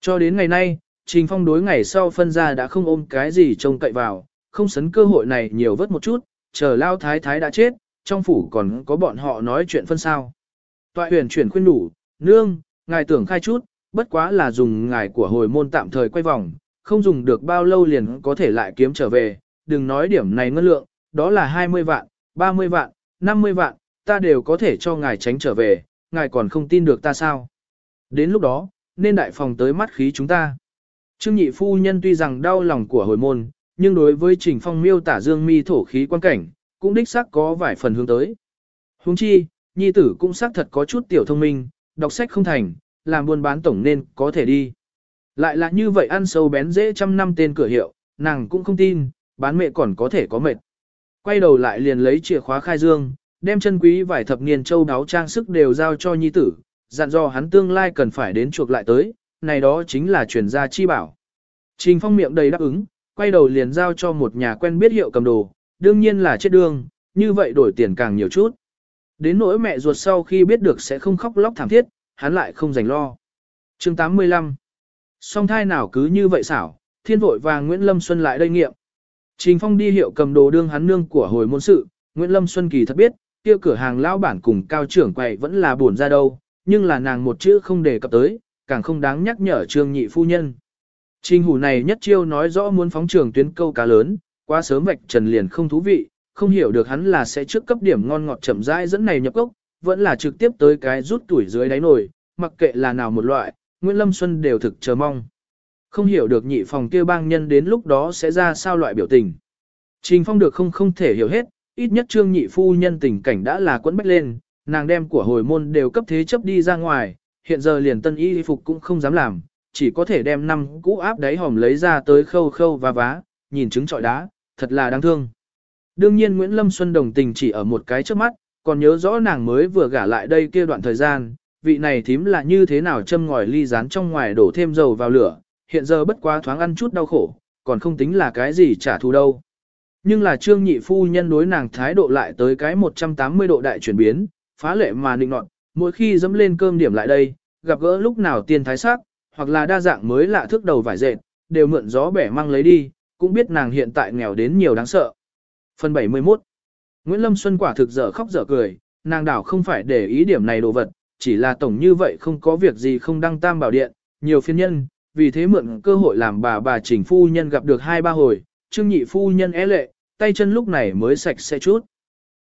Cho đến ngày nay, Trình Phong đối ngày sau phân ra đã không ôm cái gì trông cậy vào, không sấn cơ hội này nhiều vớt một chút, chờ lao thái thái đã chết, trong phủ còn có bọn họ nói chuyện phân sao. Toại huyền chuyển khuyên đủ, nương, ngài tưởng khai chút, bất quá là dùng ngài của hồi môn tạm thời quay vòng, không dùng được bao lâu liền có thể lại kiếm trở về, đừng nói điểm này ngân lượng, đó là 20 vạn, 30 vạn, 50 vạn, ta đều có thể cho ngài tránh trở về, ngài còn không tin được ta sao. Đến lúc đó, nên đại phòng tới mắt khí chúng ta. Trương nhị phu nhân tuy rằng đau lòng của hồi môn, nhưng đối với trình phong miêu tả dương mi thổ khí quan cảnh, cũng đích xác có vài phần hướng tới. Huống chi, nhi tử cũng xác thật có chút tiểu thông minh, đọc sách không thành, làm buôn bán tổng nên có thể đi. Lại là như vậy ăn sâu bén dễ trăm năm tên cửa hiệu, nàng cũng không tin, bán mẹ còn có thể có mệt. Quay đầu lại liền lấy chìa khóa khai dương, đem chân quý vài thập niên châu đáo trang sức đều giao cho nhi tử, dặn dò hắn tương lai cần phải đến chuộc lại tới, này đó chính là chuyển gia chi bảo. Trình phong miệng đầy đáp ứng, quay đầu liền giao cho một nhà quen biết hiệu cầm đồ, đương nhiên là chết đương, như vậy đổi tiền càng nhiều chút. Đến nỗi mẹ ruột sau khi biết được sẽ không khóc lóc thảm thiết, hắn lại không dành lo. chương 85 Song thai nào cứ như vậy xảo, thiên vội và Nguyễn Lâm Xuân lại đây nghiệm. Trình Phong đi hiệu cầm đồ đương hắn nương của hồi môn sự, Nguyễn Lâm Xuân kỳ thật biết, kia cửa hàng lão bản cùng cao trưởng quầy vẫn là buồn ra đâu, nhưng là nàng một chữ không đề cập tới, càng không đáng nhắc nhở trương nhị phu nhân. Trình hủ này nhất chiêu nói rõ muốn phóng trường tuyến câu cá lớn, quá sớm vạch trần liền không thú vị, không hiểu được hắn là sẽ trước cấp điểm ngon ngọt chậm rãi dẫn này nhập cốc, vẫn là trực tiếp tới cái rút tuổi dưới đáy nồi, mặc kệ là nào một loại, Nguyễn Lâm Xuân đều thực chờ mong. Không hiểu được nhị phòng kia bang nhân đến lúc đó sẽ ra sao loại biểu tình. Trình Phong được không không thể hiểu hết, ít nhất trương nhị phu nhân tình cảnh đã là quẫn bách lên, nàng đem của hồi môn đều cấp thế chấp đi ra ngoài, hiện giờ liền tân y phục cũng không dám làm, chỉ có thể đem năm cũ áp đáy hòm lấy ra tới khâu khâu và vá, nhìn trứng trọi đá, thật là đáng thương. Đương nhiên Nguyễn Lâm Xuân đồng tình chỉ ở một cái trước mắt, còn nhớ rõ nàng mới vừa gả lại đây kia đoạn thời gian, vị này thím là như thế nào châm ngòi ly rán trong ngoài đổ thêm dầu vào lửa, hiện giờ bất quá thoáng ăn chút đau khổ, còn không tính là cái gì trả thù đâu. Nhưng là trương nhị phu nhân đối nàng thái độ lại tới cái 180 độ đại chuyển biến, phá lệ mà nịnh nọt, mỗi khi dẫm lên cơm điểm lại đây, gặp gỡ lúc nào tiền thái sắc, hoặc là đa dạng mới lạ thước đầu vải dệt, đều mượn gió bẻ mang lấy đi, cũng biết nàng hiện tại nghèo đến nhiều đáng sợ. Phần 71 Nguyễn Lâm Xuân quả thực dở khóc dở cười, nàng đảo không phải để ý điểm này đồ vật, chỉ là tổng như vậy không có việc gì không đăng tam bảo điện, nhiều phiên nhân, vì thế mượn cơ hội làm bà bà chỉnh phu nhân gặp được hai ba hồi, trương nhị phu nhân é lệ, tay chân lúc này mới sạch sẽ chút.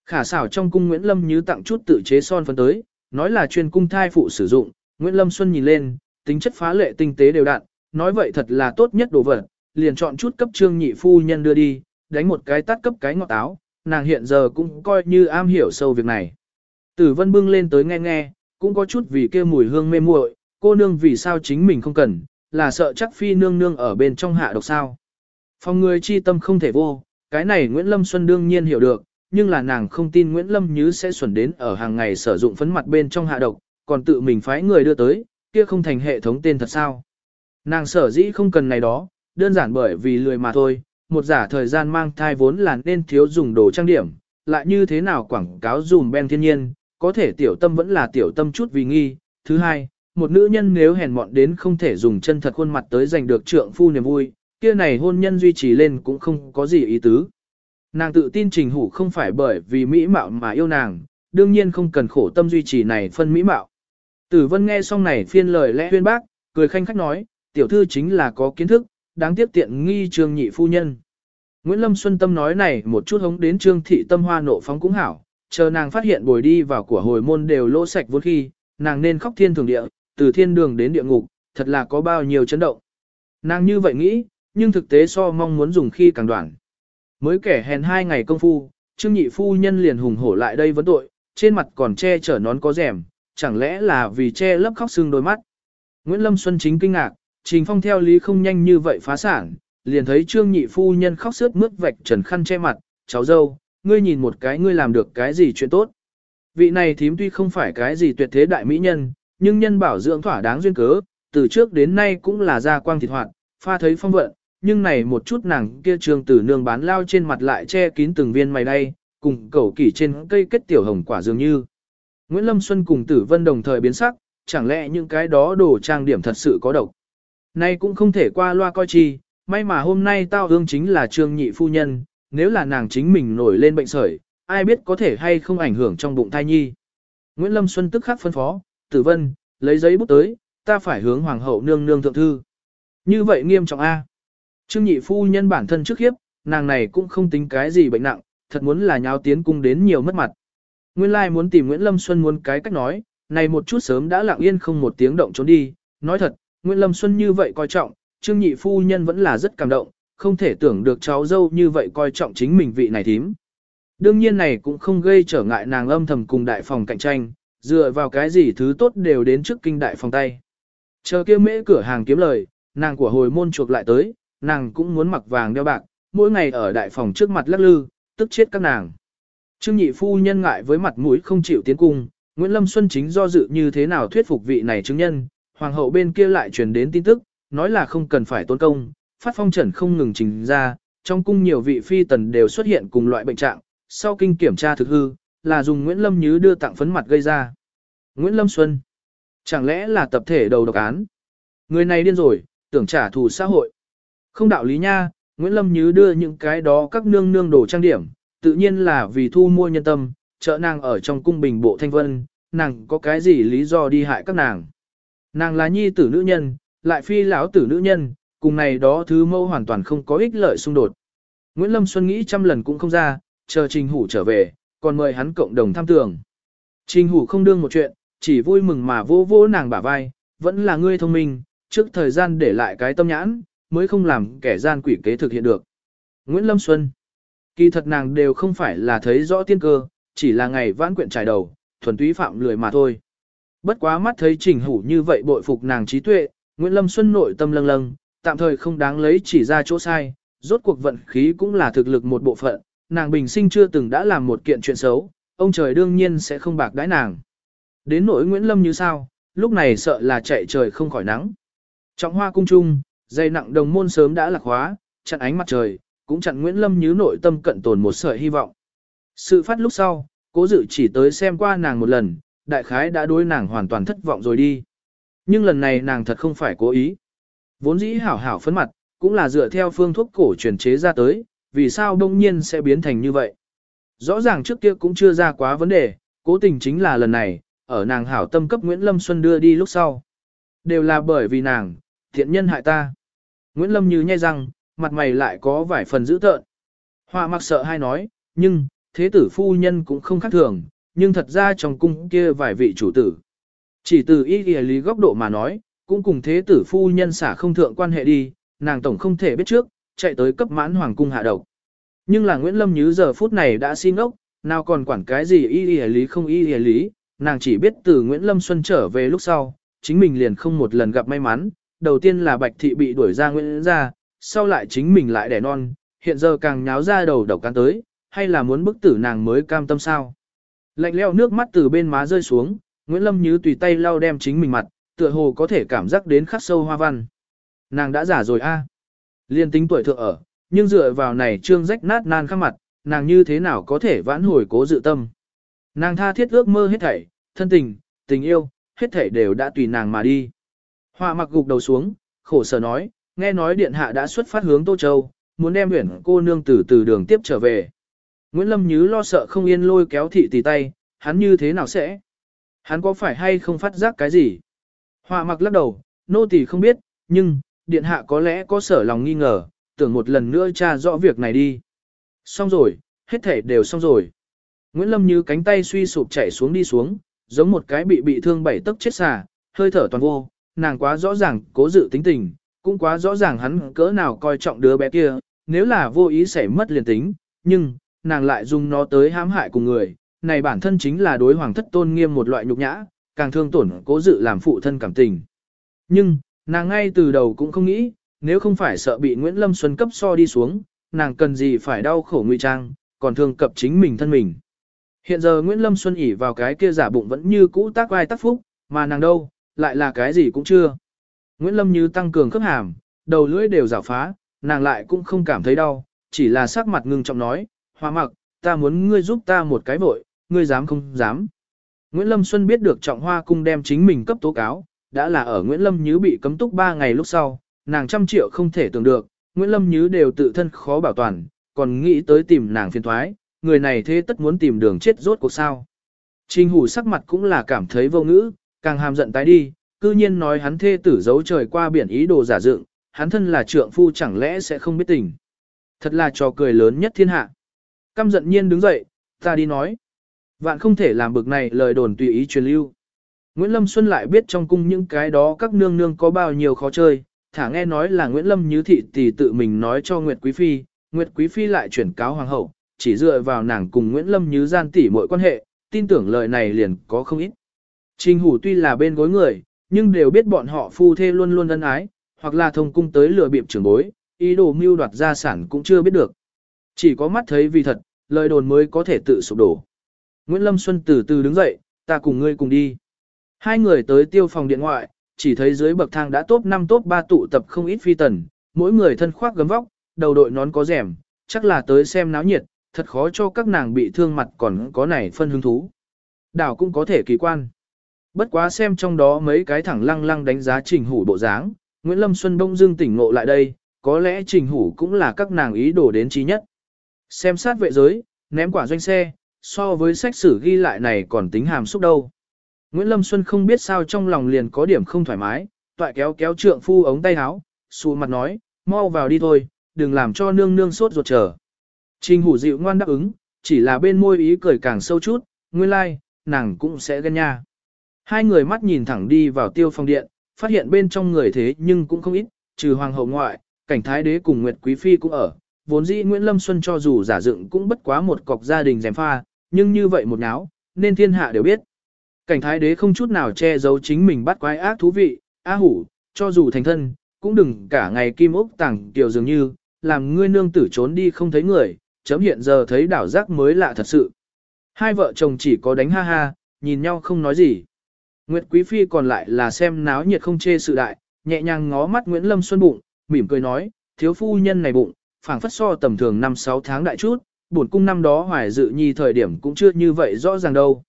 Khả xảo trong cung Nguyễn Lâm như tặng chút tự chế son phấn tới, nói là chuyên cung thai phụ sử dụng, Nguyễn Lâm Xuân nhìn lên, tính chất phá lệ tinh tế đều đặn, nói vậy thật là tốt nhất đồ vật, liền chọn chút cấp trương nhị phu nhân đưa đi, đánh một cái tắt cấp cái ngọt áo, nàng hiện giờ cũng coi như am hiểu sâu việc này. Tử vân bưng lên tới nghe nghe, cũng có chút vì kia mùi hương mê muội, cô nương vì sao chính mình không cần, là sợ chắc phi nương nương ở bên trong hạ độc sao. Phòng người chi tâm không thể vô, cái này Nguyễn Lâm Xuân đương nhiên hiểu được, nhưng là nàng không tin Nguyễn Lâm Như sẽ xuẩn đến ở hàng ngày sử dụng phấn mặt bên trong hạ độc, còn tự mình phái người đưa tới, kia không thành hệ thống tên thật sao. Nàng sở dĩ không cần này đó, đơn giản bởi vì lười mà thôi, một giả thời gian mang thai vốn là nên thiếu dùng đồ trang điểm, lại như thế nào quảng cáo dùm ben thiên nhiên, có thể tiểu tâm vẫn là tiểu tâm chút vì nghi. Thứ hai, một nữ nhân nếu hèn mọn đến không thể dùng chân thật khuôn mặt tới giành được trượng phu niềm vui, kia này hôn nhân duy trì lên cũng không có gì ý tứ. Nàng tự tin trình hủ không phải bởi vì mỹ mạo mà yêu nàng, đương nhiên không cần khổ tâm duy trì này phân mỹ mạo. Tử vân nghe xong này phiên lời lẽ huyên bác, cười khanh khách nói, tiểu thư chính là có kiến thức, đáng tiếc tiện nghi trương nhị phu nhân. Nguyễn Lâm Xuân Tâm nói này một chút hống đến trương thị tâm hoa nộ phóng cũng hảo, chờ nàng phát hiện bồi đi vào của hồi môn đều lỗ sạch vốn khi, nàng nên khóc thiên thường địa, từ thiên đường đến địa ngục, thật là có bao nhiêu chấn động. Nàng như vậy nghĩ, nhưng thực tế so mong muốn dùng khi càng đoạn. Mới kẻ hèn hai ngày công phu, trương nhị phu nhân liền hùng hổ lại đây vấn tội, trên mặt còn che chở nón có rèm, chẳng lẽ là vì che lấp khóc sưng đôi mắt. Nguyễn Lâm Xuân chính kinh ngạc, Trình Phong theo lý không nhanh như vậy phá sản, liền thấy Trương Nhị phu nhân khóc sướt mướt vạch trần khăn che mặt, cháu dâu, ngươi nhìn một cái ngươi làm được cái gì chuyện tốt. Vị này thím tuy không phải cái gì tuyệt thế đại mỹ nhân, nhưng nhân bảo dưỡng thỏa đáng duyên cớ, từ trước đến nay cũng là gia quang thịt hoạt, pha thấy phong vận, nhưng này một chút nàng kia trường tử nương bán lao trên mặt lại che kín từng viên mày đây, cùng cầu kỷ trên cây kết tiểu hồng quả dường như. Nguyễn Lâm Xuân cùng Tử Vân đồng thời biến sắc, chẳng lẽ những cái đó đồ trang điểm thật sự có độc. Nay cũng không thể qua loa coi chi, may mà hôm nay tao hương chính là trương nhị phu nhân, nếu là nàng chính mình nổi lên bệnh sởi, ai biết có thể hay không ảnh hưởng trong bụng thai nhi. Nguyễn Lâm Xuân tức khắc phân phó, tử vân, lấy giấy bút tới, ta phải hướng hoàng hậu nương nương thượng thư. Như vậy nghiêm trọng A. Trương nhị phu nhân bản thân trước khiếp, nàng này cũng không tính cái gì bệnh nặng, thật muốn là nháo tiến cung đến nhiều mất mặt. Nguyên lai muốn tìm Nguyễn Lâm Xuân muốn cái cách nói, này một chút sớm đã lặng yên không một tiếng động trốn đi, nói thật, Nguyễn Lâm Xuân như vậy coi trọng, Trương Nhị Phu Nhân vẫn là rất cảm động, không thể tưởng được cháu dâu như vậy coi trọng chính mình vị này thím. Đương nhiên này cũng không gây trở ngại nàng âm thầm cùng đại phòng cạnh tranh, dựa vào cái gì thứ tốt đều đến trước kinh đại phòng tay. Chờ kia mễ cửa hàng kiếm lời, nàng của hồi môn chuộc lại tới, nàng cũng muốn mặc vàng đeo bạc, mỗi ngày ở đại phòng trước mặt lắc lư, tức chết các nàng. Trương nhị phu nhân ngại với mặt mũi không chịu tiến cung, Nguyễn Lâm Xuân chính do dự như thế nào thuyết phục vị này chứng nhân, hoàng hậu bên kia lại truyền đến tin tức, nói là không cần phải tôn công, phát phong trần không ngừng trình ra, trong cung nhiều vị phi tần đều xuất hiện cùng loại bệnh trạng, sau kinh kiểm tra thực hư, là dùng Nguyễn Lâm Nhứ đưa tặng phấn mặt gây ra. Nguyễn Lâm Xuân, chẳng lẽ là tập thể đầu độc án? Người này điên rồi, tưởng trả thù xã hội. Không đạo lý nha, Nguyễn Lâm Nhứ đưa những cái đó các nương nương đồ trang điểm, tự nhiên là vì thu mua nhân tâm, trợ nàng ở trong cung bình bộ thanh vân, nàng có cái gì lý do đi hại các nàng. Nàng là nhi tử nữ nhân, lại phi lão tử nữ nhân, cùng này đó thứ mâu hoàn toàn không có ích lợi xung đột. Nguyễn Lâm Xuân nghĩ trăm lần cũng không ra, chờ Trình Hủ trở về, còn mời hắn cộng đồng tham tưởng. Trình Hủ không đương một chuyện, chỉ vui mừng mà vô vô nàng bả vai, vẫn là ngươi thông minh, trước thời gian để lại cái tâm nhãn, mới không làm kẻ gian quỷ kế thực hiện được. Nguyễn Lâm Xuân Kỳ thật nàng đều không phải là thấy rõ tiên cơ, chỉ là ngày vãn quyện trải đầu, thuần túy phạm lười mà thôi. Bất quá mắt thấy trình hủ như vậy bội phục nàng trí tuệ, Nguyễn Lâm Xuân nội tâm lâng lâng, tạm thời không đáng lấy chỉ ra chỗ sai, rốt cuộc vận khí cũng là thực lực một bộ phận, nàng bình sinh chưa từng đã làm một kiện chuyện xấu, ông trời đương nhiên sẽ không bạc đãi nàng. Đến nỗi Nguyễn Lâm như sao, lúc này sợ là chạy trời không khỏi nắng. Trọng hoa cung trung, dây nặng đồng môn sớm đã lạc hóa, chặn ánh mặt trời, cũng chặn Nguyễn Lâm như nội tâm cận tồn một sợi hy vọng. Sự phát lúc sau, cố dự chỉ tới xem qua nàng một lần, đại khái đã đối nàng hoàn toàn thất vọng rồi đi. Nhưng lần này nàng thật không phải cố ý. Vốn dĩ hảo hảo phấn mặt, cũng là dựa theo phương thuốc cổ truyền chế ra tới, vì sao đông nhiên sẽ biến thành như vậy. Rõ ràng trước kia cũng chưa ra quá vấn đề, cố tình chính là lần này, ở nàng hảo tâm cấp Nguyễn Lâm Xuân đưa đi lúc sau. Đều là bởi vì nàng, thiện nhân hại ta. Nguyễn Lâm như nhai răng, mặt mày lại có vài phần dữ tợn. Họa mặc sợ hay nói, nhưng, thế tử phu nhân cũng không khác thường, nhưng thật ra trong cung kia vài vị chủ tử. Chỉ từ ý nghĩa lý góc độ mà nói, cũng cùng thế tử phu nhân xả không thượng quan hệ đi, nàng tổng không thể biết trước, chạy tới cấp mãn hoàng cung hạ độc. Nhưng là Nguyễn Lâm Như giờ phút này đã xin ốc, nào còn quản cái gì y y lý không y y lý, nàng chỉ biết từ Nguyễn Lâm Xuân trở về lúc sau, chính mình liền không một lần gặp may mắn, đầu tiên là Bạch Thị bị đuổi ra Nguyễn ra, sau lại chính mình lại đẻ non, hiện giờ càng nháo ra đầu độc can tới, hay là muốn bức tử nàng mới cam tâm sao. Lạnh leo nước mắt từ bên má rơi xuống, Nguyễn Lâm Như tùy tay lau đem chính mình mặt, tựa hồ có thể cảm giác đến khắc sâu hoa văn. Nàng đã giả rồi a. Liên tính tuổi thượng ở, nhưng dựa vào này trương rách nát nan khắc mặt, nàng như thế nào có thể vãn hồi cố dự tâm. Nàng tha thiết ước mơ hết thảy, thân tình, tình yêu, hết thảy đều đã tùy nàng mà đi. Họa mặc gục đầu xuống, khổ sở nói, nghe nói điện hạ đã xuất phát hướng Tô Châu, muốn đem huyển cô nương từ từ đường tiếp trở về. Nguyễn Lâm Nhứ lo sợ không yên lôi kéo thị tỷ tay, hắn như thế nào sẽ? Hắn có phải hay không phát giác cái gì? Họa mặc lắc đầu, nô tỳ không biết, nhưng, điện hạ có lẽ có sở lòng nghi ngờ, tưởng một lần nữa tra rõ việc này đi. Xong rồi, hết thể đều xong rồi. Nguyễn Lâm như cánh tay suy sụp chảy xuống đi xuống, giống một cái bị bị thương bảy tấc chết xà, hơi thở toàn vô, nàng quá rõ ràng cố dự tính tình, cũng quá rõ ràng hắn cỡ nào coi trọng đứa bé kia, nếu là vô ý xảy mất liền tính, nhưng, nàng lại dùng nó tới hãm hại cùng người, này bản thân chính là đối hoàng thất tôn nghiêm một loại nhục nhã, càng thương tổn cố dự làm phụ thân cảm tình. Nhưng, nàng ngay từ đầu cũng không nghĩ, nếu không phải sợ bị Nguyễn Lâm Xuân cấp so đi xuống, nàng cần gì phải đau khổ nguy trang, còn thương cập chính mình thân mình. Hiện giờ Nguyễn Lâm Xuân ỉ vào cái kia giả bụng vẫn như cũ tác vai tác phúc, mà nàng đâu, lại là cái gì cũng chưa. Nguyễn Lâm như tăng cường khớp hàm, đầu lưỡi đều giả phá, nàng lại cũng không cảm thấy đau, chỉ là sắc mặt ngưng trọng nói, hoa mặc, ta muốn ngươi giúp ta một cái vội, ngươi dám không dám. Nguyễn Lâm Xuân biết được trọng hoa cung đem chính mình cấp tố cáo, đã là ở Nguyễn Lâm Như bị cấm túc 3 ngày lúc sau, nàng trăm triệu không thể tưởng được, Nguyễn Lâm Như đều tự thân khó bảo toàn, còn nghĩ tới tìm nàng phiền thoái, người này thế tất muốn tìm đường chết rốt cuộc sao. Trình hủ sắc mặt cũng là cảm thấy vô ngữ, càng hàm giận tái đi, cư nhiên nói hắn thê tử giấu trời qua biển ý đồ giả dựng, hắn thân là trượng phu chẳng lẽ sẽ không biết tình. Thật là trò cười lớn nhất thiên hạ. Căm giận nhiên đứng dậy, ta đi nói. Vạn không thể làm bực này lời đồn tùy ý truyền lưu. Nguyễn Lâm Xuân lại biết trong cung những cái đó các nương nương có bao nhiêu khó chơi, thả nghe nói là Nguyễn Lâm Như Thị tỷ tự mình nói cho Nguyệt Quý Phi, Nguyệt Quý Phi lại chuyển cáo Hoàng hậu, chỉ dựa vào nàng cùng Nguyễn Lâm Như gian tỉ mọi quan hệ, tin tưởng lời này liền có không ít. Trình Hủ tuy là bên gối người, nhưng đều biết bọn họ phu thê luôn luôn ân ái, hoặc là thông cung tới lừa bịp trưởng bối, ý đồ mưu đoạt gia sản cũng chưa biết được. Chỉ có mắt thấy vì thật, lời đồn mới có thể tự sụp đổ. Nguyễn Lâm Xuân từ từ đứng dậy, ta cùng ngươi cùng đi. Hai người tới tiêu phòng điện ngoại, chỉ thấy dưới bậc thang đã top 5 top 3 tụ tập không ít phi tần, mỗi người thân khoác gấm vóc, đầu đội nón có rèm, chắc là tới xem náo nhiệt, thật khó cho các nàng bị thương mặt còn có này phân hứng thú. Đảo cũng có thể kỳ quan. Bất quá xem trong đó mấy cái thẳng lăng lăng đánh giá trình hủ bộ dáng, Nguyễn Lâm Xuân bông dương tỉnh ngộ lại đây, có lẽ trình hủ cũng là các nàng ý đồ đến trí nhất. Xem sát vệ giới, ném quả doanh xe, so với sách sử ghi lại này còn tính hàm xúc đâu. Nguyễn Lâm Xuân không biết sao trong lòng liền có điểm không thoải mái, toại kéo kéo trượng phu ống tay áo, xù mặt nói, mau vào đi thôi, đừng làm cho nương nương sốt ruột chờ. Trình hủ dịu ngoan đáp ứng, chỉ là bên môi ý cười càng sâu chút, nguyên lai, like, nàng cũng sẽ ghen nha. Hai người mắt nhìn thẳng đi vào tiêu phòng điện, phát hiện bên trong người thế nhưng cũng không ít, trừ hoàng hậu ngoại, cảnh thái đế cùng Nguyệt Quý Phi cũng ở. Vốn dĩ Nguyễn Lâm Xuân cho dù giả dựng cũng bất quá một cọc gia đình dèm pha, nhưng như vậy một náo, nên thiên hạ đều biết. Cảnh thái đế không chút nào che giấu chính mình bắt quái ác thú vị, á hủ, cho dù thành thân, cũng đừng cả ngày kim ốc tàng tiểu dường như, làm ngươi nương tử trốn đi không thấy người, chấm hiện giờ thấy đảo giác mới lạ thật sự. Hai vợ chồng chỉ có đánh ha ha, nhìn nhau không nói gì. Nguyệt Quý Phi còn lại là xem náo nhiệt không chê sự đại, nhẹ nhàng ngó mắt Nguyễn Lâm Xuân bụng, mỉm cười nói, thiếu phu nhân này bụng, phảng phất so tầm thường 5-6 tháng đại chút, buồn cung năm đó hoài dự nhi thời điểm cũng chưa như vậy rõ ràng đâu.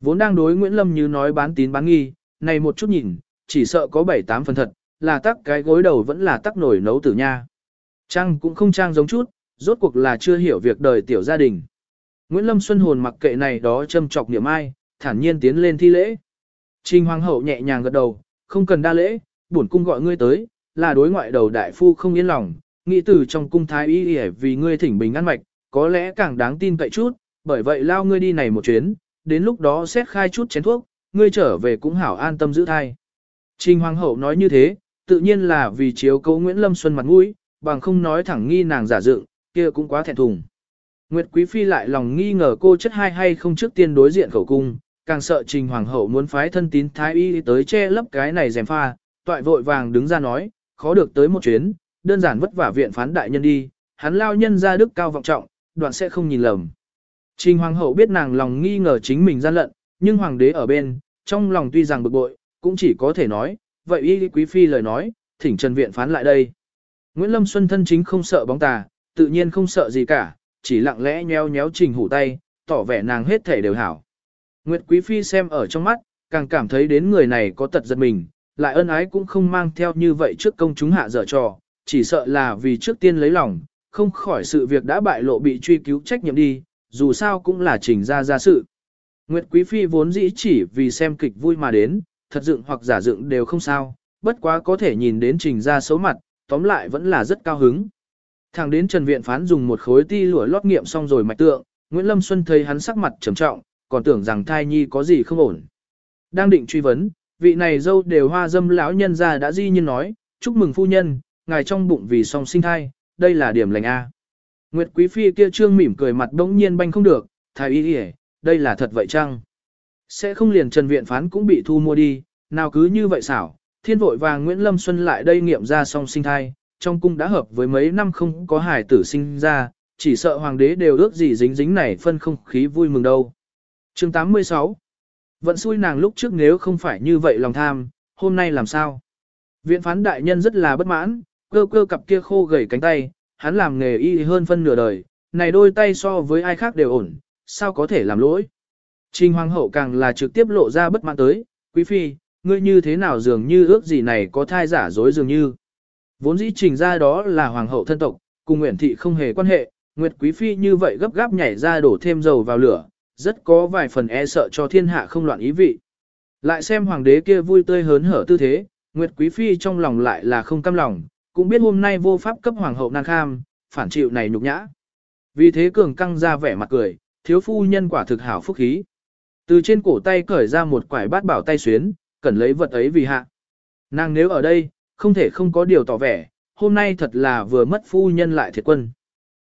Vốn đang đối Nguyễn Lâm như nói bán tín bán nghi, này một chút nhìn, chỉ sợ có 7-8 phần thật, là tắc cái gối đầu vẫn là tắc nổi nấu tử nha. Trang cũng không trang giống chút, rốt cuộc là chưa hiểu việc đời tiểu gia đình. Nguyễn Lâm Xuân hồn mặc kệ này đó châm chọc niệm ai, thản nhiên tiến lên thi lễ. Trình Hoàng hậu nhẹ nhàng gật đầu, không cần đa lễ, bổn cung gọi ngươi tới, là đối ngoại đầu đại phu không yên lòng, nghĩ từ trong cung thái y vì ngươi thỉnh bình an mạch, có lẽ càng đáng tin cậy chút, bởi vậy lao ngươi đi này một chuyến, đến lúc đó xét khai chút chén thuốc, ngươi trở về cũng hảo an tâm giữ thai. Trình Hoàng hậu nói như thế, tự nhiên là vì chiếu cố Nguyễn Lâm Xuân mặt mũi, bằng không nói thẳng nghi nàng giả dựng, kia cũng quá thẹn thùng. Nguyệt Quý Phi lại lòng nghi ngờ cô chất hai hay không trước tiên đối diện khẩu cung, càng sợ Trình Hoàng hậu muốn phái thân tín thái y tới che lấp cái này dèm pha, toại vội vàng đứng ra nói, khó được tới một chuyến, đơn giản vất vả viện phán đại nhân đi, hắn lao nhân ra đức cao vọng trọng, đoạn sẽ không nhìn lầm. Trình Hoàng hậu biết nàng lòng nghi ngờ chính mình gian lận, nhưng Hoàng đế ở bên, trong lòng tuy rằng bực bội, cũng chỉ có thể nói, vậy y quý phi lời nói, thỉnh Trần Viện phán lại đây. Nguyễn Lâm Xuân thân chính không sợ bóng tà, tự nhiên không sợ gì cả, chỉ lặng lẽ nheo nhéo trình hủ tay, tỏ vẻ nàng hết thể đều hảo. Nguyệt Quý Phi xem ở trong mắt, càng cảm thấy đến người này có tật giật mình, lại ân ái cũng không mang theo như vậy trước công chúng hạ dở trò, chỉ sợ là vì trước tiên lấy lòng, không khỏi sự việc đã bại lộ bị truy cứu trách nhiệm đi, dù sao cũng là trình ra ra sự. Nguyệt Quý Phi vốn dĩ chỉ vì xem kịch vui mà đến, thật dựng hoặc giả dựng đều không sao, bất quá có thể nhìn đến trình ra xấu mặt, tóm lại vẫn là rất cao hứng. Thằng đến Trần Viện Phán dùng một khối ti lụa lót nghiệm xong rồi mạch tượng, Nguyễn Lâm Xuân thấy hắn sắc mặt trầm trọng, còn tưởng rằng thai nhi có gì không ổn. Đang định truy vấn, vị này dâu đều hoa dâm lão nhân ra đã di nhiên nói, chúc mừng phu nhân, ngài trong bụng vì song sinh thai, đây là điểm lành A. Nguyệt Quý Phi kia trương mỉm cười mặt đống nhiên banh không được, thái y hề, đây là thật vậy chăng? Sẽ không liền Trần Viện Phán cũng bị thu mua đi, nào cứ như vậy xảo, thiên vội và Nguyễn Lâm Xuân lại đây nghiệm ra song sinh thai, trong cung đã hợp với mấy năm không có hài tử sinh ra, chỉ sợ hoàng đế đều ước gì dính dính này phân không khí vui mừng đâu. chương 86 Vẫn xui nàng lúc trước nếu không phải như vậy lòng tham, hôm nay làm sao? Viện phán đại nhân rất là bất mãn, cơ cơ cặp kia khô gầy cánh tay, hắn làm nghề y hơn phân nửa đời, này đôi tay so với ai khác đều ổn, sao có thể làm lỗi? Trình hoàng hậu càng là trực tiếp lộ ra bất mãn tới, quý phi, ngươi như thế nào dường như ước gì này có thai giả dối dường như. Vốn dĩ trình ra đó là hoàng hậu thân tộc, cùng Nguyễn Thị không hề quan hệ, Nguyệt Quý Phi như vậy gấp gáp nhảy ra đổ thêm dầu vào lửa, rất có vài phần e sợ cho thiên hạ không loạn ý vị. Lại xem hoàng đế kia vui tươi hớn hở tư thế, Nguyệt Quý Phi trong lòng lại là không cam lòng, cũng biết hôm nay vô pháp cấp hoàng hậu nan kham, phản chịu này nhục nhã. Vì thế cường căng ra vẻ mặt cười, thiếu phu nhân quả thực hảo phúc khí. Từ trên cổ tay cởi ra một quải bát bảo tay xuyến, cần lấy vật ấy vì hạ. Nàng nếu ở đây, không thể không có điều tỏ vẻ, hôm nay thật là vừa mất phu nhân lại thiệt quân.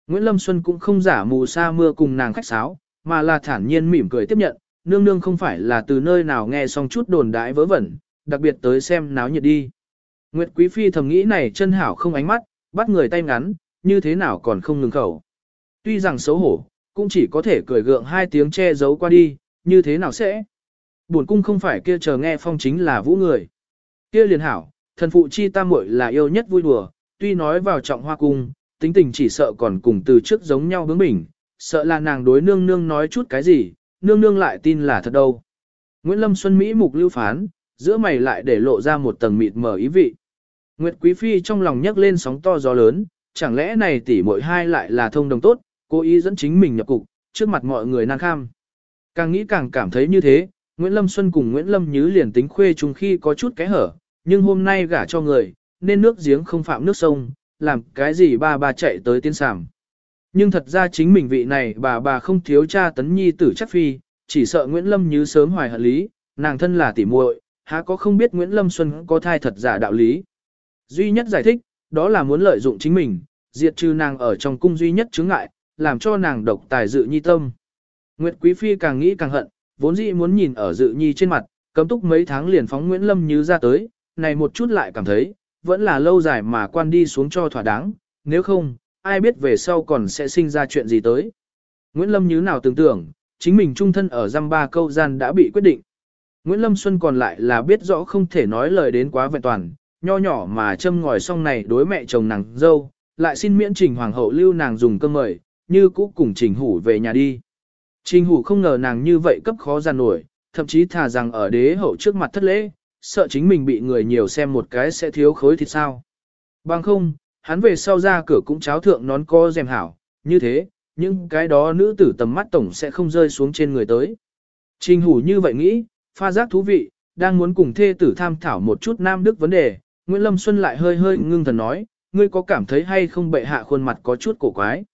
Nguyễn Lâm Xuân cũng không giả mù sa mưa cùng nàng khách sáo, mà là thản nhiên mỉm cười tiếp nhận, nương nương không phải là từ nơi nào nghe xong chút đồn đãi vớ vẩn, đặc biệt tới xem náo nhiệt đi. Nguyệt Quý Phi thầm nghĩ này chân hảo không ánh mắt, bắt người tay ngắn, như thế nào còn không ngừng khẩu. Tuy rằng xấu hổ, cũng chỉ có thể cười gượng hai tiếng che giấu qua đi, như thế nào sẽ. Buồn cung không phải kia chờ nghe phong chính là vũ người. Kia liền hảo, thần phụ chi tam muội là yêu nhất vui đùa, tuy nói vào trọng hoa cung, tính tình chỉ sợ còn cùng từ trước giống nhau bướng bỉnh, sợ là nàng đối nương nương nói chút cái gì, nương nương lại tin là thật đâu. Nguyễn Lâm Xuân Mỹ mục lưu phán, giữa mày lại để lộ ra một tầng mịt mờ ý vị. Nguyệt Quý Phi trong lòng nhấc lên sóng to gió lớn, chẳng lẽ này tỷ muội hai lại là thông đồng tốt, cố ý dẫn chính mình nhập cục, trước mặt mọi người nan kham. Càng nghĩ càng cảm thấy như thế, Nguyễn Lâm Xuân cùng Nguyễn Lâm Nhứ liền tính khuê chung khi có chút cái hở, nhưng hôm nay gả cho người, nên nước giếng không phạm nước sông, làm cái gì ba ba chạy tới tiên sảm. Nhưng thật ra chính mình vị này bà bà không thiếu cha tấn nhi tử chắc phi, chỉ sợ Nguyễn Lâm như sớm hoài hận lý, nàng thân là tỉ muội, há có không biết Nguyễn Lâm Xuân có thai thật giả đạo lý. Duy nhất giải thích, đó là muốn lợi dụng chính mình, diệt trừ nàng ở trong cung duy nhất chứng ngại, làm cho nàng độc tài dự nhi tâm. Nguyệt Quý Phi càng nghĩ càng hận, vốn dĩ muốn nhìn ở dự nhi trên mặt, cấm túc mấy tháng liền phóng Nguyễn Lâm như ra tới, này một chút lại cảm thấy, vẫn là lâu dài mà quan đi xuống cho thỏa đáng, nếu không, ai biết về sau còn sẽ sinh ra chuyện gì tới. Nguyễn Lâm như nào tưởng tượng, chính mình trung thân ở giam ba câu gian đã bị quyết định. Nguyễn Lâm Xuân còn lại là biết rõ không thể nói lời đến quá vẹn toàn, nho nhỏ mà châm ngòi xong này đối mẹ chồng nàng dâu, lại xin miễn trình hoàng hậu lưu nàng dùng cơm mời, như cũ cùng trình hủ về nhà đi. Trình hủ không ngờ nàng như vậy cấp khó gian nổi, thậm chí thà rằng ở đế hậu trước mặt thất lễ, sợ chính mình bị người nhiều xem một cái sẽ thiếu khối thịt sao. Bằng không, hắn về sau ra cửa cũng cháo thượng nón co dèm hảo, như thế, những cái đó nữ tử tầm mắt tổng sẽ không rơi xuống trên người tới. Trình hủ như vậy nghĩ, pha giác thú vị, đang muốn cùng thê tử tham thảo một chút nam đức vấn đề, Nguyễn Lâm Xuân lại hơi hơi ngưng thần nói, ngươi có cảm thấy hay không bệ hạ khuôn mặt có chút cổ quái.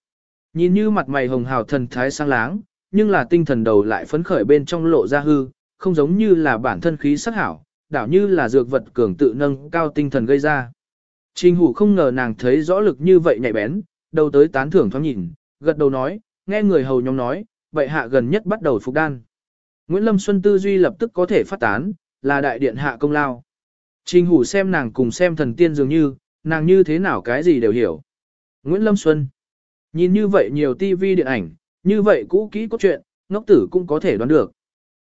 Nhìn như mặt mày hồng hào thần thái sang láng, nhưng là tinh thần đầu lại phấn khởi bên trong lộ ra hư, không giống như là bản thân khí sắc hảo, đảo như là dược vật cường tự nâng cao tinh thần gây ra. Trình hủ không ngờ nàng thấy rõ lực như vậy nhạy bén, đầu tới tán thưởng thoáng nhìn, gật đầu nói, nghe người hầu nhóm nói, bệ hạ gần nhất bắt đầu phục đan. Nguyễn Lâm Xuân tư duy lập tức có thể phát tán, là đại điện hạ công lao. Trình hủ xem nàng cùng xem thần tiên dường như, nàng như thế nào cái gì đều hiểu. Nguyễn Lâm Xuân. Nhìn như vậy nhiều tivi điện ảnh, như vậy cũ kỹ cốt truyện ngốc tử cũng có thể đoán được.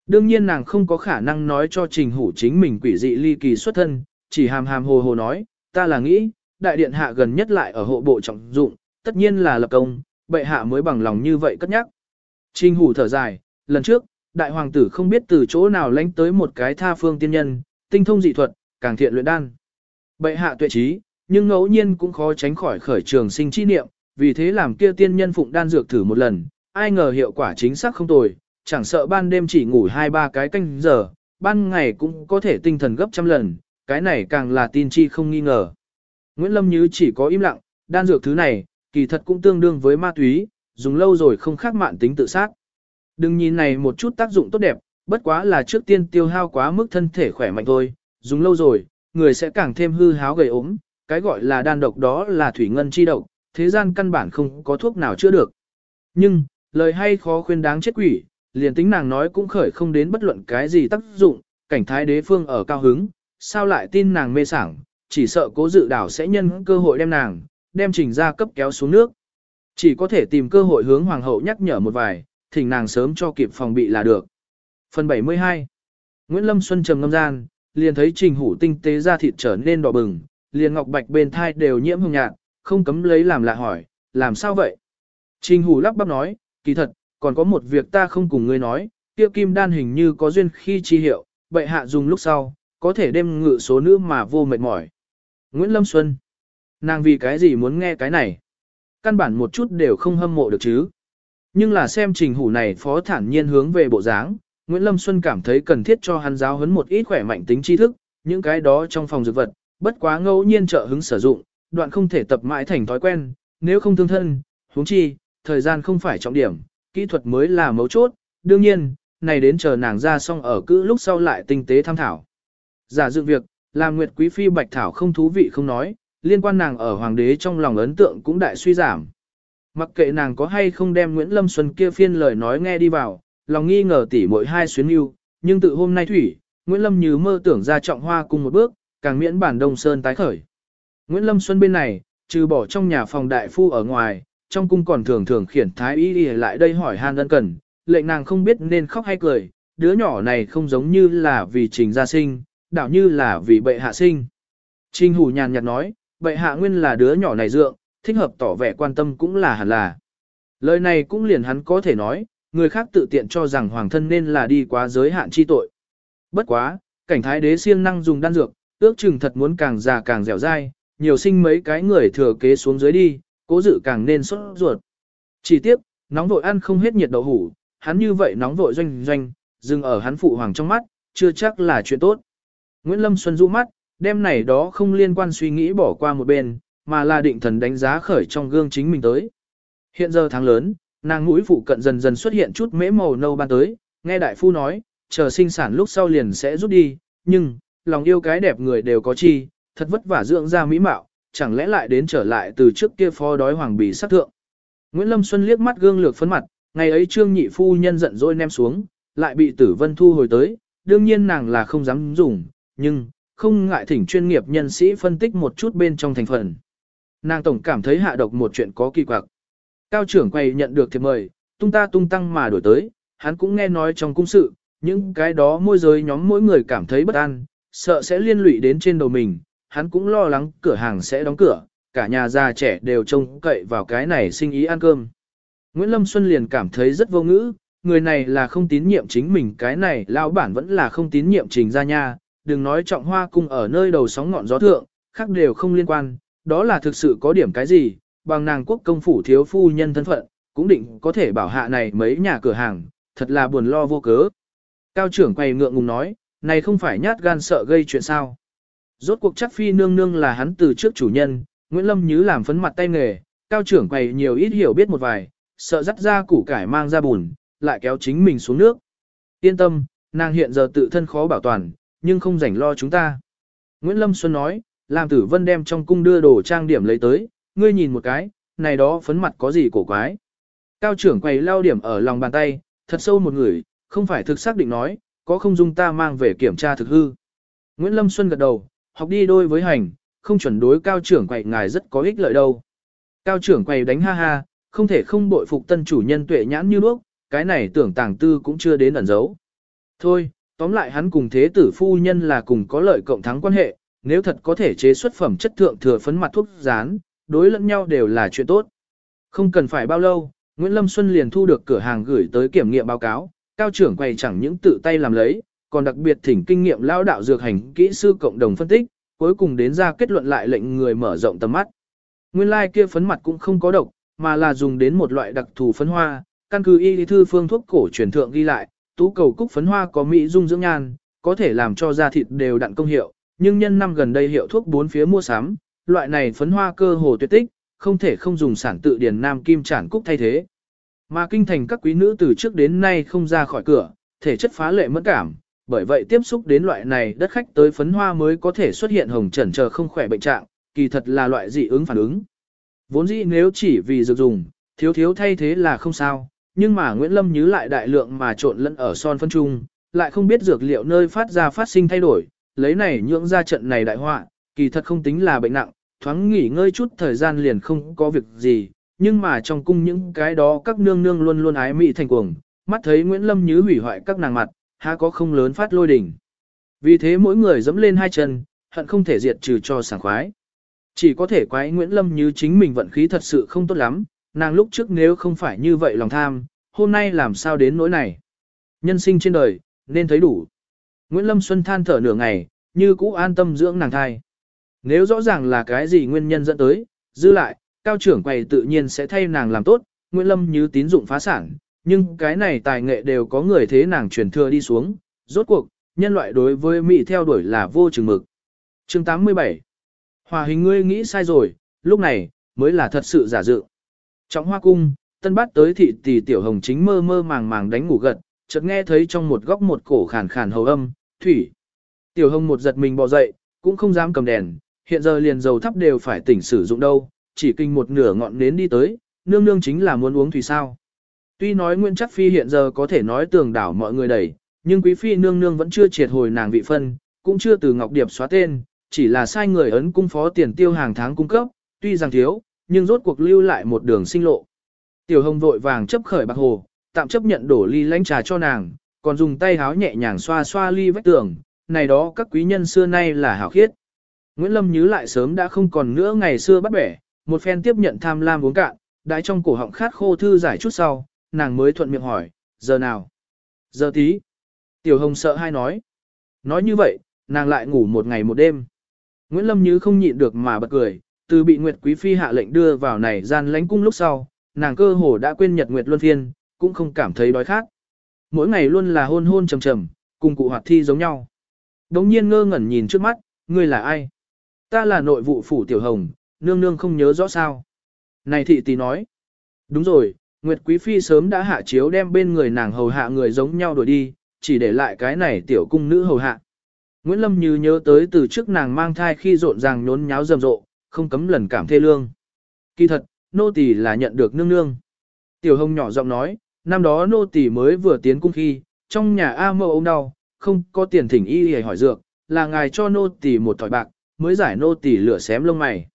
Đương nhiên nàng không có khả năng nói cho trình hủ chính mình quỷ dị ly kỳ xuất thân, chỉ hàm hàm hồ hồ nói, ta là nghĩ, đại điện hạ gần nhất lại ở hộ bộ trọng dụng, tất nhiên là lập công, bệ hạ mới bằng lòng như vậy cất nhắc. Trình hủ thở dài, lần trước, đại hoàng tử không biết từ chỗ nào lánh tới một cái tha phương tiên nhân, tinh thông dị thuật, càng thiện luyện đan. Bệ hạ tuệ trí, nhưng ngẫu nhiên cũng khó tránh khỏi khởi trường sinh chi niệm, vì thế làm kia tiên nhân phụng đan dược thử một lần, ai ngờ hiệu quả chính xác không tồi, chẳng sợ ban đêm chỉ ngủ hai ba cái canh giờ, ban ngày cũng có thể tinh thần gấp trăm lần, cái này càng là tin chi không nghi ngờ. Nguyễn Lâm Như chỉ có im lặng, đan dược thứ này, kỳ thật cũng tương đương với ma túy, dùng lâu rồi không khác mạn tính tự sát. Đừng nhìn này một chút tác dụng tốt đẹp, bất quá là trước tiên tiêu hao quá mức thân thể khỏe mạnh thôi, dùng lâu rồi, người sẽ càng thêm hư háo gầy ốm, cái gọi là đan độc đó là thủy ngân chi độc, thế gian căn bản không có thuốc nào chữa được. Nhưng, lời hay khó khuyên đáng chết quỷ, liền tính nàng nói cũng khởi không đến bất luận cái gì tác dụng, cảnh thái đế phương ở cao hứng, sao lại tin nàng mê sảng, chỉ sợ cố dự đảo sẽ nhân cơ hội đem nàng, đem trình ra cấp kéo xuống nước. Chỉ có thể tìm cơ hội hướng hoàng hậu nhắc nhở một vài, thỉnh nàng sớm cho kịp phòng bị là được. Phần 72 Nguyễn Lâm Xuân trầm ngâm gian, liền thấy trình hủ tinh tế ra thịt trở nên đỏ bừng, liền ngọc bạch bên thai đều nhiễm hồng nhạt, không cấm lấy làm lạ hỏi, làm sao vậy? Trình hủ lắp bắp nói, kỳ thật, còn có một việc ta không cùng ngươi nói, tiêu kim đan hình như có duyên khi chi hiệu, bệ hạ dùng lúc sau, có thể đem ngự số nữ mà vô mệt mỏi. Nguyễn Lâm Xuân, nàng vì cái gì muốn nghe cái này? Căn bản một chút đều không hâm mộ được chứ. Nhưng là xem trình hủ này phó thản nhiên hướng về bộ dáng, Nguyễn Lâm Xuân cảm thấy cần thiết cho hắn giáo huấn một ít khỏe mạnh tính tri thức, những cái đó trong phòng dược vật, bất quá ngẫu nhiên trợ hứng sử dụng, đoạn không thể tập mãi thành thói quen, nếu không thương thân, huống chi, thời gian không phải trọng điểm, kỹ thuật mới là mấu chốt, đương nhiên, này đến chờ nàng ra xong ở cữ lúc sau lại tinh tế tham thảo. Giả dự việc, làm Nguyệt Quý Phi Bạch Thảo không thú vị không nói, liên quan nàng ở hoàng đế trong lòng ấn tượng cũng đại suy giảm. Mặc kệ nàng có hay không đem Nguyễn Lâm Xuân kia phiên lời nói nghe đi vào, lòng nghi ngờ tỉ mỗi hai xuyến yêu, nhưng tự hôm nay thủy, Nguyễn Lâm như mơ tưởng ra trọng hoa cùng một bước, càng miễn bản Đông Sơn tái khởi. Nguyễn Lâm Xuân bên này, trừ bỏ trong nhà phòng đại phu ở ngoài, trong cung còn thường thường khiển thái y đi lại đây hỏi han ân cần, lệnh nàng không biết nên khóc hay cười, đứa nhỏ này không giống như là vì trình gia sinh, đảo như là vì bệ hạ sinh. Trình hủ nhàn nhạt nói, bệ hạ nguyên là đứa nhỏ này dượng, thích hợp tỏ vẻ quan tâm cũng là hẳn là. Lời này cũng liền hắn có thể nói, người khác tự tiện cho rằng hoàng thân nên là đi quá giới hạn chi tội. Bất quá, cảnh thái đế siêng năng dùng đan dược, ước chừng thật muốn càng già càng dẻo dai, nhiều sinh mấy cái người thừa kế xuống dưới đi, cố dự càng nên sốt ruột. Chỉ tiếp, nóng vội ăn không hết nhiệt đậu hủ, hắn như vậy nóng vội doanh doanh, dừng ở hắn phụ hoàng trong mắt, chưa chắc là chuyện tốt. Nguyễn Lâm Xuân du mắt, đêm này đó không liên quan suy nghĩ bỏ qua một bên, mà là định thần đánh giá khởi trong gương chính mình tới. Hiện giờ tháng lớn, nàng mũi phụ cận dần dần xuất hiện chút mễ màu nâu ban tới, nghe đại phu nói, chờ sinh sản lúc sau liền sẽ rút đi, nhưng, lòng yêu cái đẹp người đều có chi, thật vất vả dưỡng ra mỹ mạo, chẳng lẽ lại đến trở lại từ trước kia phó đói hoàng bì sát thượng. Nguyễn Lâm Xuân liếc mắt gương lược phấn mặt, ngày ấy trương nhị phu nhân giận dỗi ném xuống, lại bị tử vân thu hồi tới, đương nhiên nàng là không dám dùng, nhưng, không ngại thỉnh chuyên nghiệp nhân sĩ phân tích một chút bên trong thành phần. Nàng tổng cảm thấy hạ độc một chuyện có kỳ quặc. Cao trưởng quầy nhận được thiệp mời, tung ta tung tăng mà đổi tới, hắn cũng nghe nói trong cung sự, những cái đó môi giới nhóm mỗi người cảm thấy bất an, sợ sẽ liên lụy đến trên đầu mình, hắn cũng lo lắng cửa hàng sẽ đóng cửa, cả nhà già trẻ đều trông cậy vào cái này sinh ý ăn cơm. Nguyễn Lâm Xuân liền cảm thấy rất vô ngữ, người này là không tín nhiệm chính mình cái này lão bản vẫn là không tín nhiệm trình ra nha, đừng nói trọng hoa cung ở nơi đầu sóng ngọn gió thượng, khác đều không liên quan, đó là thực sự có điểm cái gì, bằng nàng quốc công phủ thiếu phu nhân thân phận, cũng định có thể bảo hạ này mấy nhà cửa hàng, thật là buồn lo vô cớ. Cao trưởng quay ngượng ngùng nói, này không phải nhát gan sợ gây chuyện sao. Rốt cuộc chắc phi nương nương là hắn từ trước chủ nhân, Nguyễn Lâm Nhứ làm phấn mặt tay nghề, cao trưởng quầy nhiều ít hiểu biết một vài, sợ dắt ra củ cải mang ra bùn, lại kéo chính mình xuống nước. Yên tâm, nàng hiện giờ tự thân khó bảo toàn, nhưng không rảnh lo chúng ta. Nguyễn Lâm Xuân nói, làm tử vân đem trong cung đưa đồ trang điểm lấy tới, ngươi nhìn một cái, này đó phấn mặt có gì cổ quái. Cao trưởng quầy lao điểm ở lòng bàn tay, thật sâu một người, không phải thực xác định nói, có không dung ta mang về kiểm tra thực hư. Nguyễn Lâm Xuân gật đầu, học đi đôi với hành, không chuẩn đối cao trưởng quầy ngài rất có ích lợi đâu. Cao trưởng quầy đánh ha ha, không thể không bội phục tân chủ nhân tuệ nhãn như bước, cái này tưởng tàng tư cũng chưa đến ẩn giấu. Thôi, tóm lại hắn cùng thế tử phu nhân là cùng có lợi cộng thắng quan hệ, nếu thật có thể chế xuất phẩm chất thượng thừa phấn mặt thuốc rán, đối lẫn nhau đều là chuyện tốt. Không cần phải bao lâu, Nguyễn Lâm Xuân liền thu được cửa hàng gửi tới kiểm nghiệm báo cáo, cao trưởng quầy chẳng những tự tay làm lấy, còn đặc biệt thỉnh kinh nghiệm lao đạo dược hành kỹ sư cộng đồng phân tích, cuối cùng đến ra kết luận lại lệnh người mở rộng tầm mắt. Nguyên lai like kia phấn mặt cũng không có độc, mà là dùng đến một loại đặc thù phấn hoa, căn cứ y lý thư phương thuốc cổ truyền thượng ghi lại, tú cầu cúc phấn hoa có mỹ dung dưỡng nhan, có thể làm cho da thịt đều đặn công hiệu, nhưng nhân năm gần đây hiệu thuốc bốn phía mua sắm, loại này phấn hoa cơ hồ tuyệt tích, không thể không dùng sản tự điển nam kim trản cúc thay thế. Mà kinh thành các quý nữ từ trước đến nay không ra khỏi cửa, thể chất phá lệ mẫn cảm, bởi vậy tiếp xúc đến loại này đất khách tới phấn hoa mới có thể xuất hiện hồng trần chờ không khỏe bệnh trạng, kỳ thật là loại dị ứng phản ứng. Vốn dĩ nếu chỉ vì dược dùng, thiếu thiếu thay thế là không sao, nhưng mà Nguyễn Lâm nhớ lại đại lượng mà trộn lẫn ở son phân trung, lại không biết dược liệu nơi phát ra phát sinh thay đổi, lấy này nhưỡng ra trận này đại họa, kỳ thật không tính là bệnh nặng, thoáng nghỉ ngơi chút thời gian liền không có việc gì, nhưng mà trong cung những cái đó các nương nương luôn luôn ái mị thành cuồng, mắt thấy Nguyễn Lâm Như hủy hoại các nàng mặt, há có không lớn phát lôi đỉnh. Vì thế mỗi người dẫm lên hai chân, hận không thể diệt trừ cho sảng khoái. Chỉ có thể quái Nguyễn Lâm Như chính mình vận khí thật sự không tốt lắm, nàng lúc trước nếu không phải như vậy lòng tham, hôm nay làm sao đến nỗi này. Nhân sinh trên đời, nên thấy đủ. Nguyễn Lâm Xuân than thở nửa ngày, như cũ an tâm dưỡng nàng thai. Nếu rõ ràng là cái gì nguyên nhân dẫn tới, dư lại, cao trưởng quầy tự nhiên sẽ thay nàng làm tốt, Nguyễn Lâm như tín dụng phá sản, nhưng cái này tài nghệ đều có người thế nàng truyền thừa đi xuống, rốt cuộc, nhân loại đối với Mỹ theo đuổi là vô chừng mực. chương 87 Hòa hình ngươi nghĩ sai rồi, lúc này, mới là thật sự giả dự. Trong hoa cung, tân bát tới thị tỷ tiểu hồng chính mơ mơ màng màng đánh ngủ gật, chợt nghe thấy trong một góc một cổ khàn khàn hầu âm, thủy. Tiểu hồng một giật mình bò dậy, cũng không dám cầm đèn, hiện giờ liền dầu thắp đều phải tỉnh sử dụng đâu, chỉ kinh một nửa ngọn nến đi tới, nương nương chính là muốn uống thủy sao. Tuy nói Nguyễn Chắc Phi hiện giờ có thể nói tường đảo mọi người đẩy, nhưng Quý Phi nương nương vẫn chưa triệt hồi nàng vị phân, cũng chưa từ Ngọc Điệp xóa tên, chỉ là sai người ấn cung phó tiền tiêu hàng tháng cung cấp, tuy rằng thiếu, nhưng rốt cuộc lưu lại một đường sinh lộ. Tiểu Hồng vội vàng chấp khởi bạc hồ, tạm chấp nhận đổ ly lánh trà cho nàng, còn dùng tay háo nhẹ nhàng xoa xoa ly vách tường, này đó các quý nhân xưa nay là hảo khiết. Nguyễn Lâm nhớ lại sớm đã không còn nữa ngày xưa bắt bẻ, một phen tiếp nhận tham lam uống cạn, đãi trong cổ họng khát khô thư giải chút sau, nàng mới thuận miệng hỏi, giờ nào? Giờ tí. Tiểu Hồng sợ hai nói. Nói như vậy, nàng lại ngủ một ngày một đêm. Nguyễn Lâm Như không nhịn được mà bật cười, từ bị Nguyệt Quý Phi hạ lệnh đưa vào này gian lánh cung lúc sau, nàng cơ hồ đã quên nhật Nguyệt Luân Phiên, cũng không cảm thấy đói khát. Mỗi ngày luôn là hôn hôn trầm trầm, cùng cụ hoạt thi giống nhau. Đống nhiên ngơ ngẩn nhìn trước mắt, ngươi là ai? Ta là nội vụ phủ Tiểu Hồng, nương nương không nhớ rõ sao. Này thị tỷ nói. Đúng rồi, Nguyệt Quý Phi sớm đã hạ chiếu đem bên người nàng hầu hạ người giống nhau đổi đi, chỉ để lại cái này tiểu cung nữ hầu hạ. Nguyễn Lâm như nhớ tới từ trước nàng mang thai khi rộn ràng nhốn nháo rầm rộ, không cấm lần cảm thê lương. Kỳ thật, nô tỳ là nhận được nương nương. Tiểu hồng nhỏ giọng nói, năm đó nô tỳ mới vừa tiến cung khi, trong nhà A mâu ông đau, không có tiền thỉnh y hề hỏi dược, là ngài cho nô tỳ một thỏi bạc, mới giải nô tỳ lửa xém lông mày.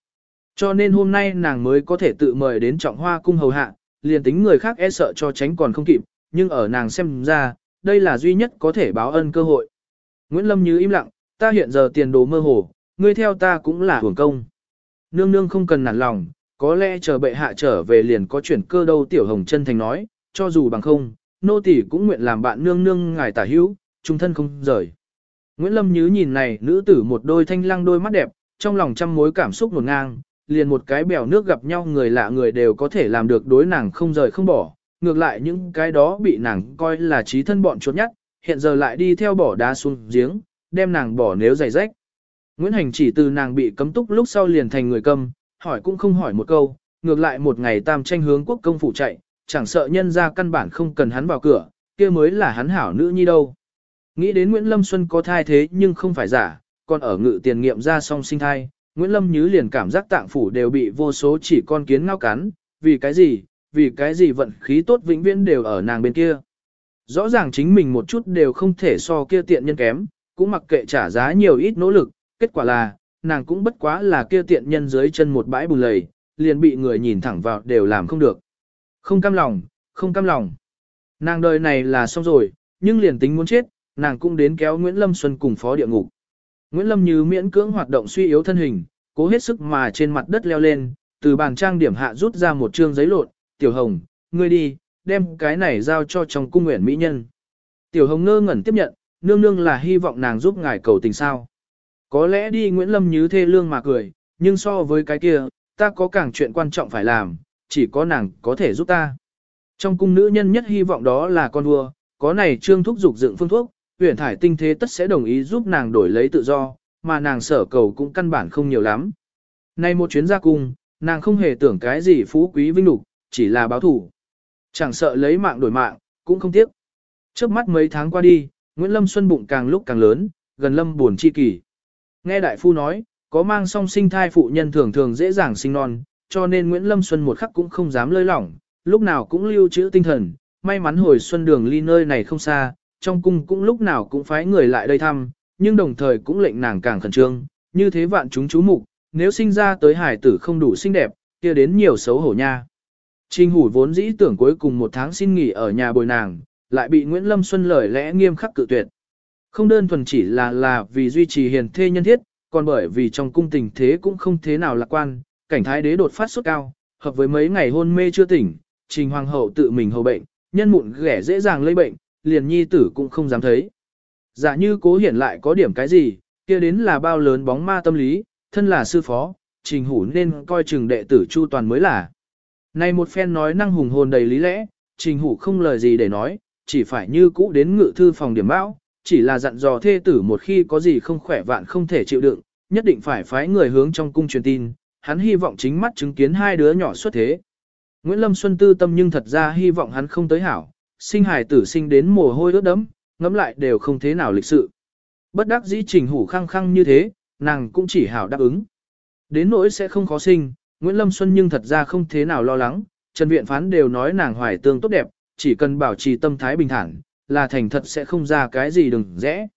Cho nên hôm nay nàng mới có thể tự mời đến trọng hoa cung hầu hạ, liền tính người khác e sợ cho tránh còn không kịp, nhưng ở nàng xem ra, đây là duy nhất có thể báo ân cơ hội. Nguyễn Lâm như im lặng, ta hiện giờ tiền đồ mơ hồ, ngươi theo ta cũng là hưởng công. Nương nương không cần nản lòng, có lẽ chờ bệ hạ trở về liền có chuyển cơ đâu tiểu hồng chân thành nói, cho dù bằng không, nô tỳ cũng nguyện làm bạn nương nương ngài tả hữu, trung thân không rời. Nguyễn Lâm Nhứ nhìn này nữ tử một đôi thanh lăng đôi mắt đẹp, trong lòng trăm mối cảm xúc ngổn ngang, liền một cái bèo nước gặp nhau người lạ người đều có thể làm được đối nàng không rời không bỏ, ngược lại những cái đó bị nàng coi là trí thân bọn chốt nhất, hiện giờ lại đi theo bỏ đá xuống giếng, đem nàng bỏ nếu giày rách. Nguyễn Hành chỉ từ nàng bị cấm túc lúc sau liền thành người câm, hỏi cũng không hỏi một câu, ngược lại một ngày tam tranh hướng quốc công phủ chạy, chẳng sợ nhân ra căn bản không cần hắn vào cửa, kia mới là hắn hảo nữ nhi đâu. Nghĩ đến Nguyễn Lâm Xuân có thai thế nhưng không phải giả, còn ở ngự tiền nghiệm ra song sinh thai, Nguyễn Lâm Nhứ liền cảm giác tạng phủ đều bị vô số chỉ con kiến ngao cắn, vì cái gì, vì cái gì vận khí tốt vĩnh viễn đều ở nàng bên kia. Rõ ràng chính mình một chút đều không thể so kia tiện nhân kém, cũng mặc kệ trả giá nhiều ít nỗ lực, kết quả là, nàng cũng bất quá là kia tiện nhân dưới chân một bãi bùn lầy, liền bị người nhìn thẳng vào đều làm không được. Không cam lòng, không cam lòng. Nàng đời này là xong rồi, nhưng liền tính muốn chết, nàng cũng đến kéo Nguyễn Lâm Xuân cùng phó địa ngục. Nguyễn Lâm như miễn cưỡng hoạt động suy yếu thân hình, cố hết sức mà trên mặt đất leo lên, từ bàn trang điểm hạ rút ra một trương giấy lộn, tiểu hồng, ngươi đi, đem cái này giao cho trong cung nguyện mỹ nhân. Tiểu hồng ngơ ngẩn tiếp nhận, nương nương là hy vọng nàng giúp ngài cầu tình sao. Có lẽ đi Nguyễn Lâm như thê lương mà cười, nhưng so với cái kia, ta có càng chuyện quan trọng phải làm, chỉ có nàng có thể giúp ta. Trong cung nữ nhân nhất hy vọng đó là con vua, có này trương thúc dục dựng phương thuốc, uyển thải tinh thế tất sẽ đồng ý giúp nàng đổi lấy tự do, mà nàng sở cầu cũng căn bản không nhiều lắm. Nay một chuyến ra cung, nàng không hề tưởng cái gì phú quý vinh lục, chỉ là báo thủ. Chẳng sợ lấy mạng đổi mạng, cũng không tiếc. Trước mắt mấy tháng qua đi, Nguyễn Lâm Xuân bụng càng lúc càng lớn, gần lâm buồn chi kỳ. Nghe đại phu nói, có mang song sinh thai phụ nhân thường thường dễ dàng sinh non, cho nên Nguyễn Lâm Xuân một khắc cũng không dám lơi lỏng, lúc nào cũng lưu trữ tinh thần, may mắn hồi xuân đường ly nơi này không xa, trong cung cũng lúc nào cũng phái người lại đây thăm, nhưng đồng thời cũng lệnh nàng càng khẩn trương, như thế vạn chúng chú mục, nếu sinh ra tới hải tử không đủ xinh đẹp, kia đến nhiều xấu hổ nha. Trình hủ vốn dĩ tưởng cuối cùng một tháng xin nghỉ ở nhà bồi nàng, lại bị Nguyễn Lâm Xuân lời lẽ nghiêm khắc cự tuyệt. Không đơn thuần chỉ là là vì duy trì hiền thê nhân thiết, còn bởi vì trong cung tình thế cũng không thế nào lạc quan, cảnh thái đế đột phát sốt cao, hợp với mấy ngày hôn mê chưa tỉnh, trình hoàng hậu tự mình hầu bệnh, nhân mụn ghẻ dễ dàng lây bệnh, liền nhi tử cũng không dám thấy. Giả như cố hiển lại có điểm cái gì, kia đến là bao lớn bóng ma tâm lý, thân là sư phó, trình hủ nên coi chừng đệ tử chu toàn mới là. Này một phen nói năng hùng hồn đầy lý lẽ, trình hủ không lời gì để nói, chỉ phải như cũ đến ngự thư phòng điểm bão, chỉ là dặn dò thê tử một khi có gì không khỏe vạn không thể chịu đựng, nhất định phải phái người hướng trong cung truyền tin, hắn hy vọng chính mắt chứng kiến hai đứa nhỏ xuất thế. Nguyễn Lâm Xuân tư tâm nhưng thật ra hy vọng hắn không tới hảo, sinh hài tử sinh đến mồ hôi ướt đẫm, ngẫm lại đều không thế nào lịch sự. Bất đắc dĩ trình hủ khăng khăng như thế, nàng cũng chỉ hảo đáp ứng. Đến nỗi sẽ không khó sinh, Nguyễn Lâm Xuân nhưng thật ra không thế nào lo lắng, Trần Viện Phán đều nói nàng hoài tương tốt đẹp, chỉ cần bảo trì tâm thái bình thản, là thành thật sẽ không ra cái gì đừng rẽ.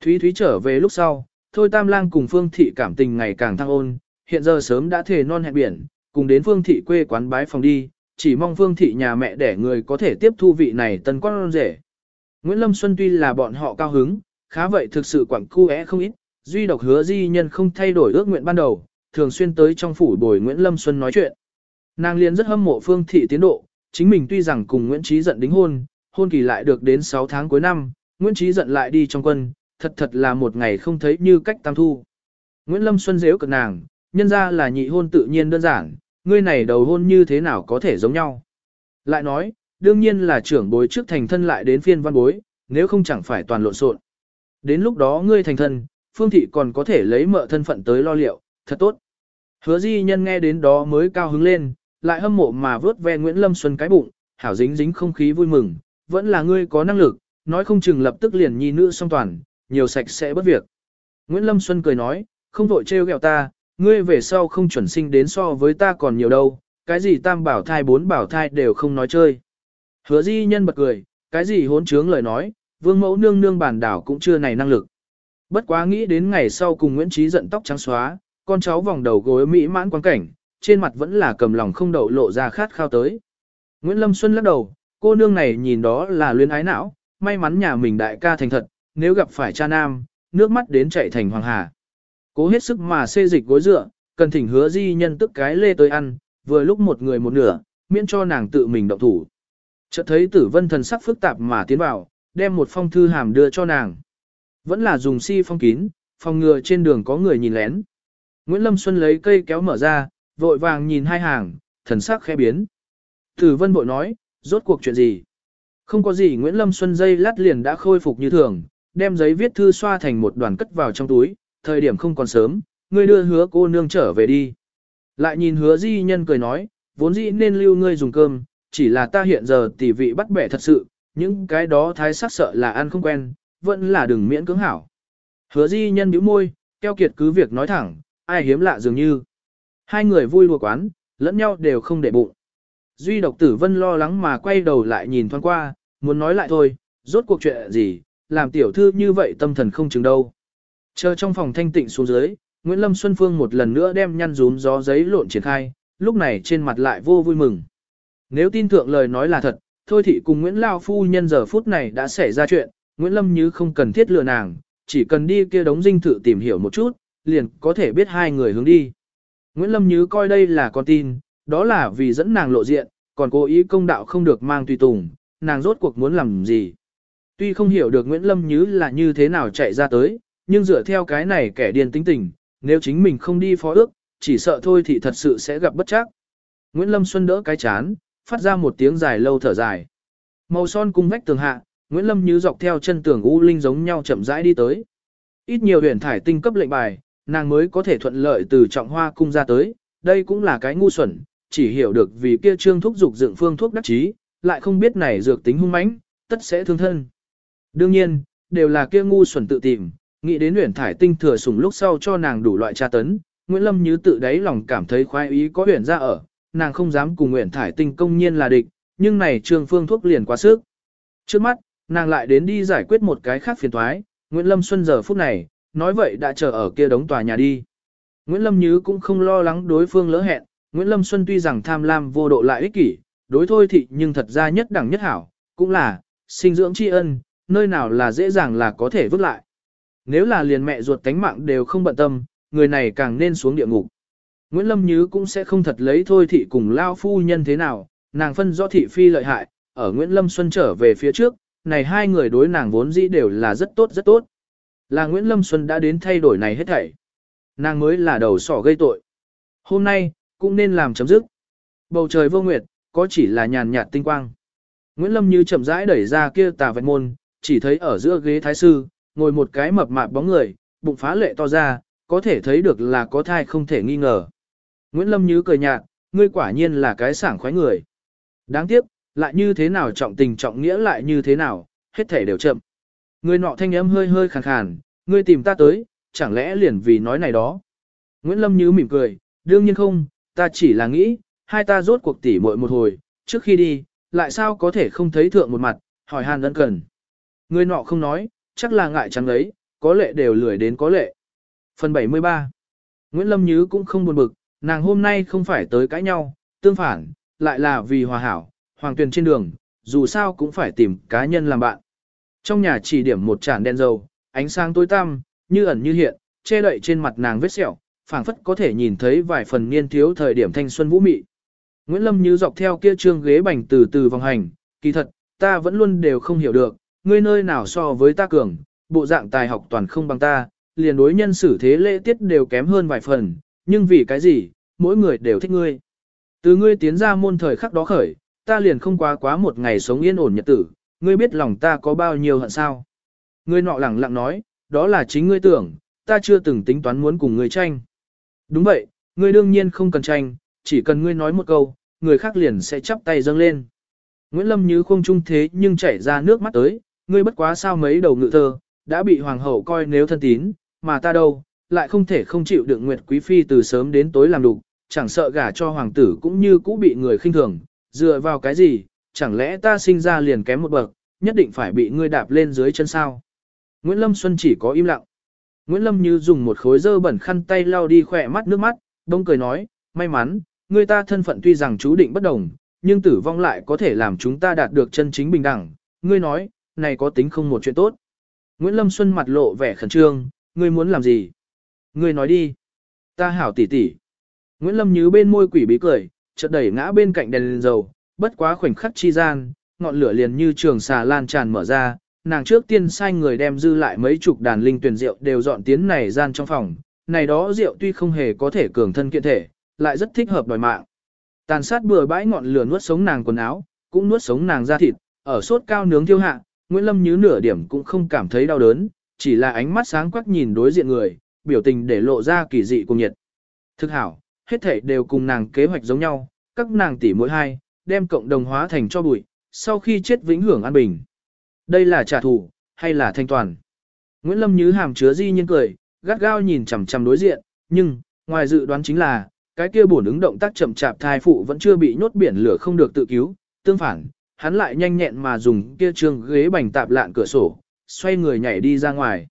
Thúy Thúy trở về lúc sau, Thôi Tam Lang cùng Phương Thị cảm tình ngày càng thăng ôn, hiện giờ sớm đã thề non hẹn biển, cùng đến Phương Thị quê quán bái phòng đi, chỉ mong Phương Thị nhà mẹ để người có thể tiếp thu vị này tân quan rể. Nguyễn Lâm Xuân tuy là bọn họ cao hứng, khá vậy thực sự quẳng cu é không ít, duy độc hứa di nhân không thay đổi ước nguyện ban đầu, thường xuyên tới trong phủ bồi Nguyễn Lâm Xuân nói chuyện. Nàng liền rất hâm mộ Phương Thị tiến độ, chính mình tuy rằng cùng Nguyễn Trí giận đính hôn, hôn kỳ lại được đến 6 tháng cuối năm, Nguyễn Trí giận lại đi trong quân, thật thật là một ngày không thấy như cách tam thu. Nguyễn Lâm Xuân dễ cực nàng, nhân ra là nhị hôn tự nhiên đơn giản, ngươi này đầu hôn như thế nào có thể giống nhau. Lại nói, đương nhiên là trưởng bối trước thành thân lại đến phiên văn bối, nếu không chẳng phải toàn lộn xộn. Đến lúc đó ngươi thành thân, phương thị còn có thể lấy mợ thân phận tới lo liệu, thật tốt. Hứa di nhân nghe đến đó mới cao hứng lên, lại hâm mộ mà vớt ve Nguyễn Lâm Xuân cái bụng, hảo dính dính không khí vui mừng, vẫn là ngươi có năng lực, nói không chừng lập tức liền nhi nữ song toàn, nhiều sạch sẽ bất việc. Nguyễn Lâm Xuân cười nói, không vội trêu ghẹo ta, ngươi về sau không chuẩn sinh đến so với ta còn nhiều đâu, cái gì tam bảo thai bốn bảo thai đều không nói chơi. Hứa di nhân bật cười, cái gì hốn trướng lời nói, vương mẫu nương nương bản đảo cũng chưa này năng lực. Bất quá nghĩ đến ngày sau cùng Nguyễn Trí giận tóc trắng xóa, con cháu vòng đầu gối mỹ mãn quan cảnh, trên mặt vẫn là cầm lòng không đậu lộ ra khát khao tới. Nguyễn Lâm Xuân lắc đầu, cô nương này nhìn đó là luyến ái não, may mắn nhà mình đại ca thành thật, nếu gặp phải cha nam, nước mắt đến chạy thành hoàng hà. Cố hết sức mà xê dịch gối dựa, cần thỉnh hứa di nhân tức cái lê tới ăn, vừa lúc một người một nửa, miễn cho nàng tự mình động thủ. Chợt thấy tử vân thần sắc phức tạp mà tiến vào, đem một phong thư hàm đưa cho nàng. Vẫn là dùng si phong kín, phòng ngừa trên đường có người nhìn lén. Nguyễn Lâm Xuân lấy cây kéo mở ra, vội vàng nhìn hai hàng, thần sắc khẽ biến. Tử vân bội nói, rốt cuộc chuyện gì? Không có gì Nguyễn Lâm Xuân dây lát liền đã khôi phục như thường, đem giấy viết thư xoa thành một đoàn cất vào trong túi, thời điểm không còn sớm, ngươi đưa hứa cô nương trở về đi. Lại nhìn hứa di nhân cười nói, vốn dĩ nên lưu ngươi dùng cơm, chỉ là ta hiện giờ tỷ vị bắt bẻ thật sự, những cái đó thái sắc sợ là ăn không quen, vẫn là đừng miễn cưỡng hảo. Hứa di nhân bĩu môi, keo kiệt cứ việc nói thẳng, ai hiếm lạ dường như. Hai người vui lùa quán, lẫn nhau đều không để bụng. Duy độc tử vân lo lắng mà quay đầu lại nhìn thoáng qua, muốn nói lại thôi, rốt cuộc chuyện gì, làm tiểu thư như vậy tâm thần không chừng đâu. Chờ trong phòng thanh tịnh xuống dưới, Nguyễn Lâm Xuân Phương một lần nữa đem nhăn rúm gió giấy lộn triển khai, lúc này trên mặt lại vô vui mừng. Nếu tin thượng lời nói là thật, thôi thị cùng Nguyễn Lao Phu nhân giờ phút này đã xảy ra chuyện, Nguyễn Lâm như không cần thiết lừa nàng, chỉ cần đi kia đống dinh thự tìm hiểu một chút, liền có thể biết hai người hướng đi. Nguyễn Lâm Như coi đây là con tin, đó là vì dẫn nàng lộ diện, còn cố ý công đạo không được mang tùy tùng, nàng rốt cuộc muốn làm gì. Tuy không hiểu được Nguyễn Lâm Như là như thế nào chạy ra tới, nhưng dựa theo cái này kẻ điên tính tình, nếu chính mình không đi phó ước, chỉ sợ thôi thì thật sự sẽ gặp bất chắc. Nguyễn Lâm Xuân đỡ cái chán, phát ra một tiếng dài lâu thở dài. Màu son cung vách tường hạ, Nguyễn Lâm Như dọc theo chân tường u linh giống nhau chậm rãi đi tới. Ít nhiều huyền thải tinh cấp lệnh bài, nàng mới có thể thuận lợi từ trọng hoa cung ra tới, đây cũng là cái ngu xuẩn, chỉ hiểu được vì kia trương thuốc dục dựng phương thuốc đắc chí, lại không biết này dược tính hung mãnh, tất sẽ thương thân. Đương nhiên, đều là kia ngu xuẩn tự tìm, nghĩ đến huyền thải tinh thừa sủng lúc sau cho nàng đủ loại tra tấn, Nguyễn Lâm như tự đáy lòng cảm thấy khoái ý có huyền ra ở, nàng không dám cùng huyền thải tinh công nhiên là địch, nhưng này trương phương thuốc liền quá sức. Trước mắt, nàng lại đến đi giải quyết một cái khác phiền thoái, Nguyễn Lâm Xuân giờ phút này, nói vậy đã chờ ở kia đống tòa nhà đi. Nguyễn Lâm Như cũng không lo lắng đối phương lỡ hẹn, Nguyễn Lâm Xuân tuy rằng tham lam vô độ lại ích kỷ, đối thôi thị nhưng thật ra nhất đẳng nhất hảo, cũng là, sinh dưỡng tri ân, nơi nào là dễ dàng là có thể vứt lại. Nếu là liền mẹ ruột tánh mạng đều không bận tâm, người này càng nên xuống địa ngục. Nguyễn Lâm Như cũng sẽ không thật lấy thôi thị cùng lao phu nhân thế nào, nàng phân rõ thị phi lợi hại, ở Nguyễn Lâm Xuân trở về phía trước, này hai người đối nàng vốn dĩ đều là rất tốt rất tốt. Là Nguyễn Lâm Xuân đã đến thay đổi này hết thảy. Nàng mới là đầu sỏ gây tội. Hôm nay, cũng nên làm chấm dứt. Bầu trời vô nguyệt, có chỉ là nhàn nhạt tinh quang. Nguyễn Lâm như chậm rãi đẩy ra kia tà vạch môn, chỉ thấy ở giữa ghế thái sư, ngồi một cái mập mạp bóng người, bụng phá lệ to ra, có thể thấy được là có thai không thể nghi ngờ. Nguyễn Lâm như cười nhạt, ngươi quả nhiên là cái sảng khoái người. Đáng tiếc, lại như thế nào trọng tình trọng nghĩa lại như thế nào, hết thể đều chậm. Người nọ thanh âm hơi hơi khàn khàn, ngươi tìm ta tới, chẳng lẽ liền vì nói này đó. Nguyễn Lâm Như mỉm cười, đương nhiên không, ta chỉ là nghĩ, hai ta rốt cuộc tỉ muội một hồi, trước khi đi, lại sao có thể không thấy thượng một mặt, hỏi hàn ân cần. Người nọ không nói, chắc là ngại chẳng ấy, có lệ đều lười đến có lệ. Phần 73 Nguyễn Lâm Như cũng không buồn bực, nàng hôm nay không phải tới cãi nhau, tương phản, lại là vì hòa hảo, hoàng tuyền trên đường, dù sao cũng phải tìm cá nhân làm bạn. Trong nhà chỉ điểm một chản đèn dầu, ánh sáng tối tăm, như ẩn như hiện, che đậy trên mặt nàng vết sẹo, phảng phất có thể nhìn thấy vài phần niên thiếu thời điểm thanh xuân vũ mị. Nguyễn Lâm như dọc theo kia trương ghế bành từ từ vòng hành, kỳ thật, ta vẫn luôn đều không hiểu được, ngươi nơi nào so với ta cường, bộ dạng tài học toàn không bằng ta, liền đối nhân xử thế lễ tiết đều kém hơn vài phần, nhưng vì cái gì, mỗi người đều thích ngươi. Từ ngươi tiến ra môn thời khắc đó khởi, ta liền không quá quá một ngày sống yên ổn nhật tử, ngươi biết lòng ta có bao nhiêu hận sao. Ngươi nọ lẳng lặng nói, đó là chính ngươi tưởng, ta chưa từng tính toán muốn cùng ngươi tranh. Đúng vậy, ngươi đương nhiên không cần tranh, chỉ cần ngươi nói một câu, người khác liền sẽ chắp tay dâng lên. Nguyễn Lâm như không trung thế nhưng chảy ra nước mắt tới, ngươi bất quá sao mấy đầu ngự thơ, đã bị hoàng hậu coi nếu thân tín, mà ta đâu, lại không thể không chịu đựng Nguyệt Quý Phi từ sớm đến tối làm đục, chẳng sợ gả cho hoàng tử cũng như cũ bị người khinh thường, dựa vào cái gì, chẳng lẽ ta sinh ra liền kém một bậc, nhất định phải bị ngươi đạp lên dưới chân sao. Nguyễn Lâm Xuân chỉ có im lặng. Nguyễn Lâm như dùng một khối dơ bẩn khăn tay lau đi khỏe mắt nước mắt, bông cười nói, may mắn, người ta thân phận tuy rằng chú định bất đồng, nhưng tử vong lại có thể làm chúng ta đạt được chân chính bình đẳng. Ngươi nói, này có tính không một chuyện tốt. Nguyễn Lâm Xuân mặt lộ vẻ khẩn trương, ngươi muốn làm gì? Ngươi nói đi. Ta hảo tỉ tỉ. Nguyễn Lâm nhứ bên môi quỷ bí cười, chợt đẩy ngã bên cạnh đèn, đèn dầu, bất quá khoảnh khắc chi gian, ngọn lửa liền như trường xà lan tràn mở ra, nàng trước tiên sai người đem dư lại mấy chục đàn linh tuyển rượu đều dọn tiến này gian trong phòng, này đó rượu tuy không hề có thể cường thân kiện thể, lại rất thích hợp đòi mạng. Tàn sát bừa bãi ngọn lửa nuốt sống nàng quần áo, cũng nuốt sống nàng da thịt, ở sốt cao nướng thiêu hạ, Nguyễn Lâm như nửa điểm cũng không cảm thấy đau đớn, chỉ là ánh mắt sáng quắc nhìn đối diện người, biểu tình để lộ ra kỳ dị cùng nhiệt. Thực hảo, hết thảy đều cùng nàng kế hoạch giống nhau, các nàng tỷ mỗi hai, đem cộng đồng hóa thành cho bụi, sau khi chết vĩnh hưởng an bình. Đây là trả thù, hay là thanh toàn? Nguyễn Lâm Như hàm chứa di nhiên cười, gắt gao nhìn chằm chằm đối diện, nhưng, ngoài dự đoán chính là, cái kia bổn ứng động tác chậm chạp thai phụ vẫn chưa bị nhốt biển lửa không được tự cứu, tương phản, hắn lại nhanh nhẹn mà dùng kia trường ghế bành tạp lạn cửa sổ, xoay người nhảy đi ra ngoài.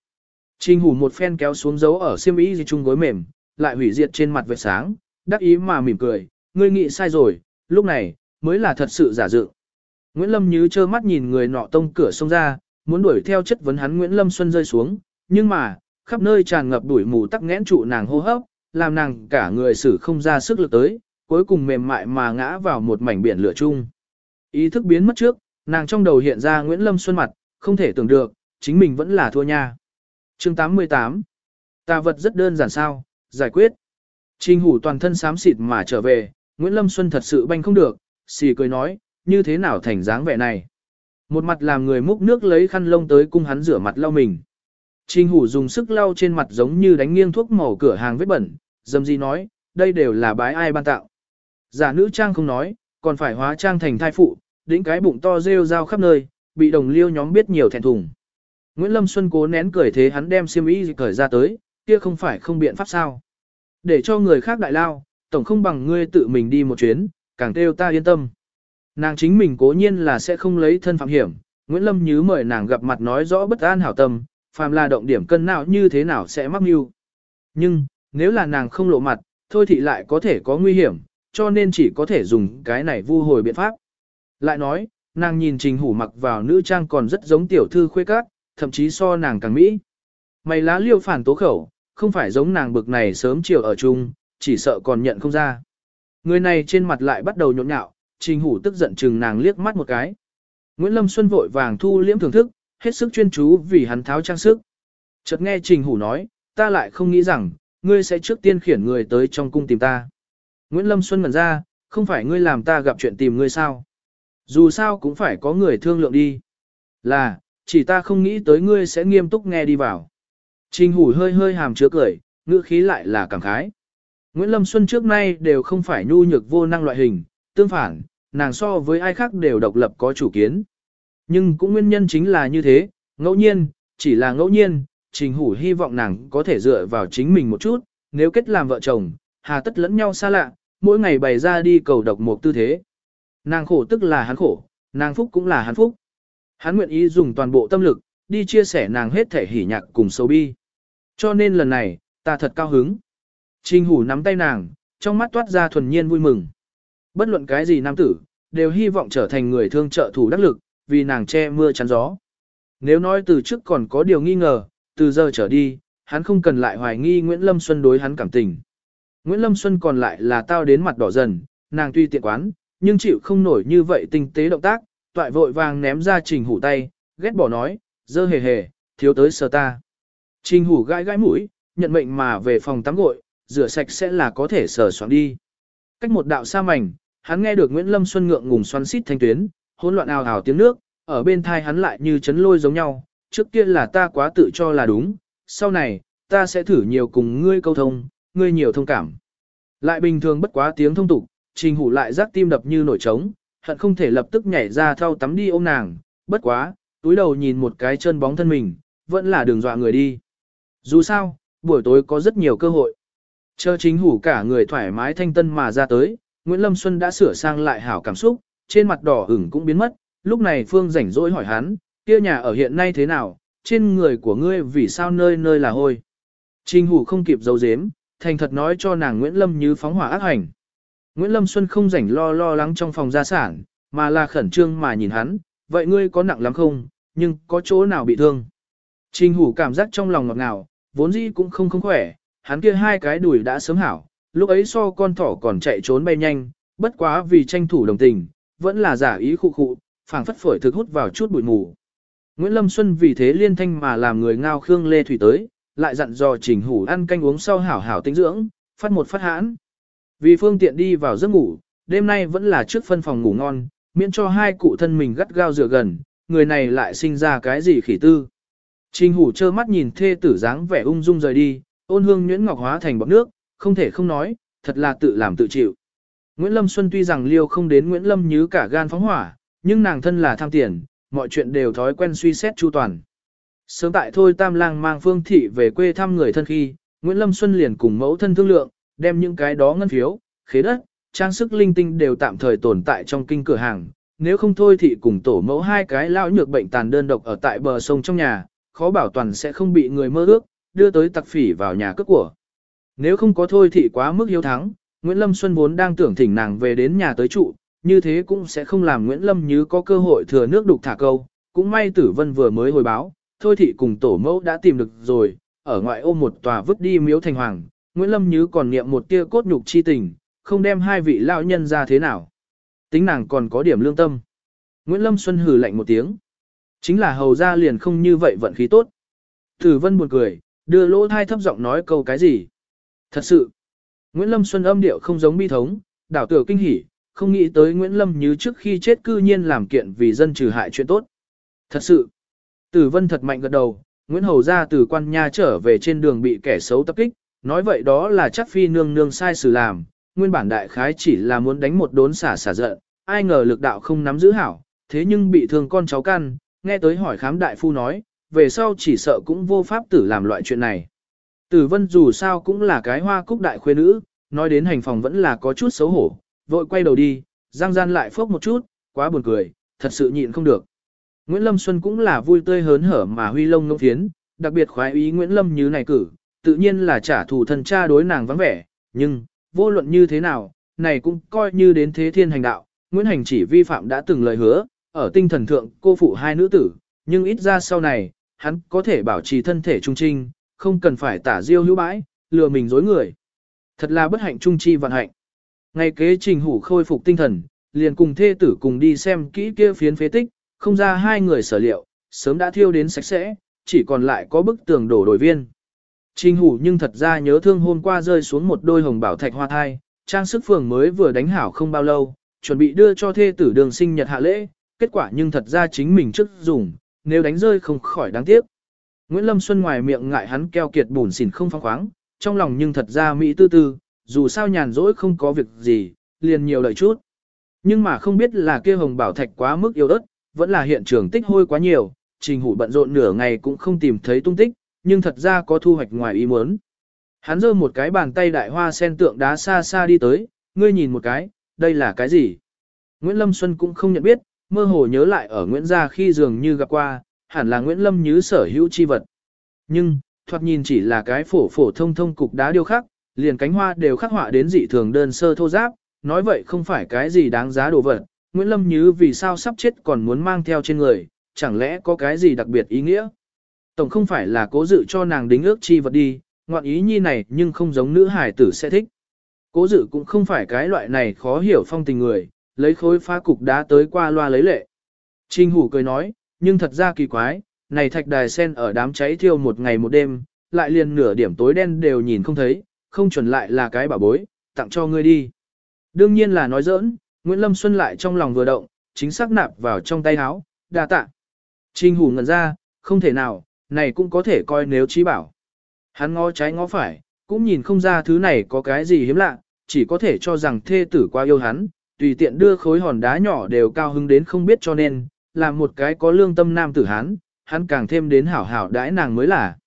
Trình hủ một phen kéo xuống dấu ở xiêm y gì chung gối mềm, lại hủy diệt trên mặt vệt sáng, đắc ý mà mỉm cười, ngươi nghĩ sai rồi, lúc này, mới là thật sự giả dự. Nguyễn Lâm Như trơ mắt nhìn người nọ tông cửa xông ra, muốn đuổi theo chất vấn hắn Nguyễn Lâm Xuân rơi xuống, nhưng mà, khắp nơi tràn ngập đuổi mù tắc nghẽn trụ nàng hô hấp, làm nàng cả người xử không ra sức lực tới, cuối cùng mềm mại mà ngã vào một mảnh biển lửa chung. Ý thức biến mất trước, nàng trong đầu hiện ra Nguyễn Lâm Xuân mặt, không thể tưởng được, chính mình vẫn là thua nha. Chương 88 Tà vật rất đơn giản sao, giải quyết. Trình hủ toàn thân xám xịt mà trở về, Nguyễn Lâm Xuân thật sự banh không được, xì cười nói, như thế nào thành dáng vẻ này. Một mặt làm người múc nước lấy khăn lông tới cung hắn rửa mặt lau mình. Trình hủ dùng sức lau trên mặt giống như đánh nghiêng thuốc màu cửa hàng vết bẩn, dâm di nói, đây đều là bái ai ban tạo. Giả nữ trang không nói, còn phải hóa trang thành thai phụ, đĩnh cái bụng to rêu rao khắp nơi, bị đồng liêu nhóm biết nhiều thẹn thùng. Nguyễn Lâm Xuân cố nén cười thế hắn đem xiêm y cởi ra tới, kia không phải không biện pháp sao. Để cho người khác đại lao, tổng không bằng ngươi tự mình đi một chuyến, càng kêu ta yên tâm. Nàng chính mình cố nhiên là sẽ không lấy thân phạm hiểm, Nguyễn Lâm nhớ mời nàng gặp mặt nói rõ bất an hảo tâm, phàm là động điểm cân nào như thế nào sẽ mắc mưu. Nhưng, nếu là nàng không lộ mặt, thôi thì lại có thể có nguy hiểm, cho nên chỉ có thể dùng cái này vu hồi biện pháp. Lại nói, nàng nhìn trình hủ mặc vào nữ trang còn rất giống tiểu thư khuê các, thậm chí so nàng càng mỹ. Mày lá liêu phản tố khẩu, không phải giống nàng bực này sớm chiều ở chung, chỉ sợ còn nhận không ra. Người này trên mặt lại bắt đầu nhộn nhạo, trình hủ tức giận chừng nàng liếc mắt một cái. Nguyễn Lâm Xuân vội vàng thu liễm thưởng thức, hết sức chuyên chú vì hắn tháo trang sức. Chợt nghe trình hủ nói, ta lại không nghĩ rằng, ngươi sẽ trước tiên khiển người tới trong cung tìm ta. Nguyễn Lâm Xuân ngẩn ra, không phải ngươi làm ta gặp chuyện tìm ngươi sao? Dù sao cũng phải có người thương lượng đi. Là, chỉ ta không nghĩ tới ngươi sẽ nghiêm túc nghe đi vào. Trình hủ hơi hơi hàm chứa cười, ngữ khí lại là cảm khái. Nguyễn Lâm Xuân trước nay đều không phải nhu nhược vô năng loại hình, tương phản, nàng so với ai khác đều độc lập có chủ kiến. Nhưng cũng nguyên nhân chính là như thế, ngẫu nhiên, chỉ là ngẫu nhiên, trình hủ hy vọng nàng có thể dựa vào chính mình một chút, nếu kết làm vợ chồng, hà tất lẫn nhau xa lạ, mỗi ngày bày ra đi cầu độc một tư thế. Nàng khổ tức là hắn khổ, nàng phúc cũng là hắn phúc. Hắn nguyện ý dùng toàn bộ tâm lực, đi chia sẻ nàng hết thể hỉ nhạc cùng sâu bi. Cho nên lần này, ta thật cao hứng. Trình hủ nắm tay nàng, trong mắt toát ra thuần nhiên vui mừng. Bất luận cái gì nam tử, đều hy vọng trở thành người thương trợ thủ đắc lực, vì nàng che mưa chắn gió. Nếu nói từ trước còn có điều nghi ngờ, từ giờ trở đi, hắn không cần lại hoài nghi Nguyễn Lâm Xuân đối hắn cảm tình. Nguyễn Lâm Xuân còn lại là tao đến mặt đỏ dần, nàng tuy tiện quán, nhưng chịu không nổi như vậy tinh tế động tác, toại vội vàng ném ra trình hủ tay, ghét bỏ nói, dơ hề hề, thiếu tới sờ ta. Trình hủ gãi gãi mũi, nhận mệnh mà về phòng tắm gội, rửa sạch sẽ là có thể sờ soạn đi. Cách một đạo xa mảnh, hắn nghe được Nguyễn Lâm Xuân ngượng ngùng xoắn xít thanh tuyến, hỗn loạn ào ào tiếng nước, ở bên thai hắn lại như chấn lôi giống nhau, trước kia là ta quá tự cho là đúng, sau này, ta sẽ thử nhiều cùng ngươi câu thông, ngươi nhiều thông cảm. Lại bình thường bất quá tiếng thông tục, trình hủ lại rắc tim đập như nổi trống, hận không thể lập tức nhảy ra thao tắm đi ôm nàng, bất quá, túi đầu nhìn một cái chân bóng thân mình, vẫn là đường dọa người đi. Dù sao, buổi tối có rất nhiều cơ hội. Chờ chính hủ cả người thoải mái thanh tân mà ra tới, Nguyễn Lâm Xuân đã sửa sang lại hảo cảm xúc, trên mặt đỏ ửng cũng biến mất, lúc này Phương rảnh rỗi hỏi hắn, kia nhà ở hiện nay thế nào, trên người của ngươi vì sao nơi nơi là hôi. Trình hủ không kịp giấu giếm, thành thật nói cho nàng Nguyễn Lâm như phóng hỏa ác hành. Nguyễn Lâm Xuân không rảnh lo lo lắng trong phòng gia sản, mà là khẩn trương mà nhìn hắn, vậy ngươi có nặng lắm không, nhưng có chỗ nào bị thương. Trình hủ cảm giác trong lòng ngọt ngào, vốn dĩ cũng không không khỏe, hắn kia hai cái đùi đã sớm hảo, lúc ấy so con thỏ còn chạy trốn bay nhanh, bất quá vì tranh thủ đồng tình, vẫn là giả ý khụ khụ, phảng phất phổi thực hút vào chút bụi mù. Nguyễn Lâm Xuân vì thế liên thanh mà làm người ngao Khương Lê Thủy tới, lại dặn dò Trình Hủ ăn canh uống sau hảo hảo tinh dưỡng, phát một phát hãn. Vì phương tiện đi vào giấc ngủ, đêm nay vẫn là trước phân phòng ngủ ngon, miễn cho hai cụ thân mình gắt gao dựa gần, người này lại sinh ra cái gì khỉ tư. Trình hủ trơ mắt nhìn thê tử dáng vẻ ung dung rời đi, ôn hương nhuyễn ngọc hóa thành bọt nước, không thể không nói, thật là tự làm tự chịu. Nguyễn Lâm Xuân tuy rằng liêu không đến Nguyễn Lâm như cả gan phóng hỏa, nhưng nàng thân là tham tiền, mọi chuyện đều thói quen suy xét chu toàn. Sớm tại thôi Tam Lang mang Phương Thị về quê thăm người thân khi, Nguyễn Lâm Xuân liền cùng mẫu thân thương lượng, đem những cái đó ngân phiếu, khế đất, trang sức linh tinh đều tạm thời tồn tại trong kinh cửa hàng. Nếu không thôi thì cùng tổ mẫu hai cái lão nhược bệnh tàn đơn độc ở tại bờ sông trong nhà, khó bảo toàn sẽ không bị người mơ ước, đưa tới tặc phỉ vào nhà cướp của. Nếu không có thôi thì quá mức hiếu thắng, Nguyễn Lâm Xuân vốn đang tưởng thỉnh nàng về đến nhà tới trụ, như thế cũng sẽ không làm Nguyễn Lâm như có cơ hội thừa nước đục thả câu. Cũng may tử vân vừa mới hồi báo, thôi thị cùng tổ mẫu đã tìm được rồi, ở ngoại ô một tòa vứt đi miếu thành hoàng, Nguyễn Lâm Như còn niệm một tia cốt nhục chi tình, không đem hai vị lão nhân ra thế nào. Tính nàng còn có điểm lương tâm. Nguyễn Lâm Xuân hừ lạnh một tiếng. Chính là hầu ra liền không như vậy vận khí tốt. Tử vân buồn cười, đưa lỗ thai thấp giọng nói câu cái gì. Thật sự, Nguyễn Lâm Xuân âm điệu không giống bi thống, đảo tử kinh hỉ, không nghĩ tới Nguyễn Lâm như trước khi chết cư nhiên làm kiện vì dân trừ hại chuyện tốt. Thật sự, Tử Vân thật mạnh gật đầu, Nguyễn Hầu ra từ quan nha trở về trên đường bị kẻ xấu tập kích, nói vậy đó là chắc phi nương nương sai xử làm, nguyên bản đại khái chỉ là muốn đánh một đốn xả xả giận, ai ngờ lực đạo không nắm giữ hảo, thế nhưng bị thương con cháu căn, nghe tới hỏi khám đại phu nói, về sau chỉ sợ cũng vô pháp tử làm loại chuyện này. Tử Vân dù sao cũng là cái hoa cúc đại khuê nữ, nói đến hành phòng vẫn là có chút xấu hổ, vội quay đầu đi, giang gian lại phốc một chút, quá buồn cười, thật sự nhịn không được. Nguyễn Lâm Xuân cũng là vui tươi hớn hở mà huy lông ngông phiến, đặc biệt khoái ý Nguyễn Lâm như này cử, tự nhiên là trả thù thần cha đối nàng vắng vẻ, nhưng, vô luận như thế nào, này cũng coi như đến thế thiên hành đạo, Nguyễn Hành chỉ vi phạm đã từng lời hứa, ở tinh thần thượng cô phụ hai nữ tử, nhưng ít ra sau này, hắn có thể bảo trì thân thể trung trinh, không cần phải tả diêu hữu bãi, lừa mình dối người. Thật là bất hạnh trung chi vạn hạnh. Ngày kế trình hủ khôi phục tinh thần, liền cùng thê tử cùng đi xem kỹ kia phiến phế tích, không ra hai người sở liệu, sớm đã thiêu đến sạch sẽ, chỉ còn lại có bức tường đổ đổi viên. Trình hủ nhưng thật ra nhớ thương hôm qua rơi xuống một đôi hồng bảo thạch hoa thai, trang sức phường mới vừa đánh hảo không bao lâu, chuẩn bị đưa cho thê tử đường sinh nhật hạ lễ, kết quả nhưng thật ra chính mình trước dùng, nếu đánh rơi không khỏi đáng tiếc. Nguyễn Lâm Xuân ngoài miệng ngại hắn keo kiệt bùn xỉn không phong khoáng, trong lòng nhưng thật ra Mỹ tư tư, dù sao nhàn rỗi không có việc gì, liền nhiều lời chút. Nhưng mà không biết là kia hồng bảo thạch quá mức yêu ớt, vẫn là hiện trường tích hôi quá nhiều, trình hủ bận rộn nửa ngày cũng không tìm thấy tung tích, nhưng thật ra có thu hoạch ngoài ý muốn. Hắn giơ một cái bàn tay đại hoa sen tượng đá xa xa đi tới, ngươi nhìn một cái, đây là cái gì? Nguyễn Lâm Xuân cũng không nhận biết, mơ hồ nhớ lại ở Nguyễn Gia khi dường như gặp qua, hẳn là Nguyễn Lâm Nhứ sở hữu chi vật. Nhưng, thoạt nhìn chỉ là cái phổ phổ thông thông cục đá điêu khắc, liền cánh hoa đều khắc họa đến dị thường đơn sơ thô giáp, nói vậy không phải cái gì đáng giá đồ vật. Nguyễn Lâm Như vì sao sắp chết còn muốn mang theo trên người, chẳng lẽ có cái gì đặc biệt ý nghĩa? Tổng không phải là cố dự cho nàng đính ước chi vật đi, ngoạn ý nhi này nhưng không giống nữ hải tử sẽ thích. Cố dự cũng không phải cái loại này khó hiểu phong tình người, lấy khối phá cục đá tới qua loa lấy lệ. Trình hủ cười nói, nhưng thật ra kỳ quái, này thạch đài sen ở đám cháy thiêu một ngày một đêm, lại liền nửa điểm tối đen đều nhìn không thấy, không chuẩn lại là cái bảo bối, tặng cho ngươi đi. Đương nhiên là nói giỡn, Nguyễn Lâm Xuân lại trong lòng vừa động, chính xác nạp vào trong tay áo, đa tạ. Trình hủ ngẩn ra, không thể nào, này cũng có thể coi nếu trí bảo. Hắn ngó trái ngó phải, cũng nhìn không ra thứ này có cái gì hiếm lạ, chỉ có thể cho rằng thê tử quá yêu hắn, tùy tiện đưa khối hòn đá nhỏ đều cao hứng đến không biết cho nên, là một cái có lương tâm nam tử hắn, hắn càng thêm đến hảo hảo đãi nàng mới là.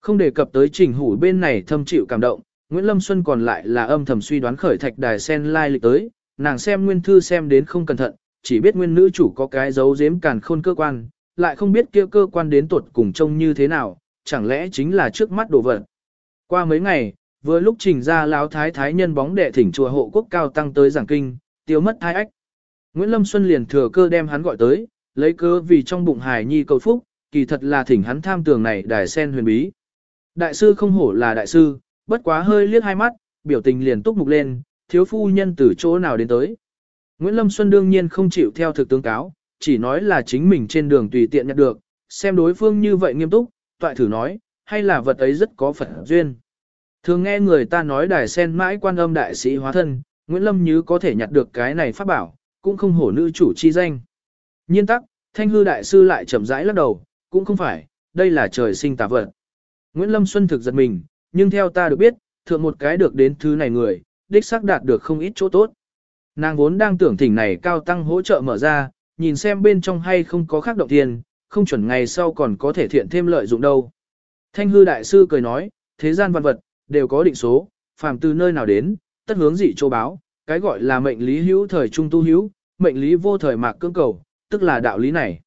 Không đề cập tới trình hủ bên này thâm chịu cảm động, Nguyễn Lâm Xuân còn lại là âm thầm suy đoán khởi thạch đài sen lai lịch tới, nàng xem nguyên thư xem đến không cẩn thận, chỉ biết nguyên nữ chủ có cái dấu giếm càn khôn cơ quan, lại không biết kia cơ quan đến tuột cùng trông như thế nào, chẳng lẽ chính là trước mắt đồ vật. Qua mấy ngày, vừa lúc trình ra lão thái thái nhân bóng đệ thỉnh chùa hộ quốc cao tăng tới giảng kinh, tiêu mất hai ách. Nguyễn Lâm Xuân liền thừa cơ đem hắn gọi tới, lấy cơ vì trong bụng hài nhi cầu phúc, kỳ thật là thỉnh hắn tham tường này đài sen huyền bí. Đại sư không hổ là đại sư, bất quá hơi liếc hai mắt, biểu tình liền túc mục lên, thiếu phu nhân từ chỗ nào đến tới. Nguyễn Lâm Xuân đương nhiên không chịu theo thực tướng cáo, chỉ nói là chính mình trên đường tùy tiện nhận được, xem đối phương như vậy nghiêm túc, toại thử nói, hay là vật ấy rất có Phật duyên. Thường nghe người ta nói đài sen mãi quan âm đại sĩ hóa thân, Nguyễn Lâm Như có thể nhặt được cái này pháp bảo, cũng không hổ nữ chủ chi danh. Nhiên tắc, thanh hư đại sư lại chậm rãi lắc đầu, cũng không phải, đây là trời sinh tà vật. Nguyễn Lâm Xuân thực giật mình, nhưng theo ta được biết, thượng một cái được đến thứ này người, đích xác đạt được không ít chỗ tốt. Nàng vốn đang tưởng thỉnh này cao tăng hỗ trợ mở ra, nhìn xem bên trong hay không có khác động tiền, không chuẩn ngày sau còn có thể thiện thêm lợi dụng đâu. Thanh hư đại sư cười nói, thế gian văn vật, đều có định số, phàm từ nơi nào đến, tất hướng dị châu báo, cái gọi là mệnh lý hữu thời trung tu hữu, mệnh lý vô thời mạc cương cầu, tức là đạo lý này.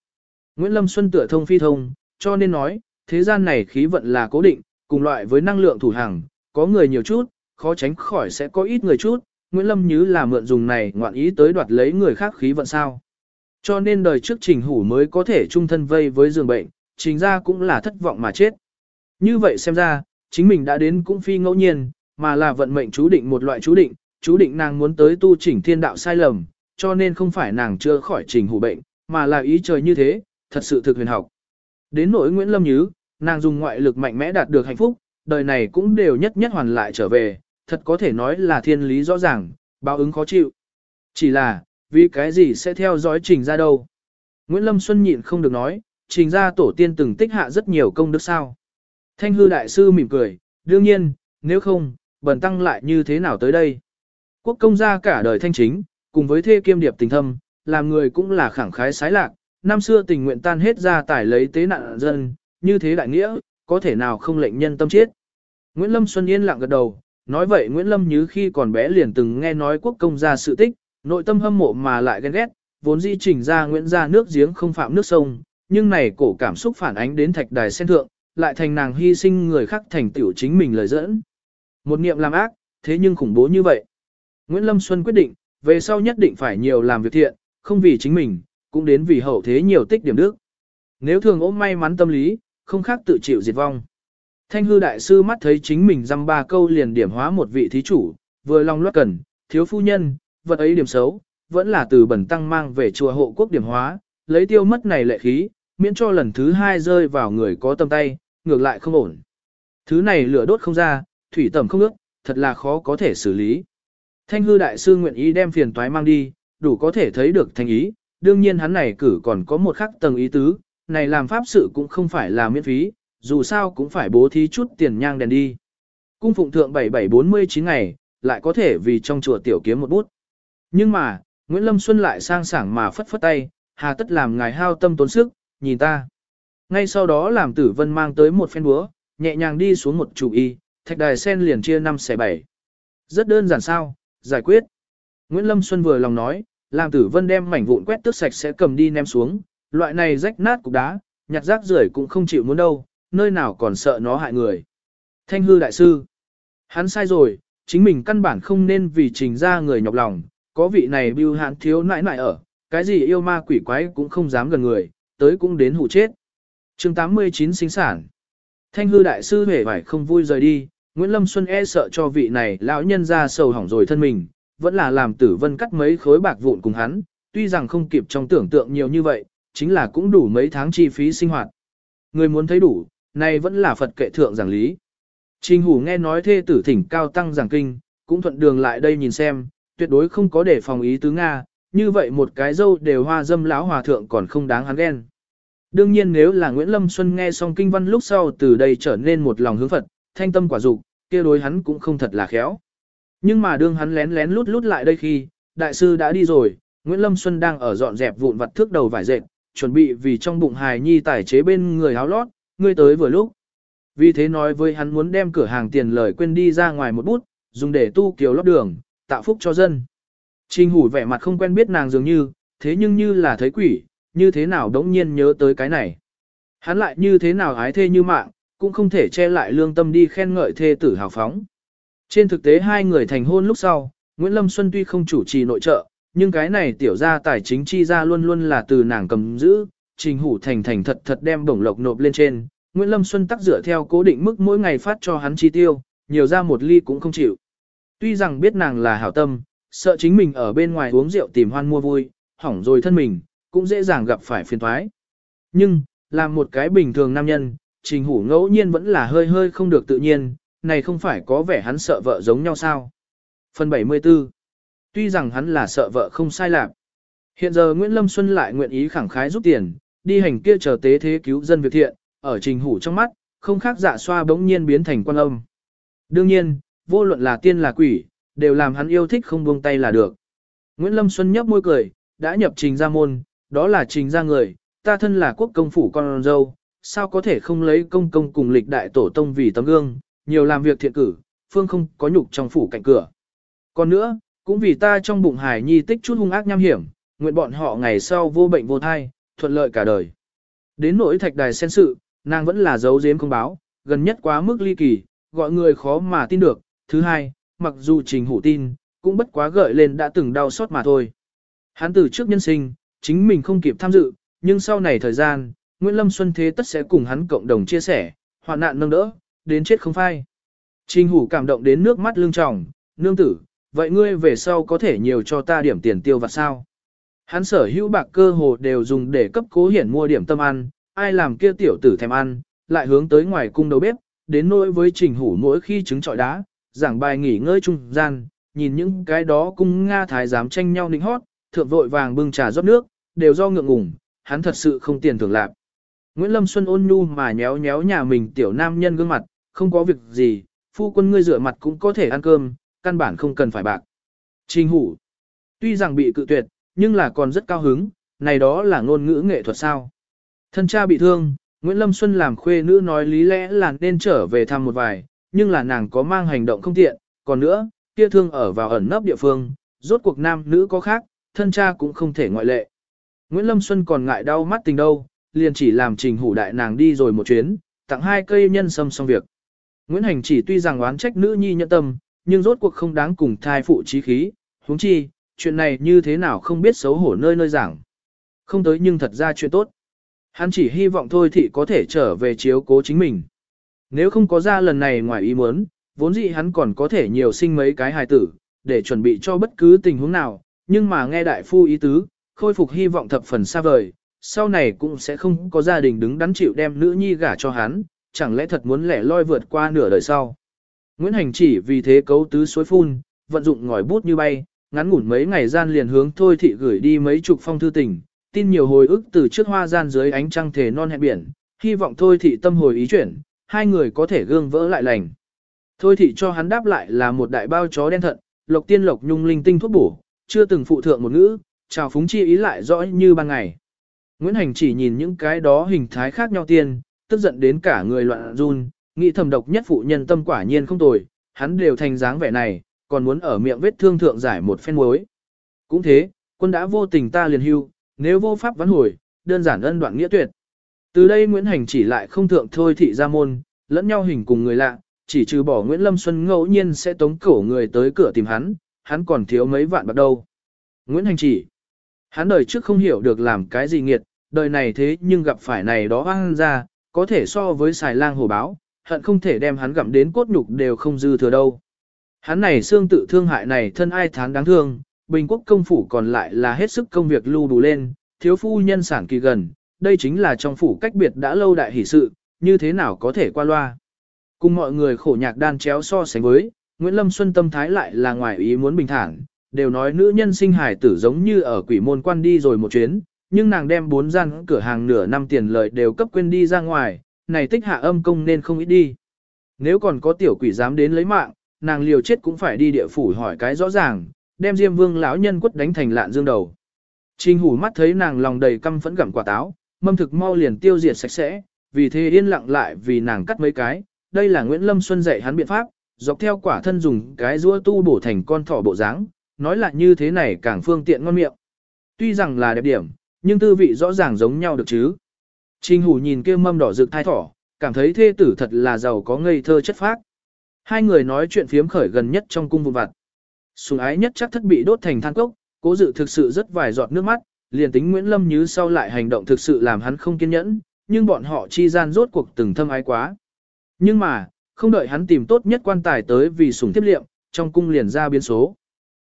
Nguyễn Lâm Xuân tựa thông phi thông, cho nên nói, thế gian này khí vận là cố định, cùng loại với năng lượng thủ hàng, có người nhiều chút, khó tránh khỏi sẽ có ít người chút, Nguyễn Lâm như là mượn dùng này ngoạn ý tới đoạt lấy người khác khí vận sao. Cho nên đời trước trình hủ mới có thể chung thân vây với giường bệnh, trình ra cũng là thất vọng mà chết. Như vậy xem ra, chính mình đã đến cũng phi ngẫu nhiên, mà là vận mệnh chú định một loại chú định, chú định nàng muốn tới tu chỉnh thiên đạo sai lầm, cho nên không phải nàng chưa khỏi trình hủ bệnh, mà là ý trời như thế, thật sự thực huyền học. Đến nỗi Nguyễn Lâm Nhứ, nàng dùng ngoại lực mạnh mẽ đạt được hạnh phúc, đời này cũng đều nhất nhất hoàn lại trở về, thật có thể nói là thiên lý rõ ràng, báo ứng khó chịu. Chỉ là, vì cái gì sẽ theo dõi trình ra đâu? Nguyễn Lâm Xuân nhịn không được nói, trình ra tổ tiên từng tích hạ rất nhiều công đức sao. Thanh hư đại sư mỉm cười, đương nhiên, nếu không, bần tăng lại như thế nào tới đây? Quốc công gia cả đời thanh chính, cùng với thê kiêm điệp tình thâm, làm người cũng là khẳng khái sái lạc, năm xưa tình nguyện tan hết ra tải lấy tế nạn dân, như thế đại nghĩa, có thể nào không lệnh nhân tâm chết. Nguyễn Lâm Xuân yên lặng gật đầu, nói vậy Nguyễn Lâm như khi còn bé liền từng nghe nói quốc công gia sự tích, nội tâm hâm mộ mà lại ghen ghét, vốn di trình ra Nguyễn gia nước giếng không phạm nước sông, nhưng này cổ cảm xúc phản ánh đến thạch đài sen thượng, lại thành nàng hy sinh người khác thành tiểu chính mình lời dẫn. Một niệm làm ác, thế nhưng khủng bố như vậy. Nguyễn Lâm Xuân quyết định, về sau nhất định phải nhiều làm việc thiện, không vì chính mình, cũng đến vì hậu thế nhiều tích điểm đức. Nếu thường ốm may mắn tâm lý, không khác tự chịu diệt vong. Thanh hư đại sư mắt thấy chính mình dăm ba câu liền điểm hóa một vị thí chủ, vừa lòng loát cần, thiếu phu nhân, vật ấy điểm xấu, vẫn là từ bẩn tăng mang về chùa hộ quốc điểm hóa, lấy tiêu mất này lệ khí, miễn cho lần thứ hai rơi vào người có tâm tay, ngược lại không ổn. Thứ này lửa đốt không ra, thủy tẩm không ước, thật là khó có thể xử lý. Thanh hư đại sư nguyện ý đem phiền toái mang đi, đủ có thể thấy được thành ý, đương nhiên hắn này cử còn có một khắc tầng ý tứ, này làm pháp sự cũng không phải là miễn phí, dù sao cũng phải bố thí chút tiền nhang đèn đi. Cung phụng thượng 7749 ngày, lại có thể vì trong chùa tiểu kiếm một bút. Nhưng mà, Nguyễn Lâm Xuân lại sang sảng mà phất phất tay, hà tất làm ngài hao tâm tốn sức, nhìn ta. Ngay sau đó làm tử vân mang tới một phen búa, nhẹ nhàng đi xuống một chủ y, thạch đài sen liền chia 5 xẻ 7. Rất đơn giản sao, giải quyết. Nguyễn Lâm Xuân vừa lòng nói, làm tử vân đem mảnh vụn quét tước sạch sẽ cầm đi ném xuống, loại này rách nát cục đá, nhặt rác rưởi cũng không chịu muốn đâu, nơi nào còn sợ nó hại người. Thanh hư đại sư, hắn sai rồi, chính mình căn bản không nên vì trình ra người nhọc lòng, có vị này bưu hạn thiếu nãi nãi ở, cái gì yêu ma quỷ quái cũng không dám gần người, tới cũng đến hụ chết. chương 89 sinh sản. Thanh hư đại sư hề phải không vui rời đi, Nguyễn Lâm Xuân e sợ cho vị này lão nhân ra sầu hỏng rồi thân mình, vẫn là làm tử vân cắt mấy khối bạc vụn cùng hắn, tuy rằng không kịp trong tưởng tượng nhiều như vậy, chính là cũng đủ mấy tháng chi phí sinh hoạt. Người muốn thấy đủ, nay vẫn là Phật kệ thượng giảng lý. Trình hủ nghe nói thê tử thỉnh cao tăng giảng kinh, cũng thuận đường lại đây nhìn xem, tuyệt đối không có để phòng ý tứ Nga, như vậy một cái dâu đều hoa dâm lão hòa thượng còn không đáng hắn ghen. Đương nhiên nếu là Nguyễn Lâm Xuân nghe xong kinh văn lúc sau từ đây trở nên một lòng hướng Phật, thanh tâm quả dục, kia đối hắn cũng không thật là khéo. Nhưng mà đương hắn lén lén lút lút lại đây khi, đại sư đã đi rồi, Nguyễn Lâm Xuân đang ở dọn dẹp vụn vặt thước đầu vải dệt, chuẩn bị vì trong bụng hài nhi tải chế bên người áo lót, ngươi tới vừa lúc. Vì thế nói với hắn muốn đem cửa hàng tiền lời quên đi ra ngoài một bút, dùng để tu kiều lót đường, tạo phúc cho dân. Trình hủ vẻ mặt không quen biết nàng dường như, thế nhưng như là thấy quỷ, như thế nào đống nhiên nhớ tới cái này. Hắn lại như thế nào ái thê như mạng, cũng không thể che lại lương tâm đi khen ngợi thê tử hào phóng. Trên thực tế hai người thành hôn lúc sau, Nguyễn Lâm Xuân tuy không chủ trì nội trợ, nhưng cái này tiểu ra tài chính chi ra luôn luôn là từ nàng cầm giữ, trình hủ thành thành thật thật đem bổng lộc nộp lên trên. Nguyễn Lâm Xuân tắc dựa theo cố định mức mỗi ngày phát cho hắn chi tiêu, nhiều ra một ly cũng không chịu. Tuy rằng biết nàng là hảo tâm, sợ chính mình ở bên ngoài uống rượu tìm hoan mua vui, hỏng rồi thân mình, cũng dễ dàng gặp phải phiền toái. Nhưng, làm một cái bình thường nam nhân, trình hủ ngẫu nhiên vẫn là hơi hơi không được tự nhiên, này không phải có vẻ hắn sợ vợ giống nhau sao. Phần 74 Tuy rằng hắn là sợ vợ không sai lạc. Hiện giờ Nguyễn Lâm Xuân lại nguyện ý khẳng khái giúp tiền, đi hành kia chờ tế thế cứu dân việc thiện, ở trình hủ trong mắt, không khác dạ xoa bỗng nhiên biến thành quan âm. Đương nhiên, vô luận là tiên là quỷ, đều làm hắn yêu thích không buông tay là được. Nguyễn Lâm Xuân nhấp môi cười, đã nhập trình ra môn, đó là trình ra người, ta thân là quốc công phủ con dâu, sao có thể không lấy công công cùng lịch đại tổ tông vì tấm gương, nhiều làm việc thiện cử, phương không có nhục trong phủ cạnh cửa. Còn nữa, cũng vì ta trong bụng hải nhi tích chút hung ác nham hiểm, nguyện bọn họ ngày sau vô bệnh vô thai, thuận lợi cả đời. Đến nỗi thạch đài sen sự, nàng vẫn là giấu giếm không báo, gần nhất quá mức ly kỳ, gọi người khó mà tin được. Thứ hai, mặc dù trình hủ tin, cũng bất quá gợi lên đã từng đau xót mà thôi. Hắn từ trước nhân sinh, chính mình không kịp tham dự, nhưng sau này thời gian, Nguyễn Lâm Xuân thế tất sẽ cùng hắn cộng đồng chia sẻ, hoạn nạn nâng đỡ, đến chết không phai. Trình hủ cảm động đến nước mắt lưng tròng, nương tử, vậy ngươi về sau có thể nhiều cho ta điểm tiền tiêu vặt sao? Hắn sở hữu bạc cơ hồ đều dùng để cấp cố hiển mua điểm tâm ăn, ai làm kia tiểu tử thèm ăn, lại hướng tới ngoài cung đầu bếp, đến nỗi với trình hủ mỗi khi trứng trọi đá, giảng bài nghỉ ngơi trung gian, nhìn những cái đó cung Nga thái dám tranh nhau nịnh hót, thượng vội vàng bưng trà rót nước, đều do ngượng ngùng, hắn thật sự không tiền thưởng lạc. Nguyễn Lâm Xuân ôn nhu mà nhéo nhéo nhà mình tiểu nam nhân gương mặt, không có việc gì, phu quân ngươi rửa mặt cũng có thể ăn cơm, căn bản không cần phải bạc. Trình hủ, tuy rằng bị cự tuyệt, nhưng là còn rất cao hứng, này đó là ngôn ngữ nghệ thuật sao. Thân cha bị thương, Nguyễn Lâm Xuân làm khuê nữ nói lý lẽ là nên trở về thăm một vài, nhưng là nàng có mang hành động không tiện, còn nữa, kia thương ở vào ẩn nấp địa phương, rốt cuộc nam nữ có khác, thân cha cũng không thể ngoại lệ. Nguyễn Lâm Xuân còn ngại đau mắt tình đâu, liền chỉ làm trình hủ đại nàng đi rồi một chuyến, tặng hai cây nhân sâm xong việc. Nguyễn Hành chỉ tuy rằng oán trách nữ nhi nhận tâm, nhưng rốt cuộc không đáng cùng thai phụ trí khí, huống chi, chuyện này như thế nào không biết xấu hổ nơi nơi giảng. Không tới nhưng thật ra chuyện tốt. Hắn chỉ hy vọng thôi thị có thể trở về chiếu cố chính mình. Nếu không có ra lần này ngoài ý muốn, vốn dĩ hắn còn có thể nhiều sinh mấy cái hài tử, để chuẩn bị cho bất cứ tình huống nào, nhưng mà nghe đại phu ý tứ, khôi phục hy vọng thập phần xa vời, sau này cũng sẽ không có gia đình đứng đắn chịu đem nữ nhi gả cho hắn, chẳng lẽ thật muốn lẻ loi vượt qua nửa đời sau. Nguyễn Hành chỉ vì thế cấu tứ suối phun, vận dụng ngòi bút như bay, ngắn ngủn mấy ngày gian liền hướng thôi thị gửi đi mấy chục phong thư tình, tin nhiều hồi ức từ trước hoa gian dưới ánh trăng thể non hẹn biển, hy vọng thôi thị tâm hồi ý chuyển, hai người có thể gương vỡ lại lành. Thôi thị cho hắn đáp lại là một đại bao chó đen thận, lộc tiên lộc nhung linh tinh thuốc bổ, chưa từng phụ thượng một ngữ, chào phúng chi ý lại rõ như ban ngày. Nguyễn Hành chỉ nhìn những cái đó hình thái khác nhau tiên, tức giận đến cả người loạn run, nghĩ thầm độc nhất phụ nhân tâm quả nhiên không tồi, hắn đều thành dáng vẻ này, còn muốn ở miệng vết thương thượng giải một phen muối. Cũng thế, quân đã vô tình ta liền hưu, nếu vô pháp vãn hồi, đơn giản ân đoạn nghĩa tuyệt. Từ đây Nguyễn Hành chỉ lại không thượng thôi thị ra môn, lẫn nhau hình cùng người lạ, chỉ trừ bỏ Nguyễn Lâm Xuân ngẫu nhiên sẽ tống cổ người tới cửa tìm hắn, hắn còn thiếu mấy vạn bạc đâu. Nguyễn Hành chỉ, hắn đời trước không hiểu được làm cái gì nghiệt, đời này thế nhưng gặp phải này đó hoang ra, có thể so với xài lang hổ báo, hận không thể đem hắn gặm đến cốt nhục đều không dư thừa đâu. Hắn này xương tự thương hại này thân ai tháng đáng thương, Bình quốc công phủ còn lại là hết sức công việc lưu đủ lên, thiếu phu nhân sản kỳ gần, đây chính là trong phủ cách biệt đã lâu đại hỷ sự, như thế nào có thể qua loa. Cùng mọi người khổ nhạc đan chéo so sánh với, Nguyễn Lâm Xuân tâm thái lại là ngoài ý muốn bình thản, đều nói nữ nhân sinh hài tử giống như ở quỷ môn quan đi rồi một chuyến, nhưng nàng đem bốn gian cửa hàng nửa năm tiền lợi đều cấp quên đi ra ngoài, này tích hạ âm công nên không ít đi. Nếu còn có tiểu quỷ dám đến lấy mạng, nàng liều chết cũng phải đi địa phủ hỏi cái rõ ràng, đem Diêm Vương lão nhân quất đánh thành lạn dương đầu. Trình Hủ mắt thấy nàng lòng đầy căm phẫn gặm quả táo, mâm thực mau liền tiêu diệt sạch sẽ, vì thế yên lặng lại vì nàng cắt mấy cái, đây là Nguyễn Lâm Xuân dạy hắn biện pháp, dọc theo quả thân dùng cái rũa tu bổ thành con thỏ bộ dáng, nói là như thế này càng phương tiện ngon miệng. Tuy rằng là đẹp điểm, nhưng tư vị rõ ràng giống nhau được chứ. Trình Hủ nhìn kia mâm đỏ rực thai thỏ, cảm thấy thê tử thật là giàu có ngây thơ chất phác. Hai người nói chuyện phiếm khởi gần nhất trong cung vụn vặt. Sùng ái nhất chắc thất bị đốt thành than cốc, cố dự thực sự rất vài giọt nước mắt, liền tính Nguyễn Lâm Như sau lại hành động thực sự làm hắn không kiên nhẫn, nhưng bọn họ chi gian rốt cuộc từng thâm ái quá. Nhưng mà, không đợi hắn tìm tốt nhất quan tài tới vì sùng tiếp liệm, trong cung liền ra biến số.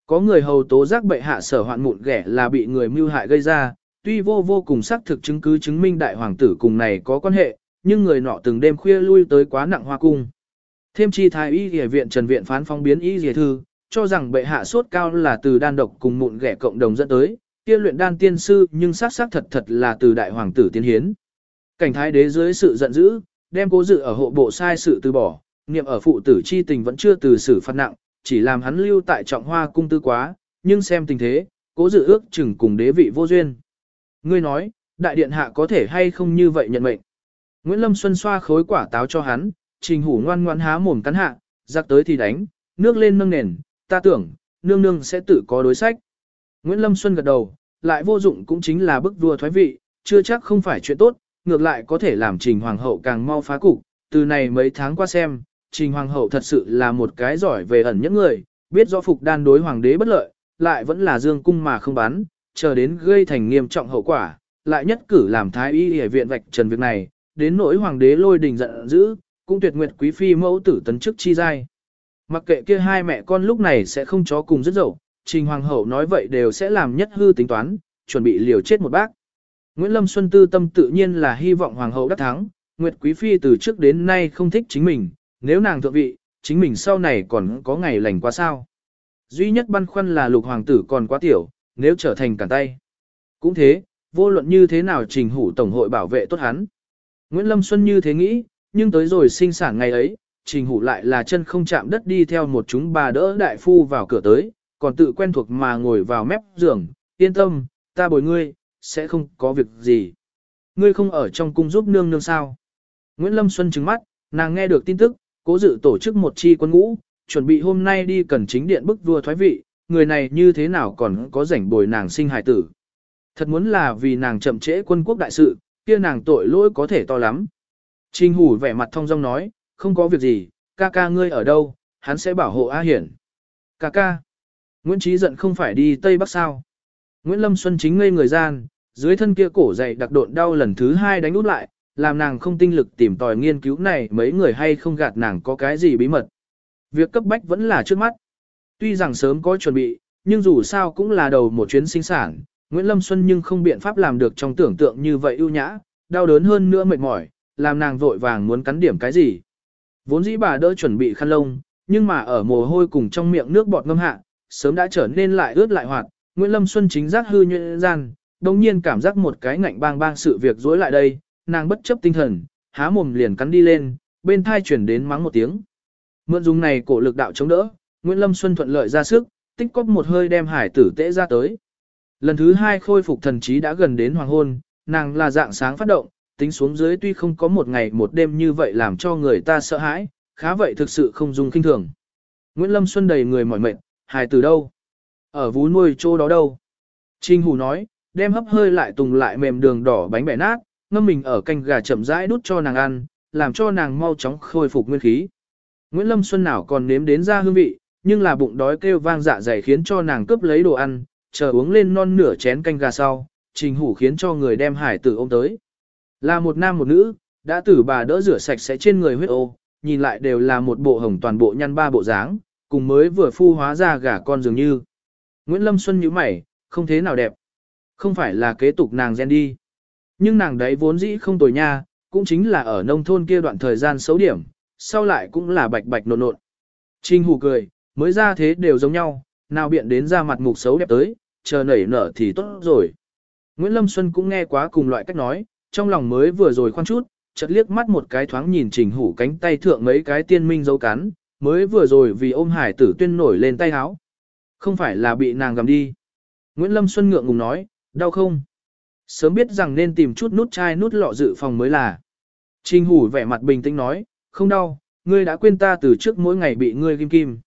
Có người hầu tố giác bệ hạ sở hoạn mụn ghẻ là bị người mưu hại gây ra, tuy vô vô cùng xác thực chứng cứ chứng minh đại hoàng tử cùng này có quan hệ, nhưng người nọ từng đêm khuya lui tới quá nặng hoa cung. Thêm chi thái y y viện Trần viện phán phong biến y y thư, cho rằng bệ hạ sốt cao là từ đan độc cùng mụn ghẻ cộng đồng dẫn tới, kia luyện đan tiên sư nhưng xác xác thật thật là từ đại hoàng tử tiến hiến. Cảnh thái đế dưới sự giận dữ, đem cố dự ở hộ bộ sai sự từ bỏ, niệm ở phụ tử chi tình vẫn chưa từ xử phạt nặng, chỉ làm hắn lưu tại trọng hoa cung tư quá, nhưng xem tình thế, cố dự ước chừng cùng đế vị vô duyên. Ngươi nói, đại điện hạ có thể hay không như vậy nhận mệnh. Nguyễn Lâm Xuân xoa khối quả táo cho hắn, trình hủ ngoan ngoan há mồm cắn hạ, giặc tới thì đánh, nước lên nâng nền, ta tưởng, nương nương sẽ tự có đối sách. Nguyễn Lâm Xuân gật đầu, lại vô dụng cũng chính là bức vua thoái vị, chưa chắc không phải chuyện tốt, ngược lại có thể làm trình hoàng hậu càng mau phá cục. Từ này mấy tháng qua xem, trình hoàng hậu thật sự là một cái giỏi về ẩn những người, biết rõ phục đan đối hoàng đế bất lợi, lại vẫn là dương cung mà không bán chờ đến gây thành nghiêm trọng hậu quả, lại nhất cử làm thái y y viện vạch trần việc này, đến nỗi hoàng đế lôi đình giận dữ, cũng tuyệt nguyệt quý phi mẫu tử tấn chức chi giai. Mặc kệ kia hai mẹ con lúc này sẽ không chó cùng rất dậu, trình hoàng hậu nói vậy đều sẽ làm nhất hư tính toán, chuẩn bị liều chết một bác. Nguyễn Lâm Xuân tư tâm tự nhiên là hy vọng hoàng hậu đắc thắng, Nguyệt Quý Phi từ trước đến nay không thích chính mình, nếu nàng thượng vị, chính mình sau này còn có ngày lành quá sao. Duy nhất băn khoăn là lục hoàng tử còn quá tiểu, nếu trở thành cản tay. Cũng thế, vô luận như thế nào trình hủ tổng hội bảo vệ tốt hắn. Nguyễn Lâm Xuân như thế nghĩ, nhưng tới rồi sinh sản ngày ấy, trình hủ lại là chân không chạm đất đi theo một chúng bà đỡ đại phu vào cửa tới, còn tự quen thuộc mà ngồi vào mép giường, yên tâm, ta bồi ngươi, sẽ không có việc gì. Ngươi không ở trong cung giúp nương nương sao. Nguyễn Lâm Xuân trừng mắt, nàng nghe được tin tức, cố dự tổ chức một chi quân ngũ, chuẩn bị hôm nay đi cần chính điện bức vua thoái vị, người này như thế nào còn có rảnh bồi nàng sinh hài tử. Thật muốn là vì nàng chậm trễ quân quốc đại sự, kia nàng tội lỗi có thể to lắm. Trình hủ vẻ mặt thông dong nói, không có việc gì, ca ca ngươi ở đâu, hắn sẽ bảo hộ A Hiển. Ca ca. Nguyễn Trí giận không phải đi Tây Bắc sao. Nguyễn Lâm Xuân chính ngây người gian, dưới thân kia cổ dày đặc độn đau lần thứ hai đánh út lại, làm nàng không tinh lực tìm tòi nghiên cứu này mấy người hay không gạt nàng có cái gì bí mật. Việc cấp bách vẫn là trước mắt. Tuy rằng sớm có chuẩn bị, nhưng dù sao cũng là đầu một chuyến sinh sản, Nguyễn Lâm Xuân nhưng không biện pháp làm được trong tưởng tượng như vậy ưu nhã, đau đớn hơn nữa mệt mỏi, làm nàng vội vàng muốn cắn điểm cái gì. Vốn dĩ bà đỡ chuẩn bị khăn lông, nhưng mà ở mồ hôi cùng trong miệng nước bọt ngâm hạ, sớm đã trở nên lại ướt lại hoạt, Nguyễn Lâm Xuân chính giác hư nhuyễn gian, đồng nhiên cảm giác một cái ngạnh bang bang sự việc dối lại đây, nàng bất chấp tinh thần, há mồm liền cắn đi lên, bên thai chuyển đến mắng một tiếng. Mượn dùng này cổ lực đạo chống đỡ, Nguyễn Lâm Xuân thuận lợi ra sức, tích cóp một hơi đem hải tử tễ ra tới. Lần thứ hai khôi phục thần trí đã gần đến hoàng hôn, nàng là dạng sáng phát động, tính xuống dưới tuy không có một ngày một đêm như vậy làm cho người ta sợ hãi, khá vậy thực sự không dùng kinh thường. Nguyễn Lâm Xuân đầy người mỏi mệt, hài từ đâu? Ở vú nuôi chỗ đó đâu? Trinh Hù nói, đem hấp hơi lại tùng lại mềm đường đỏ bánh bẻ nát, ngâm mình ở canh gà chậm rãi đút cho nàng ăn, làm cho nàng mau chóng khôi phục nguyên khí. Nguyễn Lâm Xuân nào còn nếm đến ra hương vị, nhưng là bụng đói kêu vang dạ dày khiến cho nàng cướp lấy đồ ăn, chờ uống lên non nửa chén canh gà sau, Trình Hủ khiến cho người đem hải tử ôm tới. Là một nam một nữ, đã tử bà đỡ rửa sạch sẽ trên người huyết ô, nhìn lại đều là một bộ hồng toàn bộ nhăn ba bộ dáng, cùng mới vừa phu hóa ra gả con dường như. Nguyễn Lâm Xuân nhíu mày, không thế nào đẹp. Không phải là kế tục nàng gen đi. Nhưng nàng đấy vốn dĩ không tồi nha, cũng chính là ở nông thôn kia đoạn thời gian xấu điểm, sau lại cũng là bạch bạch nộn nộn. Trình hủ cười, mới ra thế đều giống nhau, nào biện đến ra mặt mục xấu đẹp tới, chờ nảy nở thì tốt rồi. Nguyễn Lâm Xuân cũng nghe quá cùng loại cách nói, trong lòng mới vừa rồi khoan chút, chợt liếc mắt một cái thoáng nhìn trình hủ cánh tay thượng mấy cái tiên minh dấu cắn, mới vừa rồi vì ôm hải tử tuyên nổi lên tay áo. Không phải là bị nàng gầm đi. Nguyễn Lâm Xuân ngượng ngùng nói, đau không? Sớm biết rằng nên tìm chút nút chai nút lọ dự phòng mới là. Trình hủ vẻ mặt bình tĩnh nói, không đau, ngươi đã quên ta từ trước mỗi ngày bị ngươi kim kim.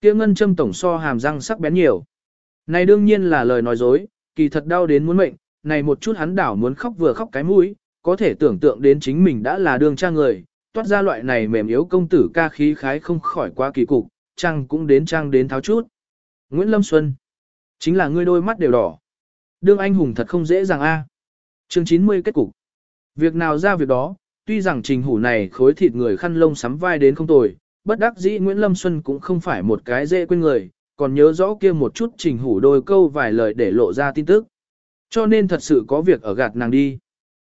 Kia ngân châm tổng so hàm răng sắc bén nhiều. Này đương nhiên là lời nói dối, kỳ thật đau đến muốn mệnh, này một chút hắn đảo muốn khóc vừa khóc cái mũi, có thể tưởng tượng đến chính mình đã là đương cha người, toát ra loại này mềm yếu công tử ca khí khái không khỏi quá kỳ cục, trang cũng đến trang đến tháo chút. Nguyễn Lâm Xuân, chính là ngươi đôi mắt đều đỏ. Đương anh hùng thật không dễ dàng a. Chương 90 kết cục. Việc nào ra việc đó, tuy rằng trình hủ này khối thịt người khăn lông sắm vai đến không tồi, bất đắc dĩ Nguyễn Lâm Xuân cũng không phải một cái dễ quên người, còn nhớ rõ kia một chút trình hủ đôi câu vài lời để lộ ra tin tức. Cho nên thật sự có việc ở gạt nàng đi.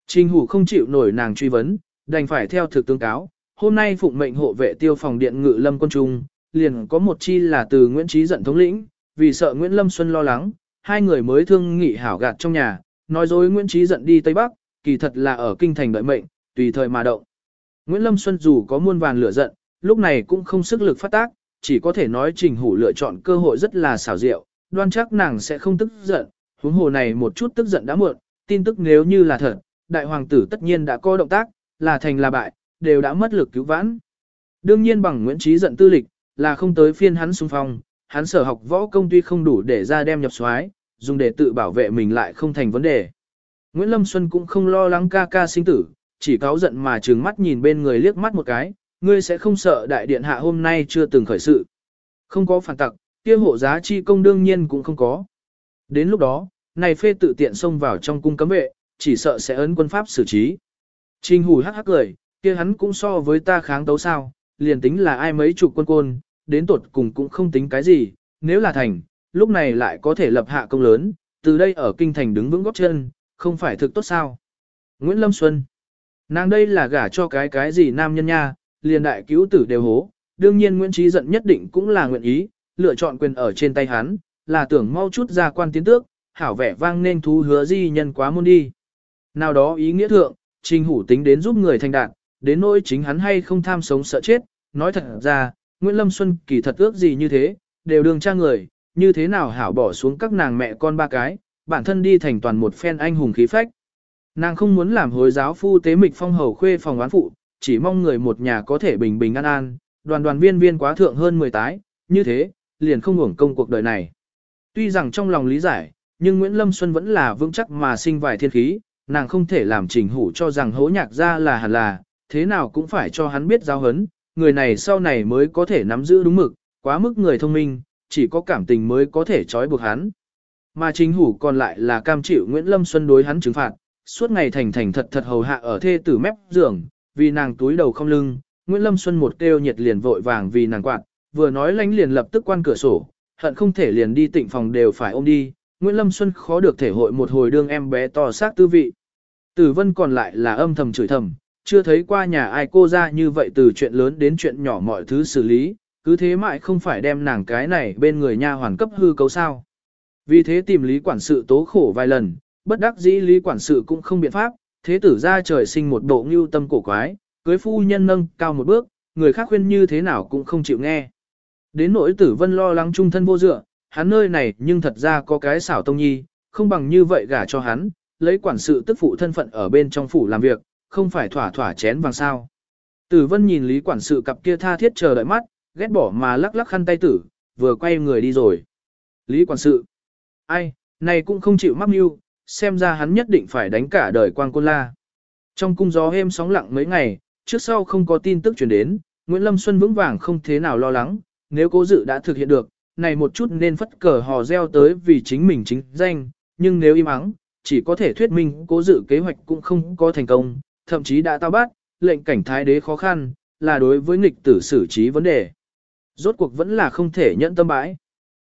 Trình hủ không chịu nổi nàng truy vấn, đành phải theo thực tương cáo, hôm nay phụng mệnh hộ vệ tiêu phòng điện ngự lâm quân trung, liền có một chi là từ Nguyễn Trí giận thống lĩnh, vì sợ Nguyễn Lâm Xuân lo lắng, hai người mới thương nghị hảo gạt trong nhà, nói dối Nguyễn Trí giận đi Tây Bắc, kỳ thật là ở kinh thành đợi mệnh, tùy thời mà động. Nguyễn Lâm Xuân dù có muôn vàn lửa giận, lúc này cũng không sức lực phát tác, chỉ có thể nói Trình Hủ lựa chọn cơ hội rất là xảo diệu, đoan chắc nàng sẽ không tức giận, huống hồ này một chút tức giận đã muộn, tin tức nếu như là thật, đại hoàng tử tất nhiên đã có động tác, là thành là bại, đều đã mất lực cứu vãn. Đương nhiên bằng Nguyễn Trí giận tư lịch, là không tới phiên hắn xung phong, hắn sở học võ công tuy không đủ để ra đem nhập soái, dùng để tự bảo vệ mình lại không thành vấn đề. Nguyễn Lâm Xuân cũng không lo lắng ca ca sinh tử, chỉ cáo giận mà trừng mắt nhìn bên người liếc mắt một cái, ngươi sẽ không sợ đại điện hạ hôm nay chưa từng khởi sự. Không có phản tặc, kia hộ giá chi công đương nhiên cũng không có. Đến lúc đó, này phê tự tiện xông vào trong cung cấm vệ, chỉ sợ sẽ ấn quân pháp xử trí. Trình hủ hắc hắc cười, kia hắn cũng so với ta kháng tấu sao, liền tính là ai mấy chục quân côn, đến tột cùng cũng không tính cái gì, nếu là thành, lúc này lại có thể lập hạ công lớn, từ đây ở kinh thành đứng vững góp chân, không phải thực tốt sao. Nguyễn Lâm Xuân Nàng đây là gả cho cái cái gì nam nhân nha, liền đại cứu tử đều hố, đương nhiên Nguyễn Trí giận nhất định cũng là nguyện ý, lựa chọn quyền ở trên tay hắn, là tưởng mau chút ra quan tiến tước, hảo vẻ vang nên thú hứa di nhân quá môn đi. Nào đó ý nghĩa thượng, Trình Hủ tính đến giúp người thành đạt, đến nỗi chính hắn hay không tham sống sợ chết, nói thật ra, Nguyễn Lâm Xuân kỳ thật ước gì như thế, đều đường cha người, như thế nào hảo bỏ xuống các nàng mẹ con ba cái, bản thân đi thành toàn một phen anh hùng khí phách. Nàng không muốn làm hối giáo phu tế mịch phong hầu khuê phòng oán phụ, chỉ mong người một nhà có thể bình bình an an, đoàn đoàn viên viên quá thượng hơn 10 tái, như thế, liền không hưởng công cuộc đời này. Tuy rằng trong lòng lý giải, nhưng Nguyễn Lâm Xuân vẫn là vững chắc mà sinh vài thiên khí, nàng không thể làm trình hủ cho rằng hố nhạc ra là hẳn là, thế nào cũng phải cho hắn biết giáo hấn, người này sau này mới có thể nắm giữ đúng mực, quá mức người thông minh, chỉ có cảm tình mới có thể trói buộc hắn. Mà chính hủ còn lại là cam chịu Nguyễn Lâm Xuân đối hắn trừng phạt, suốt ngày thành thành thật thật hầu hạ ở thê tử mép giường, vì nàng túi đầu không lưng, Nguyễn Lâm Xuân một kêu nhiệt liền vội vàng vì nàng quạt, vừa nói lánh liền lập tức quan cửa sổ, hận không thể liền đi tịnh phòng đều phải ôm đi, Nguyễn Lâm Xuân khó được thể hội một hồi đương em bé to xác tư vị. Tử vân còn lại là âm thầm chửi thầm, chưa thấy qua nhà ai cô ra như vậy từ chuyện lớn đến chuyện nhỏ mọi thứ xử lý, cứ thế mãi không phải đem nàng cái này bên người nha hoàn cấp hư cấu sao. Vì thế tìm lý quản sự tố khổ vài lần, bất đắc dĩ lý quản sự cũng không biện pháp, thế tử ra trời sinh một bộ ngưu tâm cổ quái, cưới phu nhân nâng cao một bước, người khác khuyên như thế nào cũng không chịu nghe. Đến nỗi tử vân lo lắng trung thân vô dựa, hắn nơi này nhưng thật ra có cái xảo tông nhi, không bằng như vậy gả cho hắn, lấy quản sự tức phụ thân phận ở bên trong phủ làm việc, không phải thỏa thỏa chén vàng sao. Tử vân nhìn lý quản sự cặp kia tha thiết chờ đợi mắt, ghét bỏ mà lắc lắc khăn tay tử, vừa quay người đi rồi. Lý quản sự, ai, này cũng không chịu mắc mưu, xem ra hắn nhất định phải đánh cả đời quang côn la. Trong cung gió êm sóng lặng mấy ngày, trước sau không có tin tức truyền đến, Nguyễn Lâm Xuân vững vàng không thế nào lo lắng, nếu cố dự đã thực hiện được, này một chút nên phất cờ hò reo tới vì chính mình chính danh, nhưng nếu im ắng, chỉ có thể thuyết minh cố dự kế hoạch cũng không có thành công, thậm chí đã tao bát, lệnh cảnh thái đế khó khăn, là đối với nghịch tử xử trí vấn đề. Rốt cuộc vẫn là không thể nhận tâm bãi.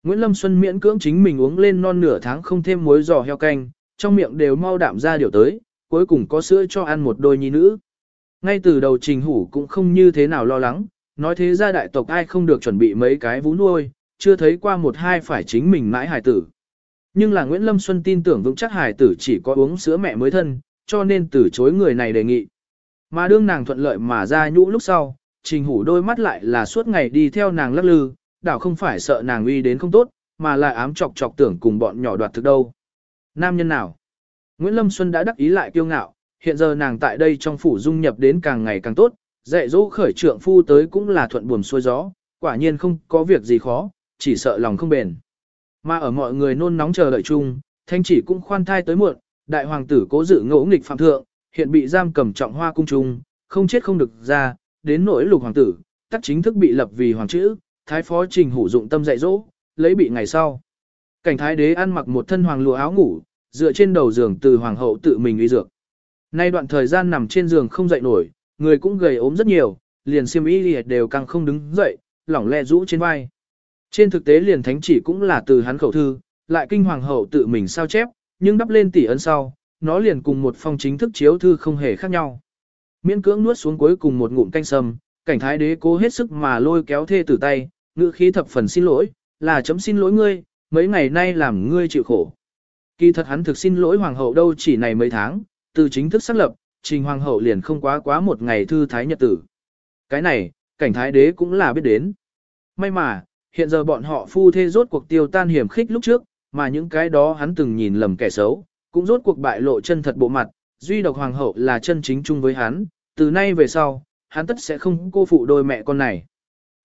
Nguyễn Lâm Xuân miễn cưỡng chính mình uống lên non nửa tháng không thêm muối giò heo canh, trong miệng đều mau đạm ra điều tới, cuối cùng có sữa cho ăn một đôi nhi nữ. Ngay từ đầu trình hủ cũng không như thế nào lo lắng, nói thế ra đại tộc ai không được chuẩn bị mấy cái vú nuôi, chưa thấy qua một hai phải chính mình mãi hài tử. Nhưng là Nguyễn Lâm Xuân tin tưởng vững chắc hài tử chỉ có uống sữa mẹ mới thân, cho nên từ chối người này đề nghị. Mà đương nàng thuận lợi mà ra nhũ lúc sau, trình hủ đôi mắt lại là suốt ngày đi theo nàng lắc lư, đảo không phải sợ nàng uy đến không tốt, mà là ám chọc chọc tưởng cùng bọn nhỏ đoạt thực đâu. Nam nhân nào? Nguyễn Lâm Xuân đã đắc ý lại kiêu ngạo, hiện giờ nàng tại đây trong phủ dung nhập đến càng ngày càng tốt, dạy dỗ khởi trượng phu tới cũng là thuận buồm xuôi gió, quả nhiên không có việc gì khó, chỉ sợ lòng không bền. Mà ở mọi người nôn nóng chờ đợi chung, thanh chỉ cũng khoan thai tới muộn, đại hoàng tử cố dự ngỗ nghịch phạm thượng, hiện bị giam cầm trọng hoa cung trung, không chết không được ra, đến nỗi lục hoàng tử, tắc chính thức bị lập vì hoàng chữ, thái phó trình hủ dụng tâm dạy dỗ, lấy bị ngày sau. Cảnh thái đế ăn mặc một thân hoàng lụa áo ngủ, dựa trên đầu giường từ hoàng hậu tự mình uy dược. Nay đoạn thời gian nằm trên giường không dậy nổi, người cũng gầy ốm rất nhiều, liền xiêm y đều càng không đứng dậy, lỏng lẹ rũ trên vai. Trên thực tế liền thánh chỉ cũng là từ hắn khẩu thư, lại kinh hoàng hậu tự mình sao chép, nhưng đắp lên tỷ ấn sau, nó liền cùng một phong chính thức chiếu thư không hề khác nhau. Miễn cưỡng nuốt xuống cuối cùng một ngụm canh sâm, cảnh thái đế cố hết sức mà lôi kéo thê tử tay, ngữ khí thập phần xin lỗi, là chấm xin lỗi ngươi, mấy ngày nay làm ngươi chịu khổ. Kỳ thật hắn thực xin lỗi hoàng hậu đâu chỉ này mấy tháng, từ chính thức xác lập, trình hoàng hậu liền không quá quá một ngày thư thái nhật tử. Cái này, cảnh thái đế cũng là biết đến. May mà, hiện giờ bọn họ phu thê rốt cuộc tiêu tan hiểm khích lúc trước, mà những cái đó hắn từng nhìn lầm kẻ xấu, cũng rốt cuộc bại lộ chân thật bộ mặt, duy độc hoàng hậu là chân chính chung với hắn, từ nay về sau, hắn tất sẽ không cô phụ đôi mẹ con này.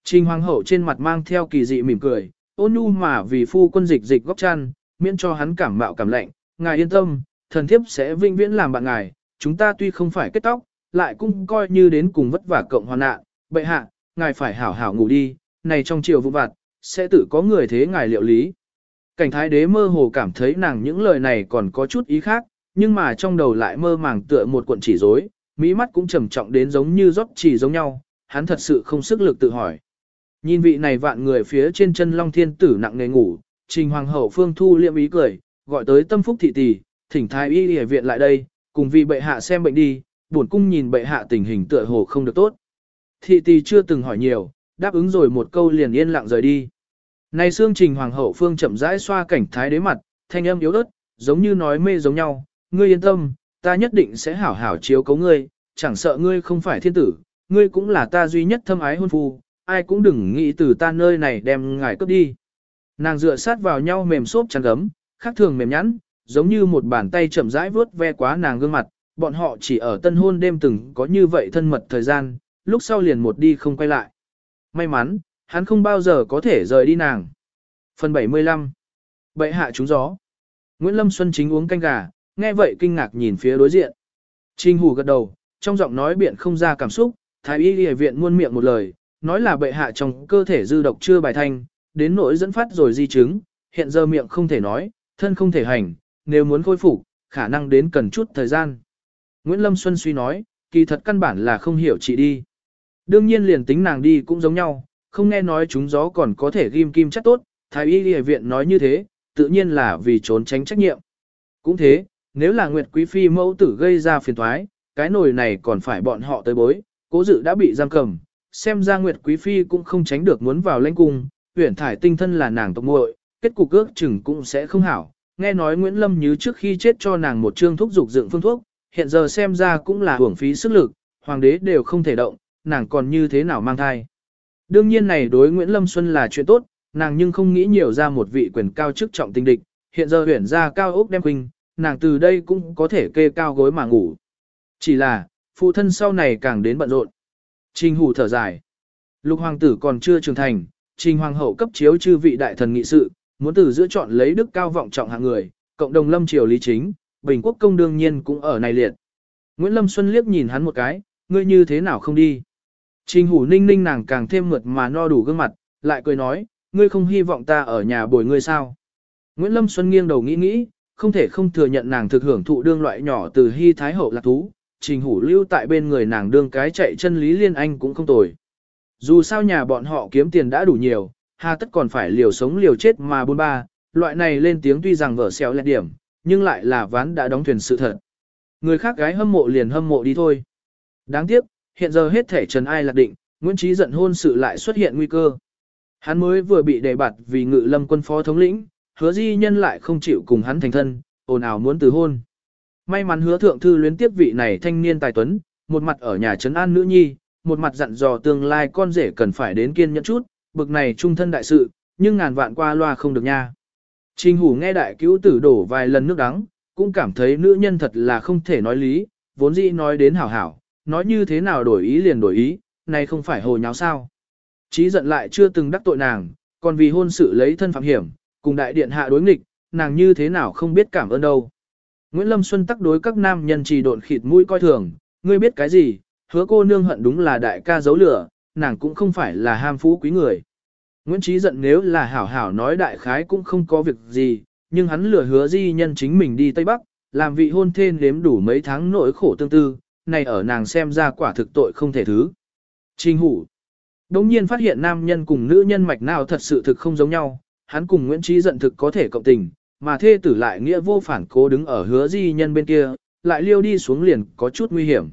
Trình hoàng hậu trên mặt mang theo kỳ dị mỉm cười, ôn nhu mà vì phu quân dịch dịch góc chăn, miễn cho hắn cảm mạo cảm lạnh, ngài yên tâm, thần thiếp sẽ vinh viễn làm bạn ngài, chúng ta tuy không phải kết tóc, lại cũng coi như đến cùng vất vả cộng hoàn nạn, bệ hạ, ngài phải hảo hảo ngủ đi, này trong chiều vụ vặt, sẽ tự có người thế ngài liệu lý. Cảnh thái đế mơ hồ cảm thấy nàng những lời này còn có chút ý khác, nhưng mà trong đầu lại mơ màng tựa một cuộn chỉ rối, mỹ mắt cũng trầm trọng đến giống như rót chỉ giống nhau, hắn thật sự không sức lực tự hỏi. Nhìn vị này vạn người phía trên chân long thiên tử nặng nề ngủ, trình hoàng hậu phương thu liệm ý cười, gọi tới tâm phúc thị tỷ, thỉnh thái y y viện lại đây, cùng vị bệ hạ xem bệnh đi, buồn cung nhìn bệ hạ tình hình tựa hồ không được tốt. Thị tỷ chưa từng hỏi nhiều, đáp ứng rồi một câu liền yên lặng rời đi. Này xương trình hoàng hậu phương chậm rãi xoa cảnh thái đế mặt, thanh âm yếu ớt, giống như nói mê giống nhau, ngươi yên tâm, ta nhất định sẽ hảo hảo chiếu cấu ngươi, chẳng sợ ngươi không phải thiên tử, ngươi cũng là ta duy nhất thâm ái hôn phu, ai cũng đừng nghĩ từ ta nơi này đem ngài cướp đi. Nàng dựa sát vào nhau mềm xốp chăn gấm, khác thường mềm nhẵn, giống như một bàn tay chậm rãi vướt ve quá nàng gương mặt, bọn họ chỉ ở tân hôn đêm từng có như vậy thân mật thời gian, lúc sau liền một đi không quay lại. May mắn, hắn không bao giờ có thể rời đi nàng. Phần 75 Bậy hạ trúng gió Nguyễn Lâm Xuân chính uống canh gà, nghe vậy kinh ngạc nhìn phía đối diện. Trình hù gật đầu, trong giọng nói biện không ra cảm xúc, thái y y viện muôn miệng một lời, nói là bệ hạ trong cơ thể dư độc chưa bài thanh, đến nỗi dẫn phát rồi di chứng, hiện giờ miệng không thể nói, thân không thể hành, nếu muốn khôi phục, khả năng đến cần chút thời gian. Nguyễn Lâm Xuân suy nói, kỳ thật căn bản là không hiểu chị đi. Đương nhiên liền tính nàng đi cũng giống nhau, không nghe nói chúng gió còn có thể ghim kim chắc tốt, thái y y viện nói như thế, tự nhiên là vì trốn tránh trách nhiệm. Cũng thế, nếu là Nguyệt Quý Phi mẫu tử gây ra phiền thoái, cái nồi này còn phải bọn họ tới bối, cố dự đã bị giam cầm, xem ra Nguyệt Quý Phi cũng không tránh được muốn vào lãnh cung, huyển thải tinh thân là nàng tộc muội, kết cục ước chừng cũng sẽ không hảo. Nghe nói Nguyễn Lâm như trước khi chết cho nàng một chương thuốc dục dựng phương thuốc, hiện giờ xem ra cũng là hưởng phí sức lực, hoàng đế đều không thể động, nàng còn như thế nào mang thai. Đương nhiên này đối Nguyễn Lâm Xuân là chuyện tốt, nàng nhưng không nghĩ nhiều ra một vị quyền cao chức trọng tinh địch, hiện giờ huyển ra cao ốc đem huynh, nàng từ đây cũng có thể kê cao gối mà ngủ. Chỉ là, phụ thân sau này càng đến bận rộn. Trình hủ thở dài. Lục hoàng tử còn chưa trưởng thành, trình hoàng hậu cấp chiếu chư vị đại thần nghị sự, muốn từ giữa chọn lấy đức cao vọng trọng hạng người, cộng đồng lâm triều lý chính, bình quốc công đương nhiên cũng ở này liệt. Nguyễn Lâm Xuân liếc nhìn hắn một cái, ngươi như thế nào không đi. Trình hủ ninh ninh nàng càng thêm mượt mà no đủ gương mặt, lại cười nói, ngươi không hy vọng ta ở nhà bồi ngươi sao. Nguyễn Lâm Xuân nghiêng đầu nghĩ nghĩ, không thể không thừa nhận nàng thực hưởng thụ đương loại nhỏ từ hy thái hậu lạc thú, trình hủ lưu tại bên người nàng đương cái chạy chân lý liên anh cũng không tồi. Dù sao nhà bọn họ kiếm tiền đã đủ nhiều, hà tất còn phải liều sống liều chết mà buôn ba, loại này lên tiếng tuy rằng vở xéo lẹt điểm, nhưng lại là ván đã đóng thuyền sự thật. Người khác gái hâm mộ liền hâm mộ đi thôi. Đáng tiếc, hiện giờ hết thể trần ai lạc định, Nguyễn Trí giận hôn sự lại xuất hiện nguy cơ. Hắn mới vừa bị đề bạt vì ngự lâm quân phó thống lĩnh, hứa di nhân lại không chịu cùng hắn thành thân, ồn ào muốn từ hôn. May mắn hứa thượng thư luyến tiếp vị này thanh niên tài tuấn, một mặt ở nhà trấn an nữ nhi, một mặt dặn dò tương lai con rể cần phải đến kiên nhẫn chút, bực này trung thân đại sự, nhưng ngàn vạn qua loa không được nha. Trình hủ nghe đại cứu tử đổ vài lần nước đắng, cũng cảm thấy nữ nhân thật là không thể nói lý, vốn dĩ nói đến hảo hảo, nói như thế nào đổi ý liền đổi ý, này không phải hồ nháo sao. Chí giận lại chưa từng đắc tội nàng, còn vì hôn sự lấy thân phạm hiểm, cùng đại điện hạ đối nghịch, nàng như thế nào không biết cảm ơn đâu. Nguyễn Lâm Xuân tắc đối các nam nhân trì độn khịt mũi coi thường, ngươi biết cái gì, hứa cô nương hận đúng là đại ca giấu lửa, nàng cũng không phải là ham phú quý người. Nguyễn Trí giận nếu là hảo hảo nói đại khái cũng không có việc gì, nhưng hắn lừa hứa di nhân chính mình đi Tây Bắc, làm vị hôn thê nếm đủ mấy tháng nỗi khổ tương tư, này ở nàng xem ra quả thực tội không thể thứ. Trình hủ. Đống nhiên phát hiện nam nhân cùng nữ nhân mạch nào thật sự thực không giống nhau, hắn cùng Nguyễn Trí giận thực có thể cộng tình, mà thê tử lại nghĩa vô phản cố đứng ở hứa di nhân bên kia, lại liêu đi xuống liền có chút nguy hiểm.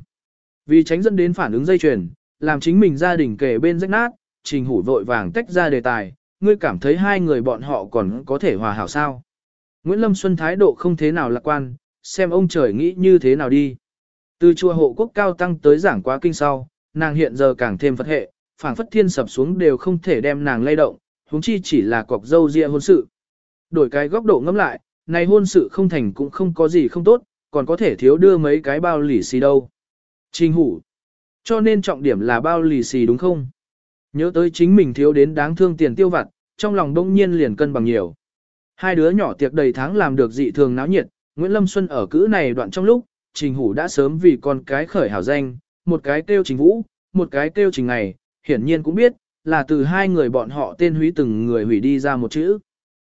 Vì tránh dẫn đến phản ứng dây chuyền, làm chính mình gia đình kề bên rách nát, trình hủ vội vàng tách ra đề tài, ngươi cảm thấy hai người bọn họ còn có thể hòa hảo sao. Nguyễn Lâm Xuân thái độ không thế nào lạc quan, xem ông trời nghĩ như thế nào đi. Từ chùa hộ quốc cao tăng tới giảng quá kinh sau, nàng hiện giờ càng thêm phật hệ, phảng phất thiên sập xuống đều không thể đem nàng lay động, huống chi chỉ là cọc dâu ria hôn sự. Đổi cái góc độ ngẫm lại, này hôn sự không thành cũng không có gì không tốt, còn có thể thiếu đưa mấy cái bao lì xì đâu. Trình hủ. Cho nên trọng điểm là bao lì xì đúng không? Nhớ tới chính mình thiếu đến đáng thương tiền tiêu vặt, trong lòng đông nhiên liền cân bằng nhiều. Hai đứa nhỏ tiệc đầy tháng làm được dị thường náo nhiệt, Nguyễn Lâm Xuân ở cữ này đoạn trong lúc, Trình Hủ đã sớm vì con cái khởi hảo danh, một cái kêu Trình Vũ, một cái kêu Trình Ngày, hiển nhiên cũng biết, là từ hai người bọn họ tên húy từng người hủy đi ra một chữ.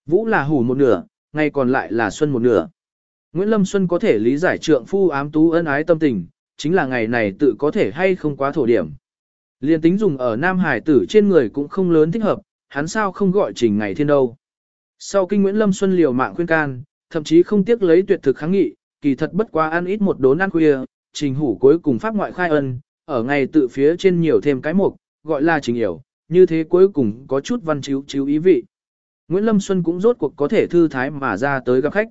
Vũ là Hủ một nửa, ngày còn lại là Xuân một nửa. Nguyễn Lâm Xuân có thể lý giải trượng phu ám tú ân ái tâm tình, chính là ngày này tự có thể hay không quá thổ điểm. Liên tính dùng ở Nam Hải tử trên người cũng không lớn thích hợp, hắn sao không gọi trình ngày thiên đâu. Sau kinh Nguyễn Lâm Xuân liều mạng khuyên can, thậm chí không tiếc lấy tuyệt thực kháng nghị, kỳ thật bất quá ăn ít một đốn ăn khuya, trình hủ cuối cùng pháp ngoại khai ân, ở ngày tự phía trên nhiều thêm cái mục, gọi là trình hiểu, như thế cuối cùng có chút văn chiếu chiếu ý vị. Nguyễn Lâm Xuân cũng rốt cuộc có thể thư thái mà ra tới gặp khách.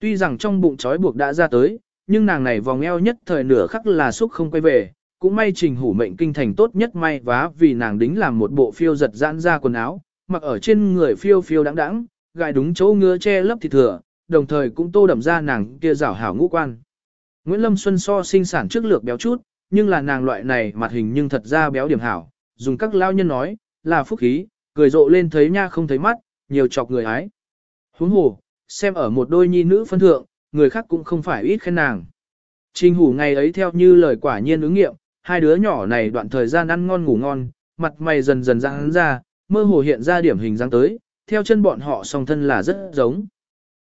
Tuy rằng trong bụng trói buộc đã ra tới, nhưng nàng này vòng eo nhất thời nửa khắc là xúc không quay về, cũng may trình hủ mệnh kinh thành tốt nhất may vá vì nàng đính làm một bộ phiêu giật giãn ra quần áo, mặc ở trên người phiêu phiêu đáng đáng, gài đúng chỗ ngứa che lấp thì thừa, đồng thời cũng tô đậm ra nàng kia rảo hảo ngũ quan. Nguyễn Lâm Xuân so sinh sản trước lược béo chút, nhưng là nàng loại này mặt hình nhưng thật ra béo điểm hảo, dùng các lao nhân nói, là phúc khí, cười rộ lên thấy nha không thấy mắt, nhiều chọc người ái. Huống hồ, xem ở một đôi nhi nữ phân thượng, người khác cũng không phải ít khen nàng. Trình hủ ngày ấy theo như lời quả nhiên ứng nghiệm, hai đứa nhỏ này đoạn thời gian ăn ngon ngủ ngon, mặt mày dần dần răng ra, mơ hồ hiện ra điểm hình dáng tới, theo chân bọn họ song thân là rất giống.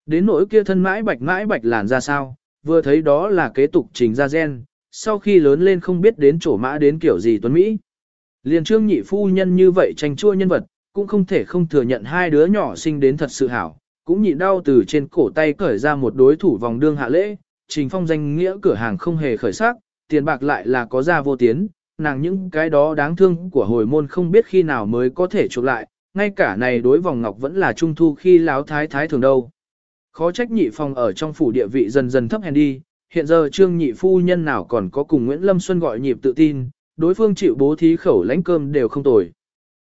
Đến nỗi kia thân mãi bạch mãi bạch làn ra sao, vừa thấy đó là kế tục trình ra gen, sau khi lớn lên không biết đến chỗ mã đến kiểu gì tuấn Mỹ. Liền trương nhị phu nhân như vậy tranh chua nhân vật, cũng không thể không thừa nhận hai đứa nhỏ sinh đến thật sự hảo, cũng nhịn đau từ trên cổ tay cởi ra một đối thủ vòng đương hạ lễ, trình phong danh nghĩa cửa hàng không hề khởi sắc, tiền bạc lại là có ra vô tiến, nàng những cái đó đáng thương của hồi môn không biết khi nào mới có thể chuộc lại, ngay cả này đối vòng ngọc vẫn là trung thu khi láo thái thái thường đâu. Khó trách nhị phòng ở trong phủ địa vị dần dần thấp hèn đi, hiện giờ trương nhị phu nhân nào còn có cùng Nguyễn Lâm Xuân gọi nhịp tự tin, đối phương chịu bố thí khẩu lãnh cơm đều không tồi.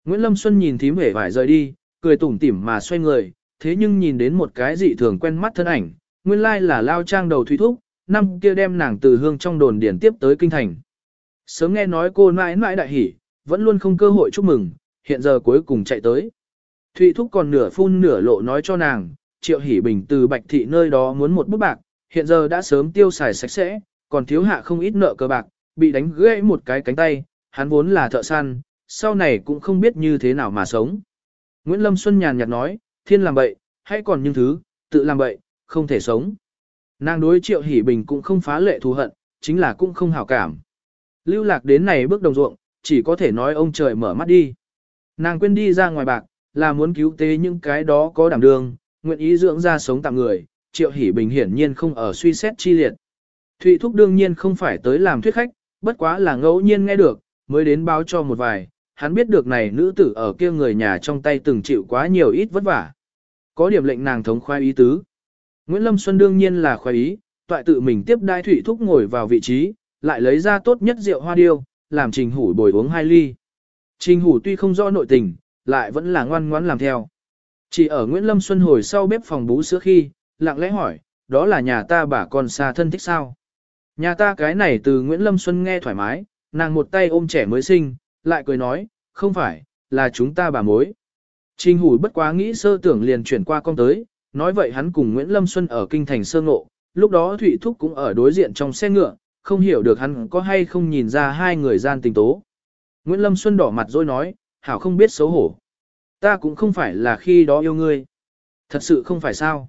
Nguyễn Lâm Xuân nhìn thím hể vải rời đi, cười tủm tỉm mà xoay người, thế nhưng nhìn đến một cái dị thường quen mắt thân ảnh, nguyên lai là lao trang đầu thủy thúc, năm kia đem nàng từ hương trong đồn điển tiếp tới kinh thành. Sớm nghe nói cô mãi mãi đại hỉ, vẫn luôn không cơ hội chúc mừng, hiện giờ cuối cùng chạy tới. Thụy thúc còn nửa phun nửa lộ nói cho nàng, triệu Hỷ bình từ bạch thị nơi đó muốn một bút bạc, hiện giờ đã sớm tiêu xài sạch sẽ, còn thiếu hạ không ít nợ cờ bạc, bị đánh gãy một cái cánh tay, hắn vốn là thợ săn, sau này cũng không biết như thế nào mà sống. Nguyễn Lâm Xuân nhàn nhạt nói, thiên làm bậy, hay còn những thứ, tự làm bậy, không thể sống. Nàng đối triệu Hỷ bình cũng không phá lệ thù hận, chính là cũng không hảo cảm. Lưu lạc đến này bước đồng ruộng, chỉ có thể nói ông trời mở mắt đi. Nàng quên đi ra ngoài bạc, là muốn cứu tế những cái đó có đảm đường nguyện ý dưỡng ra sống tạm người, triệu hỷ bình hiển nhiên không ở suy xét chi liệt. Thụy Thúc đương nhiên không phải tới làm thuyết khách, bất quá là ngẫu nhiên nghe được, mới đến báo cho một vài, hắn biết được này nữ tử ở kia người nhà trong tay từng chịu quá nhiều ít vất vả. Có điểm lệnh nàng thống khoái ý tứ. Nguyễn Lâm Xuân đương nhiên là khoái ý, toại tự mình tiếp đai Thụy Thúc ngồi vào vị trí, lại lấy ra tốt nhất rượu hoa điêu, làm trình hủ bồi uống hai ly. Trình hủ tuy không rõ nội tình, lại vẫn là ngoan ngoãn làm theo. Chỉ ở Nguyễn Lâm Xuân hồi sau bếp phòng bú sữa khi, lặng lẽ hỏi, đó là nhà ta bà con xa thân thích sao? Nhà ta cái này từ Nguyễn Lâm Xuân nghe thoải mái, nàng một tay ôm trẻ mới sinh, lại cười nói, không phải, là chúng ta bà mối. Trình hủ bất quá nghĩ sơ tưởng liền chuyển qua con tới, nói vậy hắn cùng Nguyễn Lâm Xuân ở kinh thành sơ ngộ, lúc đó Thụy Thúc cũng ở đối diện trong xe ngựa, không hiểu được hắn có hay không nhìn ra hai người gian tình tố. Nguyễn Lâm Xuân đỏ mặt rồi nói, hảo không biết xấu hổ. Ta cũng không phải là khi đó yêu ngươi. Thật sự không phải sao.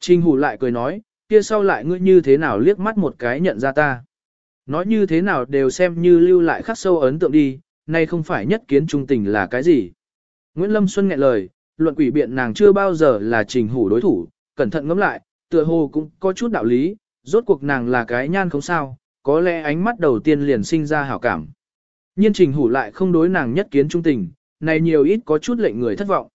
Trình hủ lại cười nói, kia sau lại ngươi như thế nào liếc mắt một cái nhận ra ta. Nói như thế nào đều xem như lưu lại khắc sâu ấn tượng đi, nay không phải nhất kiến trung tình là cái gì. Nguyễn Lâm Xuân nghẹn lời, luận quỷ biện nàng chưa bao giờ là trình hủ đối thủ, cẩn thận ngẫm lại, tựa hồ cũng có chút đạo lý, rốt cuộc nàng là cái nhan không sao, có lẽ ánh mắt đầu tiên liền sinh ra hảo cảm. Nhiên trình hủ lại không đối nàng nhất kiến trung tình, này nhiều ít có chút lệnh người thất vọng.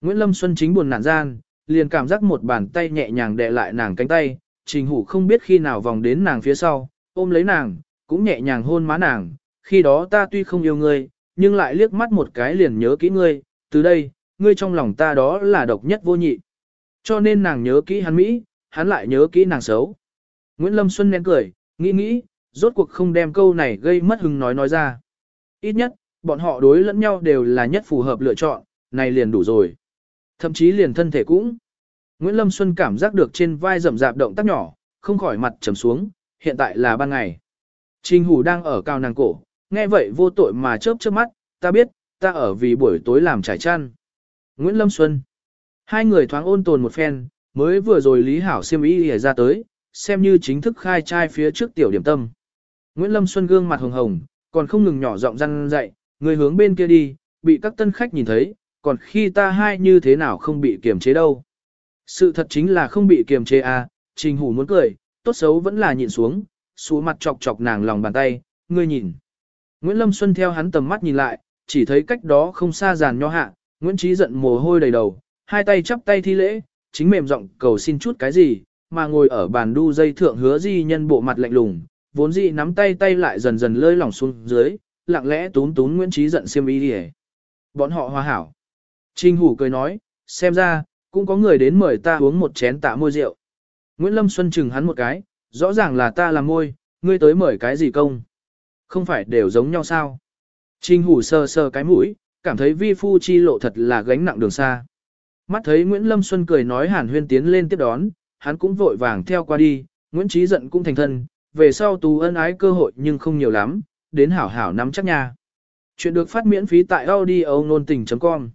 Nguyễn Lâm Xuân chính buồn nản gian, liền cảm giác một bàn tay nhẹ nhàng đè lại nàng cánh tay, trình hủ không biết khi nào vòng đến nàng phía sau, ôm lấy nàng, cũng nhẹ nhàng hôn má nàng, khi đó ta tuy không yêu ngươi, nhưng lại liếc mắt một cái liền nhớ kỹ ngươi, từ đây, ngươi trong lòng ta đó là độc nhất vô nhị. Cho nên nàng nhớ kỹ hắn Mỹ, hắn lại nhớ kỹ nàng xấu. Nguyễn Lâm Xuân nén cười, nghĩ nghĩ, rốt cuộc không đem câu này gây mất hứng nói nói ra. Ít nhất, bọn họ đối lẫn nhau đều là nhất phù hợp lựa chọn, này liền đủ rồi. Thậm chí liền thân thể cũng. Nguyễn Lâm Xuân cảm giác được trên vai rậm rạp động tác nhỏ, không khỏi mặt trầm xuống, hiện tại là ban ngày. Trình Hủ đang ở cao nàng cổ, nghe vậy vô tội mà chớp chớp mắt, ta biết, ta ở vì buổi tối làm trải chăn. Nguyễn Lâm Xuân. Hai người thoáng ôn tồn một phen, mới vừa rồi Lý Hảo siêm ý ra tới, xem như chính thức khai trai phía trước tiểu điểm tâm. Nguyễn Lâm Xuân gương mặt hồng hồng, còn không ngừng nhỏ giọng răn dạy người hướng bên kia đi, bị các tân khách nhìn thấy, còn khi ta hai như thế nào không bị kiềm chế đâu. Sự thật chính là không bị kiềm chế à, trình hủ muốn cười, tốt xấu vẫn là nhìn xuống, xuống mặt chọc chọc nàng lòng bàn tay, ngươi nhìn. Nguyễn Lâm Xuân theo hắn tầm mắt nhìn lại, chỉ thấy cách đó không xa giàn nho hạ, Nguyễn Trí giận mồ hôi đầy đầu, hai tay chắp tay thi lễ, chính mềm giọng cầu xin chút cái gì, mà ngồi ở bàn đu dây thượng hứa di nhân bộ mặt lạnh lùng, vốn dĩ nắm tay tay lại dần dần lơi lỏng xuống dưới, lặng lẽ tún tún Nguyễn Trí giận xiêm y đi Bọn họ hòa hảo. Trình Hủ cười nói, xem ra, cũng có người đến mời ta uống một chén tạ môi rượu. Nguyễn Lâm Xuân chừng hắn một cái, rõ ràng là ta làm môi, ngươi tới mời cái gì công? Không phải đều giống nhau sao? Trình Hủ sờ sờ cái mũi, cảm thấy vi phu chi lộ thật là gánh nặng đường xa. Mắt thấy Nguyễn Lâm Xuân cười nói hàn huyên tiến lên tiếp đón, hắn cũng vội vàng theo qua đi, Nguyễn Trí giận cũng thành thân, về sau tù ân ái cơ hội nhưng không nhiều lắm, đến hảo hảo nắm chắc nha. Chuyện được phát miễn phí tại audio nôn tình.com